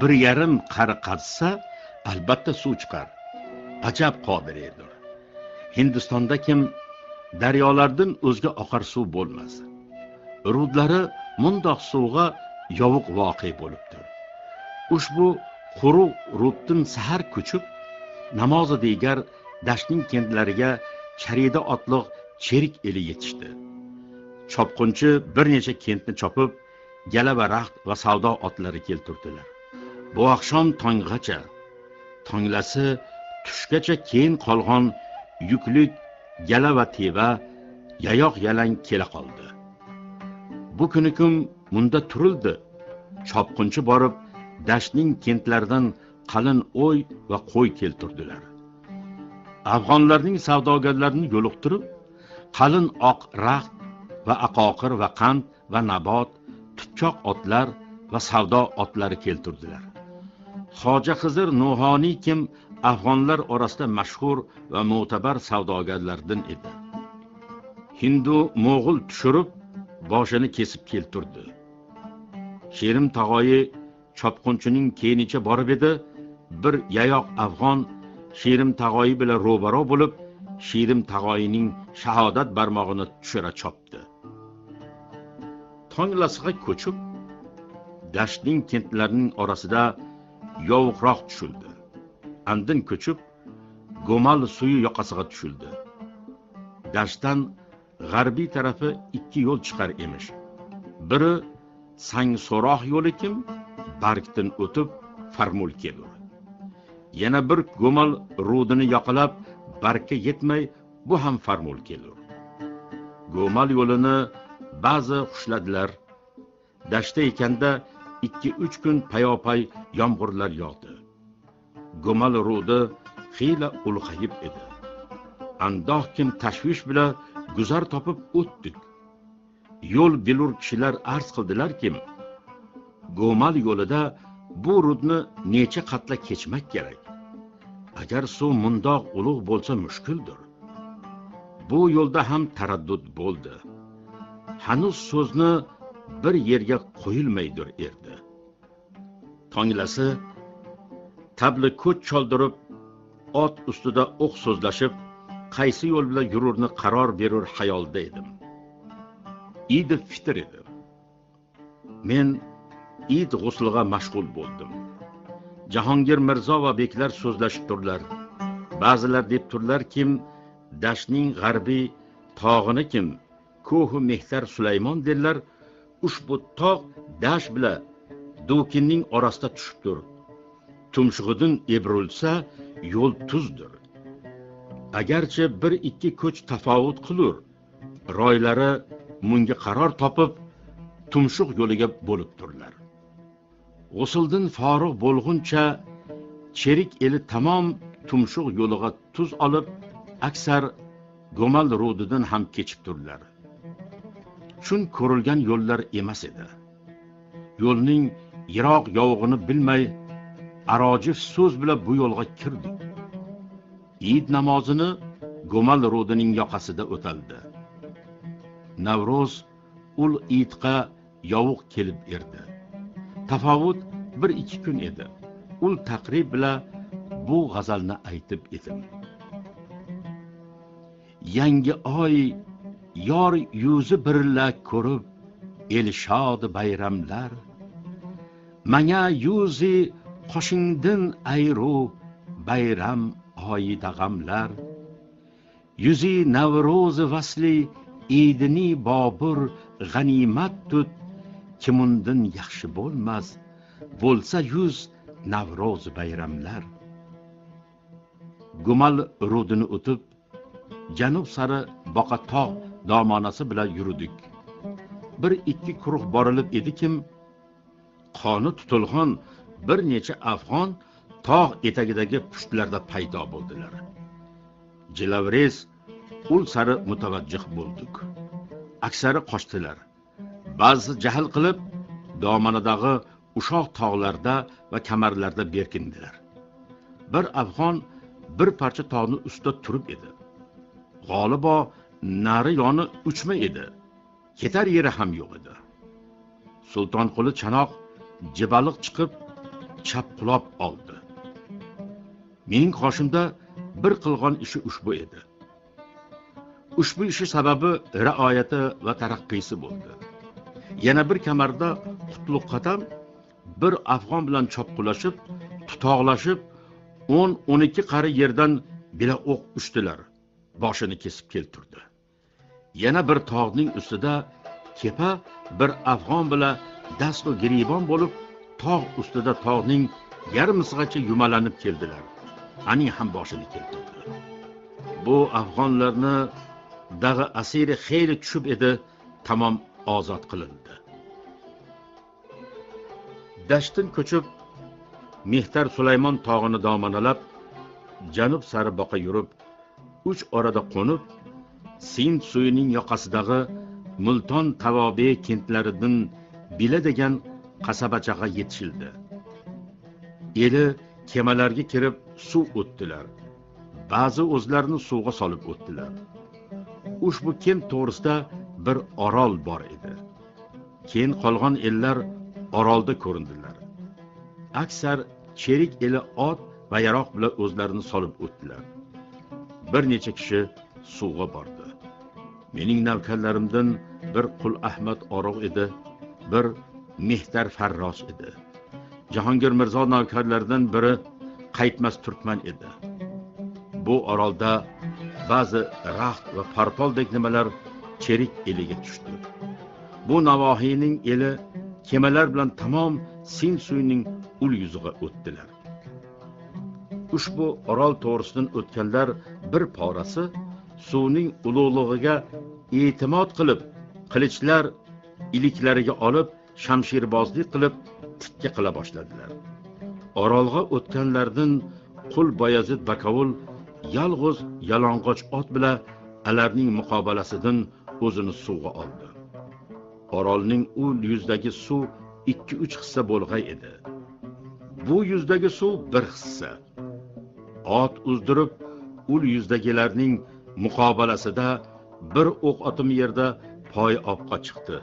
Bir yarim qari qazsa albatta suv chiqar. Ajab qodir edi hindistonda kim daryolardan o'zga oqar suv bo'lmas. Rudlari mundoq suvga yovuq voqe bo'libdir. Ushbu quruq ruddan sahar ko'chib namozi degar dashtning kentlariga charida otliq cherik eli yetishdi. Chopqunchi bir necha kentni chopib gala va raxt va savdo otlari keltirdilar. Bu oqshom tonggacha tonglasi tushgacha keyin qolgan yuklik gala va teva yayoq yalang kela qoldi. Bu kuni kun munda turildi. Chopqunchi borib dashtning kentlaridan qalin o'y va qo'y keltirdilar. Afg'onlarning savdogarlarini yo'liqtirib qalin oq raxt va aqoqir va qand va nabot tutchoq otlar va savdo otlari keltirdilar. Hoja xizr nuhoniy kim afg'onlar orasida mashhur va mo'tabar savdogarlardan edi. Hindu mo'g'ul tushirib boshini kesib keltirdi. Sherim tog'oyi chopqunchining keyinicha borib edi bir yayoq afg'on sherim tag'oyi bilan ro'baro bo'lib sherim tag'oyining shahodat barmog'ini tushira chopdi. Tonglasiga ko'chib dashtning kentlarining orasida yovuqroq tushildi. Andin ko'chib go'mal suyi yoqasiga tushildi. Dashtdan g'arbiy tarafi ikki yo'l chiqar emish. Biri sangso'roq yo'li kim bargdan o'tib farmul kelur. Yana bir go'mal rudini yoqalab barka yetmay bu ham farmul kelur. Go'mal yo'lini ba'zi xushladilar. Dashta ekanda ikki uch kun payopay yomg'irlar yog'di. Go'mal rudi xiyla ulg'ayib edi. Andoq kim tashvish bilan guzar topib o'tdik. Yo'l bilur kishilar arz qildilarkim go'mal yo'lida bu rudni necha qatla kechmak kerak? Agar suv mundoq ulug' bo'lsa mushkuldir. Bu yo'lda ham taraddud bo'ldi. Hanuz so'zni bir yerga qo'yilmaydir erdi. Tonglasi tabli ko'ch choldirib ot ustida o'q so'zlashib qaysi yo'l bilan yururni qaror berur xayolda edim. Idi fitr edi. Men id g'usliga mashg'ul bo'ldim. Jahongir mirzo va beklar so'zlashib turdilar ba'zilar deb turdilar kim dashtning g'arbiy tog'ini kim ko'hu mehtar sulaymon dedilar ushbu tog' dash bilan do'kinning orasida tushibdir. Tumshug'idin ebrilsa yo'l tuzdir. Agarchi bir ikki ko'ch tafovut qilur roylari munga qaror topib tumshuq yo'liga bo'lib turdilar g'usuldan forig' bo'lguncha cherik eli tamom tumshuq yo'liga tuz olib aksar go'mal rudidan ham kechib turdilar. Chun ko'rilgan yo'llar emas edi. Yo'lning yiroq yovug'ini bilmay arojif so'z bilan bu yo'lga kirdik id namozini go'mal rudining yoqasida o'taldi. Navro'z ul itqa yovuq kelib erdi. Tafovut bir ikki kun edi. Ul taqrib bilan bu g'azalni aytib edim. Yangi oy yor yuzi birla ko'rib elshod bayramlar. Manga yuzi qoshingdin ayru bayram oyida g'amlar yuzi navro'zi vasli idini bobur g'animat tut kim undan yaxshi bo'lmas bo'lsa yuz navro'z bayramlar. Gumal rudini o'tib janub sari boqa tog' domonasi bilan yurdik bir ikki quruq borilib edikim qoni tutilgan bir necha afg'on tog' etagidagi pushtlarda paydo bo'ldilar. Jilavrez ul sari mutavajjih bo'ldik. Aksari qochdilar. Ba'zisi jahl qilib domanadagi ushoq tog'larda va kamarlarda berkindilar. Bir afg'on bir parcha tog'ni ustida turib edi. G'olibo nari yoni uchma edi. Ketar yeri ham yo'q edi. Sultonquli chanoq jibaliq chiqib chapqulob oldi. Mening qoshimda bir qilg'on ishi ushbu edi. Ushbu ishi sababi rioyati va taraqqiysi bo'ldi. Yana bir kamarda qutlug' qatam bir afg'on bilan chopqulashib tutoqlashib o'n o'n ikki qari yerdan bila o'q uchdilar. Boshini kesib keltirdi. Yana bir tog'ning ustida kepa bir afg'on bilan dastu giribon bo'lib tog' ustida tog'ning yarmisigacha yumalanib keldilar. Aning ham boshini keltirdi bu afg'onlarni dag'i asiri xeyli tushib edi. Tamom ozod qilindi. Dashtdan ko'chib mehtar sulaymon tog'ini domanalab janub sari boqa yurib uch orada qo'nib sind suyining yoqasidagi multon tavobe kentlaridan bila degan qasabachaga yetishildi eli kemalarga kirib suv o'tdilar. Ba'zi o'zlarini suvga solib o'tdilar. Ushbu kent to'g'risida bir orol bor edi. Keyin qolgan ellar orolda ko'rindilar. Aksar cherik eli ot va yaroq bilan o'zlarini solib o'tdilar. Bir necha kishi suvga bordi. Mening navkarlarimdan bir qul ahmad oroq edi bir mehtar farrosh edi. Jahongir mirzo navkarlaridan biri qaytmas turkman edi. Bu orolda ba'zi raxt va parpoldek nimalar cherik eliga tushdi. Bu navohiyning eli kemalar bilan tamom sin suyining ul yuziga o'tdilar. Ushbu orol to'g'risidan o'tganlar bir porasi suvning ulug'lig'iga e'timod qilib qilichlar iliklariga olib shamshirbozlik qilib tikka qila boshladilar. Orolga o'tganlardan qul boyazid bakovul yolg'iz yalang'och ot bilan alarning muqobalasidan o'zini suvga oldi. Orolning u yuzdagi suv ikki uch hissa bo'lg'ay edi. Bu yuzdagi suv bir hissa. Ot uzdirib ul yuzdagilarning muqobalasida bir o'q otim yerda poy obqa chiqdi.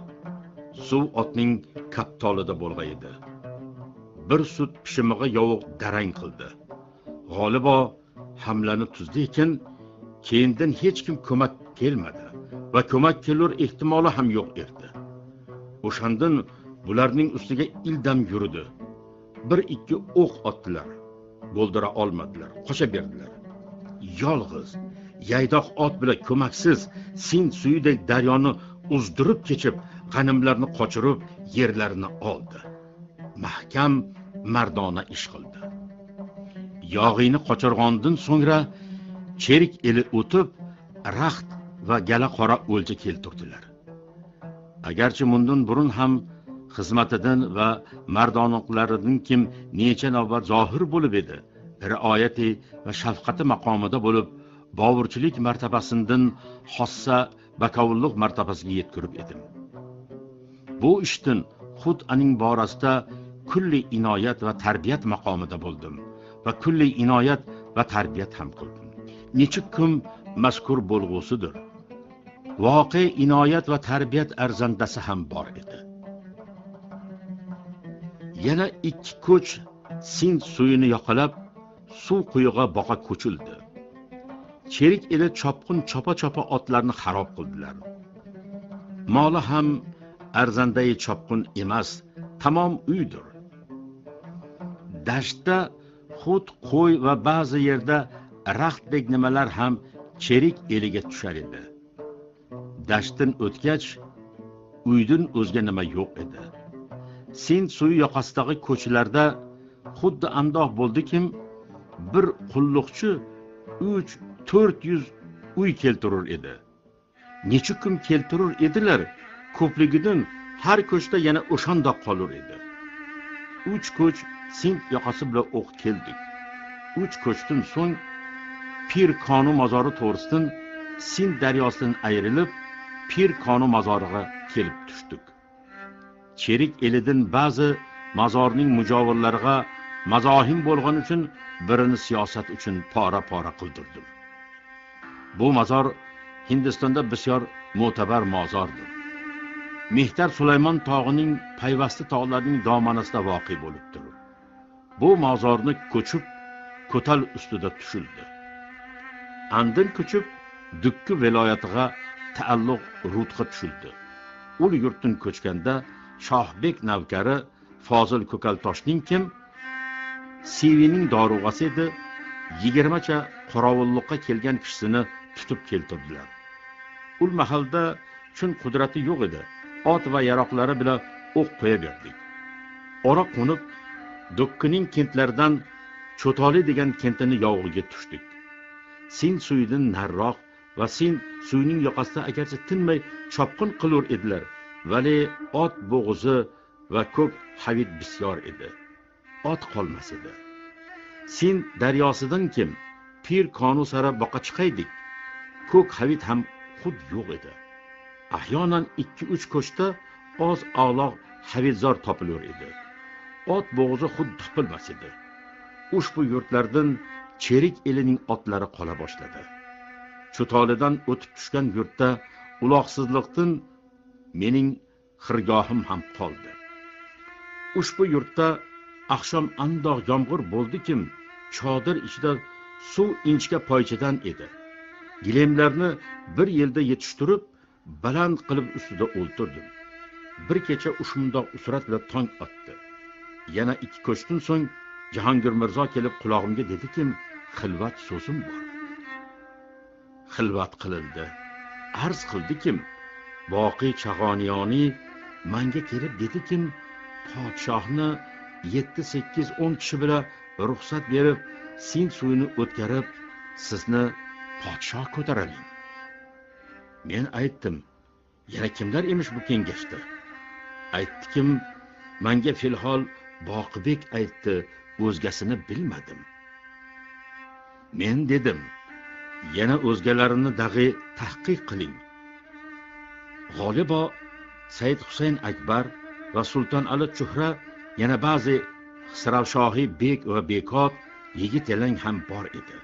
Suv otning kaptolida bo'lg'ay edi. Bir sut pishimig'i yovuq darang qildi. G'olibo hamlani tuzdi ekan keyindan hech kim ko'mak kelmadi. Va ko'mak kelur ehtimoli ham yo'q edi o'shandan bularning ustiga ildam yurdi. Bir ikki o'q otdilar. Bo'ldira olmadilar qocha berdilar. Yolg'iz yaydoq ot bilan ko'maksiz sind suyidek daryoni uzdirib kechib g'animlarni qochirib yerlarini oldi. Mahkam mardona ish qildi. Yog'iyni qochirg'ondan so'ngra cherik eli o'tib raxt va gala qora o'lja keltirdilar agarchi mundan burun ham xizmatidan va mardonoqlaridan kim necha navbat zohir bo'lib edi rioyati va shafqati maqomida bo'lib boburchilik martabasidan xossa bakovulluq martabasiga yetkirib edim. Bu ishdan xud aning borasida kulli inoyat va tarbiyat maqomida bo'ldim va kulli inoyat va tarbiyat ham qildim. Nechuk kun mazkur bo'lg'usidir. Voqe inoyat va tarbiyat arzandasi ham bor edi. Yana ikki ko'ch sind suyini yoqalab suv quyig'a boqa ko'childi. Cherik eli chopqin chopa chopa otlarni xarob qildilar. Moli ham arzandai chopqin emas tamom uydir. Dashtda xud qo'y va ba'zi yerda raxtdek nimalar ham cherik eliga tushar edi. Dashtdan o'tgach uydan o'zga nima yo'q edi. Sen suvi yoqasidagi ko'chalarda xuddi andoq bo'ldikim bir qulluqchi uch to'rt yuz uy keltirur edi. Necha kun keltirur edilar ko'pligidan har ko'chda yana o'shandoq qolur edi. Uch ko'ch sind yoqasi bilan o'q keldik. Uch ko'chdan so'ng pir konu mozori to'g'risidan sin daryosidan ayrilib pir koni mozoriga kelib tushdik. Cherik elidan ba'zi mazorning mujovirlariga mazohim bo'lgani uchun birini siyosat uchun pora pora qildirdim. Bu mazor hindistonda bisyor mo'tabar mozordir. Mehtar sulaymon tog'ining payvasti tog'larining domanasida voqe bo'libdir bu mozorni ko'chib ko'tal ustida tushildi. Andin ko'chib dukki viloyatiga taalluq rutqa tushildi ul yurtdan ko'chganda shohbek navkari fozil ko'kaltoshning kim? Sevining dorug'asi edi. Yigirmacha qorovulliqqa kelgan kishisini tutib keltirdilar. Ul mahalda chun qudrati yo'q edi. Ot va yaroqlari bilan o'q qo'ya berdik ora qo'nib do'kkining kentlaridan cho'toli degan kentini yog'iga tushdik. Sin suyidan narroq va sin suyning yoqasidan agarcha tinmay chopqin qilur edilar. Vali ot bo'g'izi va ko'p havid bisyor edi. Ot qolmas edi. Sin daryosidan kim pir konu sara boqa chiqaydik. Ko'k havid ham xud yo'q edi. Ahyonan ikki uch ko'chda oz aloq havidzor topilur edi. Ot bo'g'izi xud topilmas edi. Ushbu yurtlardan cherik elining otlari qola boshladi. Cho'tolidan o'tib tushgan yurtda uloqsizlikdan mening xirgohim ham qoldi ushbu yurtda oqshom andoq yomg'ir bo'ldikim chodir ichida suv inchka poychadan edi. Gilemlarni bir yilda yetishtirib baland qilib ustida o'ltirdim. Bir kecha ushundoq usrat bilan tong otdi. Yana ikki ko'chdan so'ng jahongir mirzo kelib qulog'imga dedikim xilvat so'zim bor. Xilvat qilindi. Arz qildikim boqiy chag'oniyoniy manga kelib dedikim podshohni yetti sakkiz o'n kishi bilan ruxsat berib sin suvini o'tkazib sizni podshoh ko'taraling men aytdim yana kimlar emish bu kengashda? Aytdikim manga filhol boqibek aytdi o'zgasini bilmadim. Men dedim yana o'zgalarini dag'i tahqiq qiling. G'olibo said husayn akbar va sulton ali chuhra yana ba'zi xisravshohiy bek va bekot yigit yalang ham bor edi.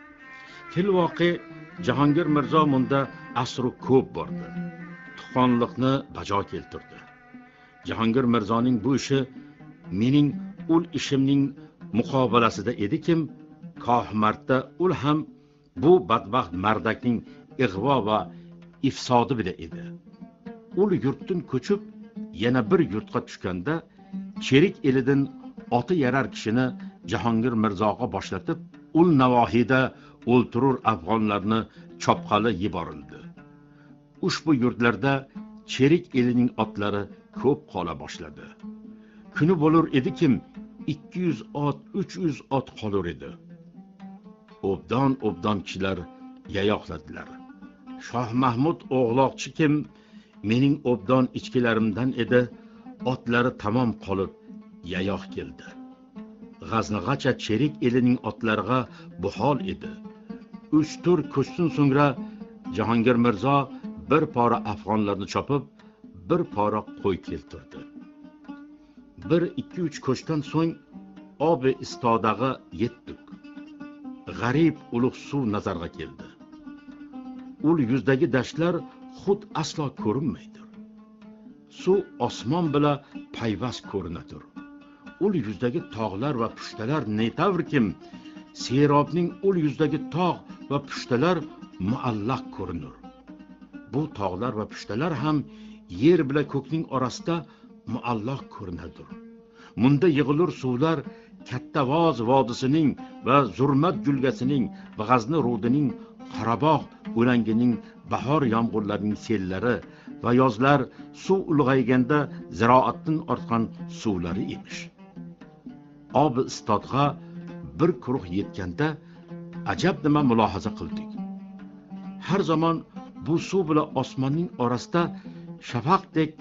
Tilvoqe jahongir mirzo munda asru ko'p bordi tuxonliqni bajo keltirdi. Jahongir mirzoning bu ishi mening ul ishimning muqobalasida edikim kohmardda ul ham bu badbaxt mardakning ig'vo va ifsodi bila edi. Ul yurtdan ko'chib yana bir yurtga tushganda cherik elidan oti yarar kishini jahongir mirzoga boshlatib ul navohiyda o'ltirur afg'onlarni chopqali yuborildi ushbu yurtlarda cherik elining otlari ko'p qola boshladi. Kuni bo'lur edikim ikki yuz ot uch yuz ot qolur edi. Obdon obdon kishilar yayoqladilar. Shoh mahmud o'g'loqchi kim? Mening obdon ichkilarimdan edi. Otlari tamom qolib yayoq keldi. G'aznig'acha cherik elining otlariga buhol edi. Uch tur ko'chdan so'ngra jahongir mirzo bir pora afg'onlarni chopib bir pora qo'y keltirdi. Bir ikki uch ko'chdan so'ng obi istodag'a yetdik g'arib ulug' suv nazarga keldi. Ul yuzdagi dashtlar xud aslo ko'rinmaydi. Suv osmon bilan payvast ko'rinadir. Ul yuzdagi tog'lar va pushtalar netavrkim serobning ul yuzdagi tog' va pushtalar muallaq ko'rinur. Bu tog'lar va pushtalar ham yer bilan ko'kning orasida muallaq ko'rinadir. Munda yig'ilur suvlar kattavoz vodisining va zurmat julgasining va g'azni rudining qorabog' o'langining bahor yomg'irlarining sellari va yozlar suv ulg'ayganda ziroatdan ortgan suvlari emish. Obi istodg'a bir quruq yetganda ajab nima mulohaza qildik. Har zamon bu suv bilan osmonning orasida shafaqdek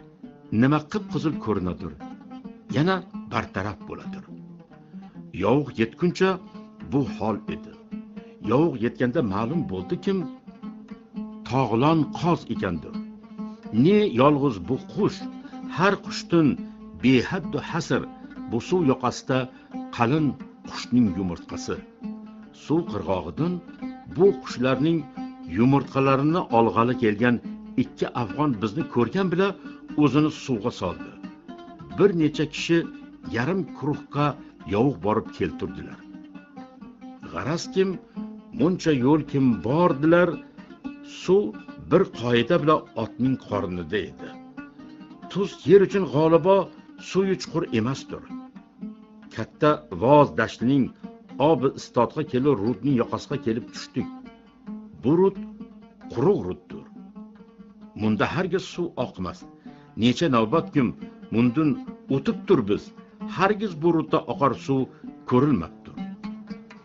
nima qip qizil ko'rinadir yana bartaraf bo'ladir. Yovuq yetguncha bu hol edi. Yovuq yetganda ma'lum bo'ldi kim? Tog'lon qoz ekandir. Ne yolg'iz bu qush har qushdan behaddu hasr bu suv yoqasida qalin qushning yumurtqasi suv qirg'og'idan bu qushlarning yumurtqalarini olg'ali kelgan ikki afg'on bizni ko'rgan bila o'zini suvga soldi. Bir necha kishi yarim quruqqa yovuq borib keltirdilar. G'araz kim muncha yo'l kim bordilar suv bir qoida bilan otning qornida edi. Tuz yer uchun g'olibo suvi chuqur emasdir. Katta voz dashtining obi istodga kelib rudning yoqasiga kelib tushdik. Bu rud quruq ruddir. Munda hargiz suv oqmas. Necha navbat kun mundan o'tib tur biz. Hargiz bu rudda oqar suv ko'rilmabdi.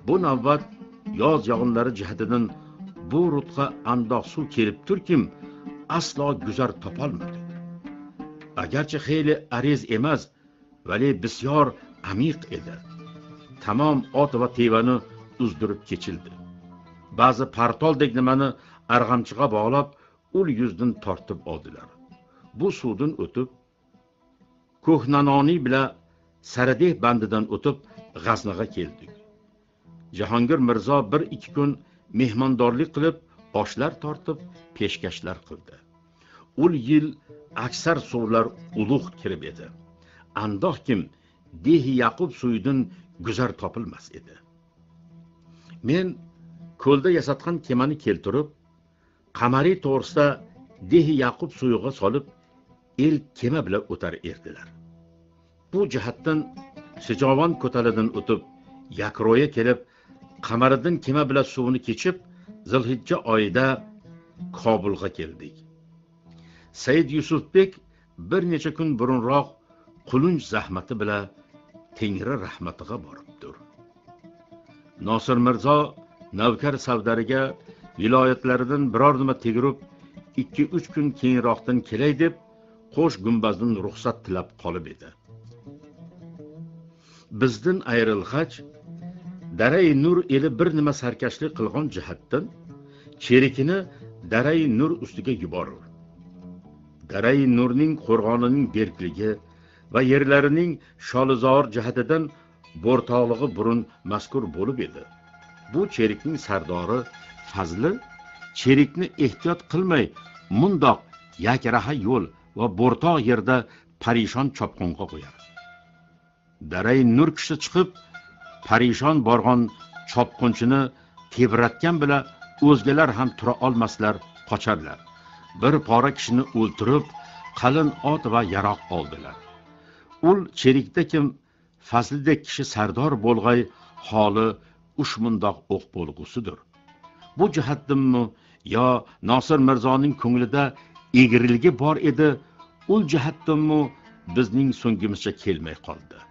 Bu navbat yoz yog'inlari jihatidan bu rudga andoq suv kelib turkim aslo guzar topolmadi. Agarchi xeyli ariz emas vali bisyor amiq edi. Tamom ot va tevani uzdirib kechildi. Ba'zi partoldek nimani arg'amchiga bog'lab ul yuzdan tortib oldilar. Bu suvdan o'tib ko'hnanoniy bilan saradeh bandidan o'tib g'aznaga keldik. Jahongir mirzo bir ikki kun mehmondorlik qilib oshlar tortib peshkashlar qildi. Ul yil aksar suvlar ulug' kirib edi. Andoq kim dehi yaqub suyidan guzar topilmas edi. Men ko'lda yasatgan kemani keltirib qamariy to'g'risida dehi yaqub suyig'a solib el kema bilan o'tar erdilar. Bu jihatdan shijovon ko'talidan o'tib yakro'ya kelib qamariddin kema bilan suvni kechib zilhijja oyida kobulga keldik. Said yusufbek bir necha kun burunroq qulunch zahmati bilan tengri rahmatiga boribdir. Nosir mirzo navkar savdariga viloyatlaridan biror nima tegirib ikki uch kun keyinroqdan kelay deb qo'sh gumbazdan ruxsat tilab qolib edi. Bizdan ayrilg'ach darai nur eli bir nima sarkashlik qilgan jihatdan cherikini darai nur ustiga yuborur darai nurning qo'rg'onining berkligi va yerlarining sholizor jihatidan bo'rtoqlig'i burun mazkur bo'lib edi. Bu cherikning sardori fazli cherikni ehtiyot qilmay mundoq yakraha yo'l va bo'rtoq yerda parishon chopqunga qo'yar daray nur kishi chiqib parishon borg'on chopqunchini tebratgan bilan o'zgalar ham tura olmaslar qochadilar. Bir pora kishini o'ltirib qalin ot va yaroq oldilar. Ul cherikda kim fazlidek kishi sardor bo'lg'ay holi ushmundoq o'q bo'lg'usidir. Bu jihatdinmi yo nosir mirzoning ko'nglida egriligi bor edi ul jihatdinmi bizning so'ngimizcha kelmay qoldi.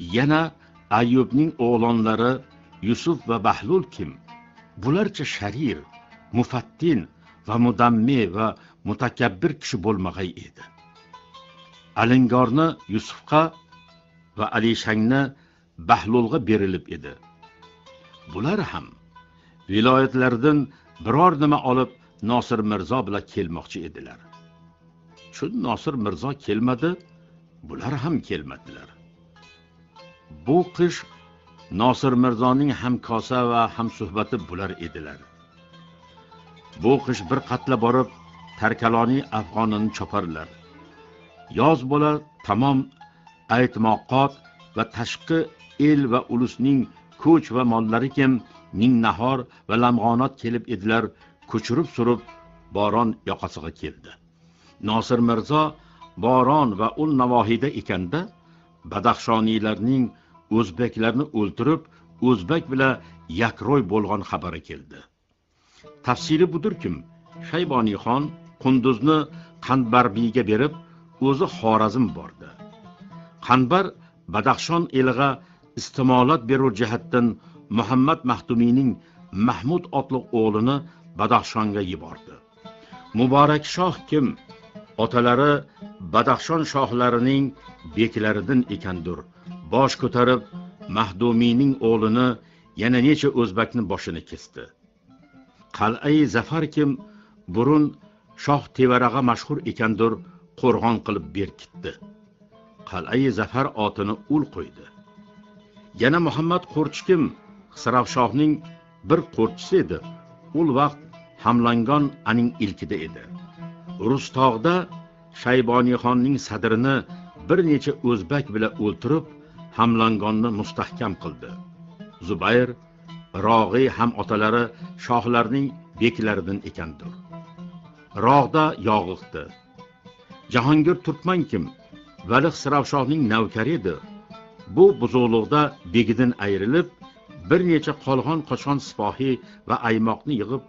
Yana ayyubning o'g'lonlari yusuf va bahlul kim? Bularcha sharir mufattin va mudammi va mutakabbir kishi bo'lmag'ay edi. Alingorni yusufga va alishangni bahlulga berilib edi. Bular ham viloyatlardan biror nima olib nosir mirzo bilan kelmoqchi edilar. Chun nosir mirzo kelmadi bular ham kelmadilar. Bu qish nosir mirzoning hamkosa va hamsuhbati bular edilar. Bu qish bir qatla borib tarkaloniy afg'onini choparlar. Yoz bo'lar tamom aytmoqot va tashqi el va ulusning ko'ch va mollari kim ming nahor va lamg'onot kelib edilar ko'chirib surib boron yoqasiga keldi. Nosir mirzo boron va ul navohiyda ekanda badaxshoniylarning o'zbeklarni o'ltirib o'zbek bilan yakro'y bo'lgan xabari keldi. Tafsili budurkim shayboniyxon qunduzni qanbarbiyga berib o'zi xorazm bordi. Qanbar badaxshon eliga istimolat berur jihatdan muhammad mahdumiyning mahmud otliq o'g'lini badaxshonga yubordi. Muborak shoh kim? Otalari badaxshon shohlarining beklaridan ekandir. Bosh ko'tarib mahdumiyning o'g'lini yana necha o'zbakni boshini kesdi. Qal'ai zafar kim burun shoh tevarag'a mashhur ekandir qo'rg'on qilib berkitdi. Qal'ai zafar otini ul qo'ydi. Yana muhammad qo'rchikim xisravshohning bir qo'rchisi edi. Ul vaqt hamlangon aning ilkida edi. Rustog'da shayboniyxonning sadrini bir necha o'zbak bilan o'ltirib hamlangonni mustahkam qildi. Zubayr rog'iy ham otalari shohlarning beklaridan ekandir. Rog'da yog'iqdi jahongir turkman kim? Vali xisravshohning navkari edi. Bu buzuqliqda begidan ayrilib bir necha qolg'on qochqon sipohiy va aymoqni yig'ib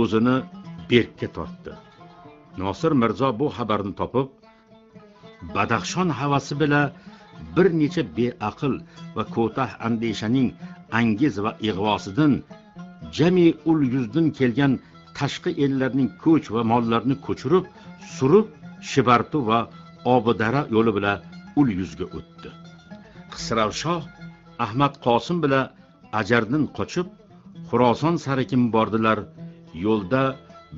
o'zini berkka tortdi. Nosir mirzo bu xabarni topib badaxshon havasi bilan bir necha beaql va ko'tah andeshaning angiz va ig'vosidan jami ul yuzdan kelgan tashqi ellarning ko'ch va mollarini ko'chirib surib shibartu va obidara yo'li bilan ul yuzga o'tdi. Qisravshoh ahmad qosim bilan ajardan qochib xuroson sarikim bordilar yo'lda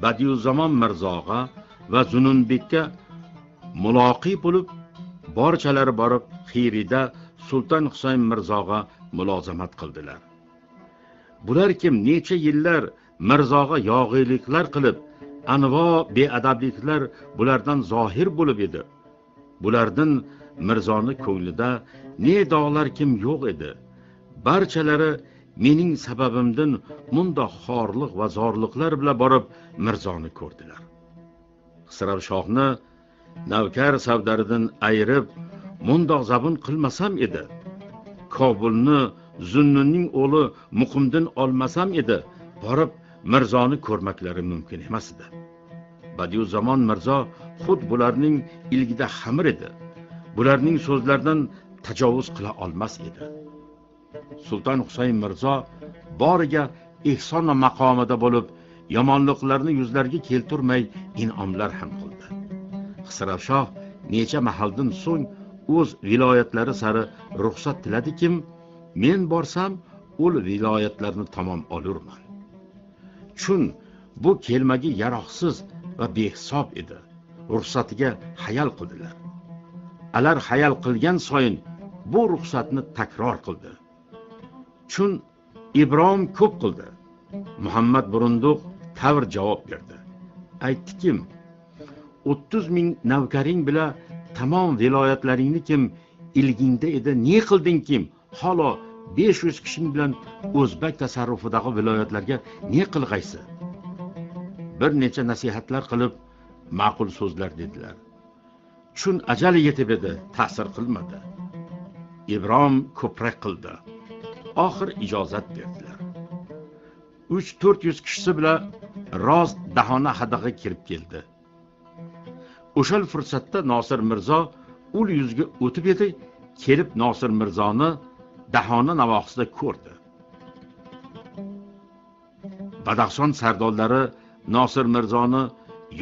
badiuzzamon mirzoga va zununbekka muloqi bo'lib borchalari borib xiyrida sulton husayn mirzoga mulozamat qildilar. Bular kim necha yillar mirzoga yog'iyliklar qilib anvo beadabliklar bulardan zohir bo'lib edi. Bulardan mirzoni ko'nglida ne dog'lar kim yo'q edi. Barchalari mening sababimdan mundoq xorliq va zorliqlar bilan borib mirzoni ko'rdilar. Xisravshohni navkar savdaridan ayirib mundoq zabun qilmasam edi. Kobulni zunnunning o'g'li muqimdin olmasam edi. Borib mirzoni ko'rmaklari mumkin emas edi. Badiuzamon mirzo xud bularning ilgida xamir edi. Bularning so'zlaridan tajovuz qila olmas edi. Sulton husayn mirzo boriga ehson maqomida bo'lib yomonliqlarni yuzlariga keltirmay in'omlar ham qildi. Xisravshoh necha mahaldan so'ng o'z viloyatlari sari ruxsat tiladikim men borsam ul viloyatlarni tamom olurman. Chun bu kelmagi yaroqsiz va behisob edi. Ruxsatiga hayal qildilar. Alar hayal qilgan soyin bu ruxsatni takror qildi. Chun ibrohim ko'p qildi. Muhammad burunduq tavr javob berdi. Aytdikim o'ttiz ming navkaring bilan tamom viloyatlaringni kim ilgingda edi ne qilding kim? Holo besh yuz kishing bilan o'zbak tasarrufidagi viloyatlarga ne qilg'aysi? Bir necha nasihatlar qilib ma'qul so'zlar dedilar. Chun ajali yetib edi ta'sir qilmadi. Ibrom ko'prak qildi. Oxir ijozat berdilar. Uch to'rt yuz kishisi bilan rost dahona hadig'i kirib keldi. O'shal fursatda nosir mirzo ul yuzga o'tib edi kelib nosir mirzoni dahona navohsida ko'rdi. Badaxshon sardorlari nosir mirzoni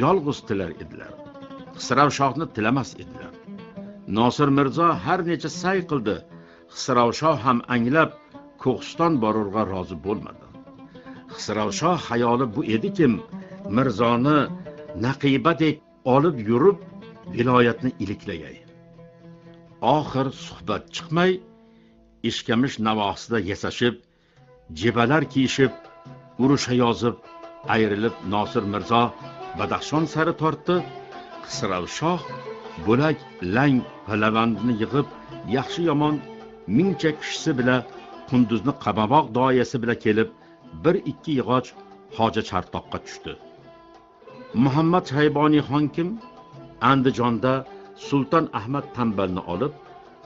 yolg'iz tilar edilar. Xisravshohni tilamas edilar. Nosir mirzo har necha say qildi. Xisravshoh ham anglab ko'histon borurga rozi bo'lmadi. Xisravshoh xayoli bu edikim mirzoni naqibadek olib yurib viloyatni iliklagay. Oxir suhbat chiqmay ishkamish navosida yasashib jebalar kiyishib urusha yozib ayrilib nosir mirzo badaxshon sari tortdi. Xisravshoh bo'lak lang va lavandni yig'ib yaxshi yomon mingcha kishisi bilan qunduzni qabamoq doyasi bilan kelib bir ikki yog'och hoja chartoqqa tushdi. Muhammad shayboniy xon kim? Andijonda sulton ahmad tanbalni olib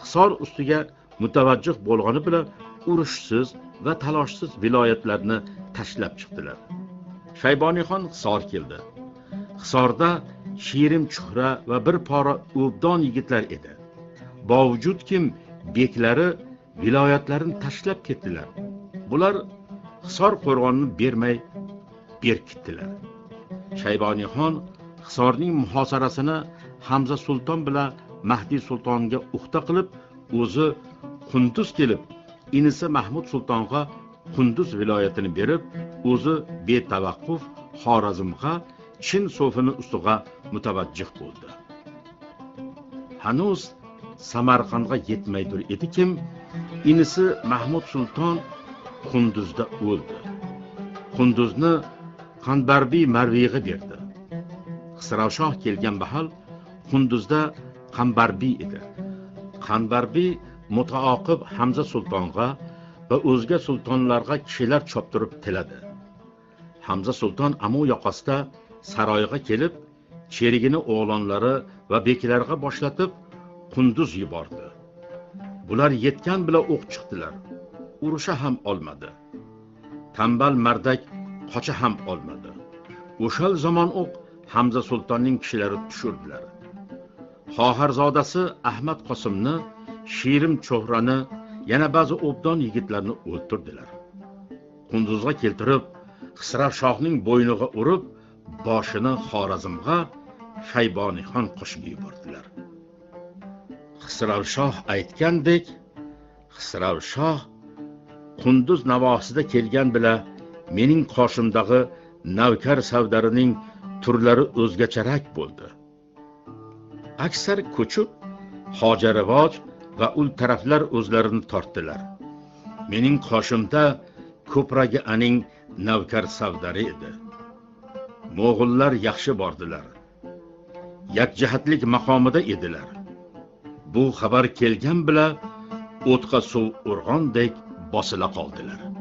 hisor ustiga mutavajjih bo'lgani bilan urushsiz va taloshsiz viloyatlarni tashlab chiqdilar. Shayboniyxon hisor keldi. Hisorda shirim chuhra va bir pora o'bdon yigitlar edi. Bovujudkim beklari viloyatlarini tashlab ketdilar. Bular hisor qo'rg'onni bermay berkitdilar. Shayboniyxon hisorning muhosarasini hamza sulton bilan mahdiy sultonga uxta qilib o'zi qunduz kelib inisi mahmud sultonga qunduz viloyatini berib o'zi betavaqquf xorazmga chin so'fini ustiga mutavajjih bo'ldi. Hanuz samarqandga yetmaydir edikim inisi mahmud sulton qunduzda o'ldi. Qunduzni qanbarbiy marviyga berdi. Xisravshoh kelgan mahal qunduzda qanbarbiy edi. Qanbarbiy mutaoqib hamza sultonga va o'zga sultonlarga kishilar choptirib tiladi. Hamza sulton amu yoqasida saroyga kelib cherigini o'g'lonlari va beklarga boshlatib qunduz yubordi. Bular yetgan bilan o'q chiqdilar. Urusha ham olmadi. Tambal mardak qocha ham olmadi. O'shal zamon o'q hamza sultonning kishilari tushirdilar xoharzodasi ahmad qosimni shirim cho'hrani yana ba'zi obdon yigitlarni o'ltirdilar. Qunduzga keltirib xisrar shohning bo'yniga urib boshini xorazmga shayboniyxon qo'shib yubordilar. Xisravshoh aytgandek xisravshoh qunduz navosida kelgan bila mening qoshimdagi navkar savdarining turlari o'zgacharak bo'ldi. Aksar ko'chib hojarivoj va ul taraflar o'zlarini tortdilar. Mening qoshimda ko'pragi aning navkar savdari edi. Mo'g'ullar yaxshi bordilar. Yakjihatlik maqomida edilar. Bu xabar kelgan bila o'tqa suv urg'ondek bosila qoldilar.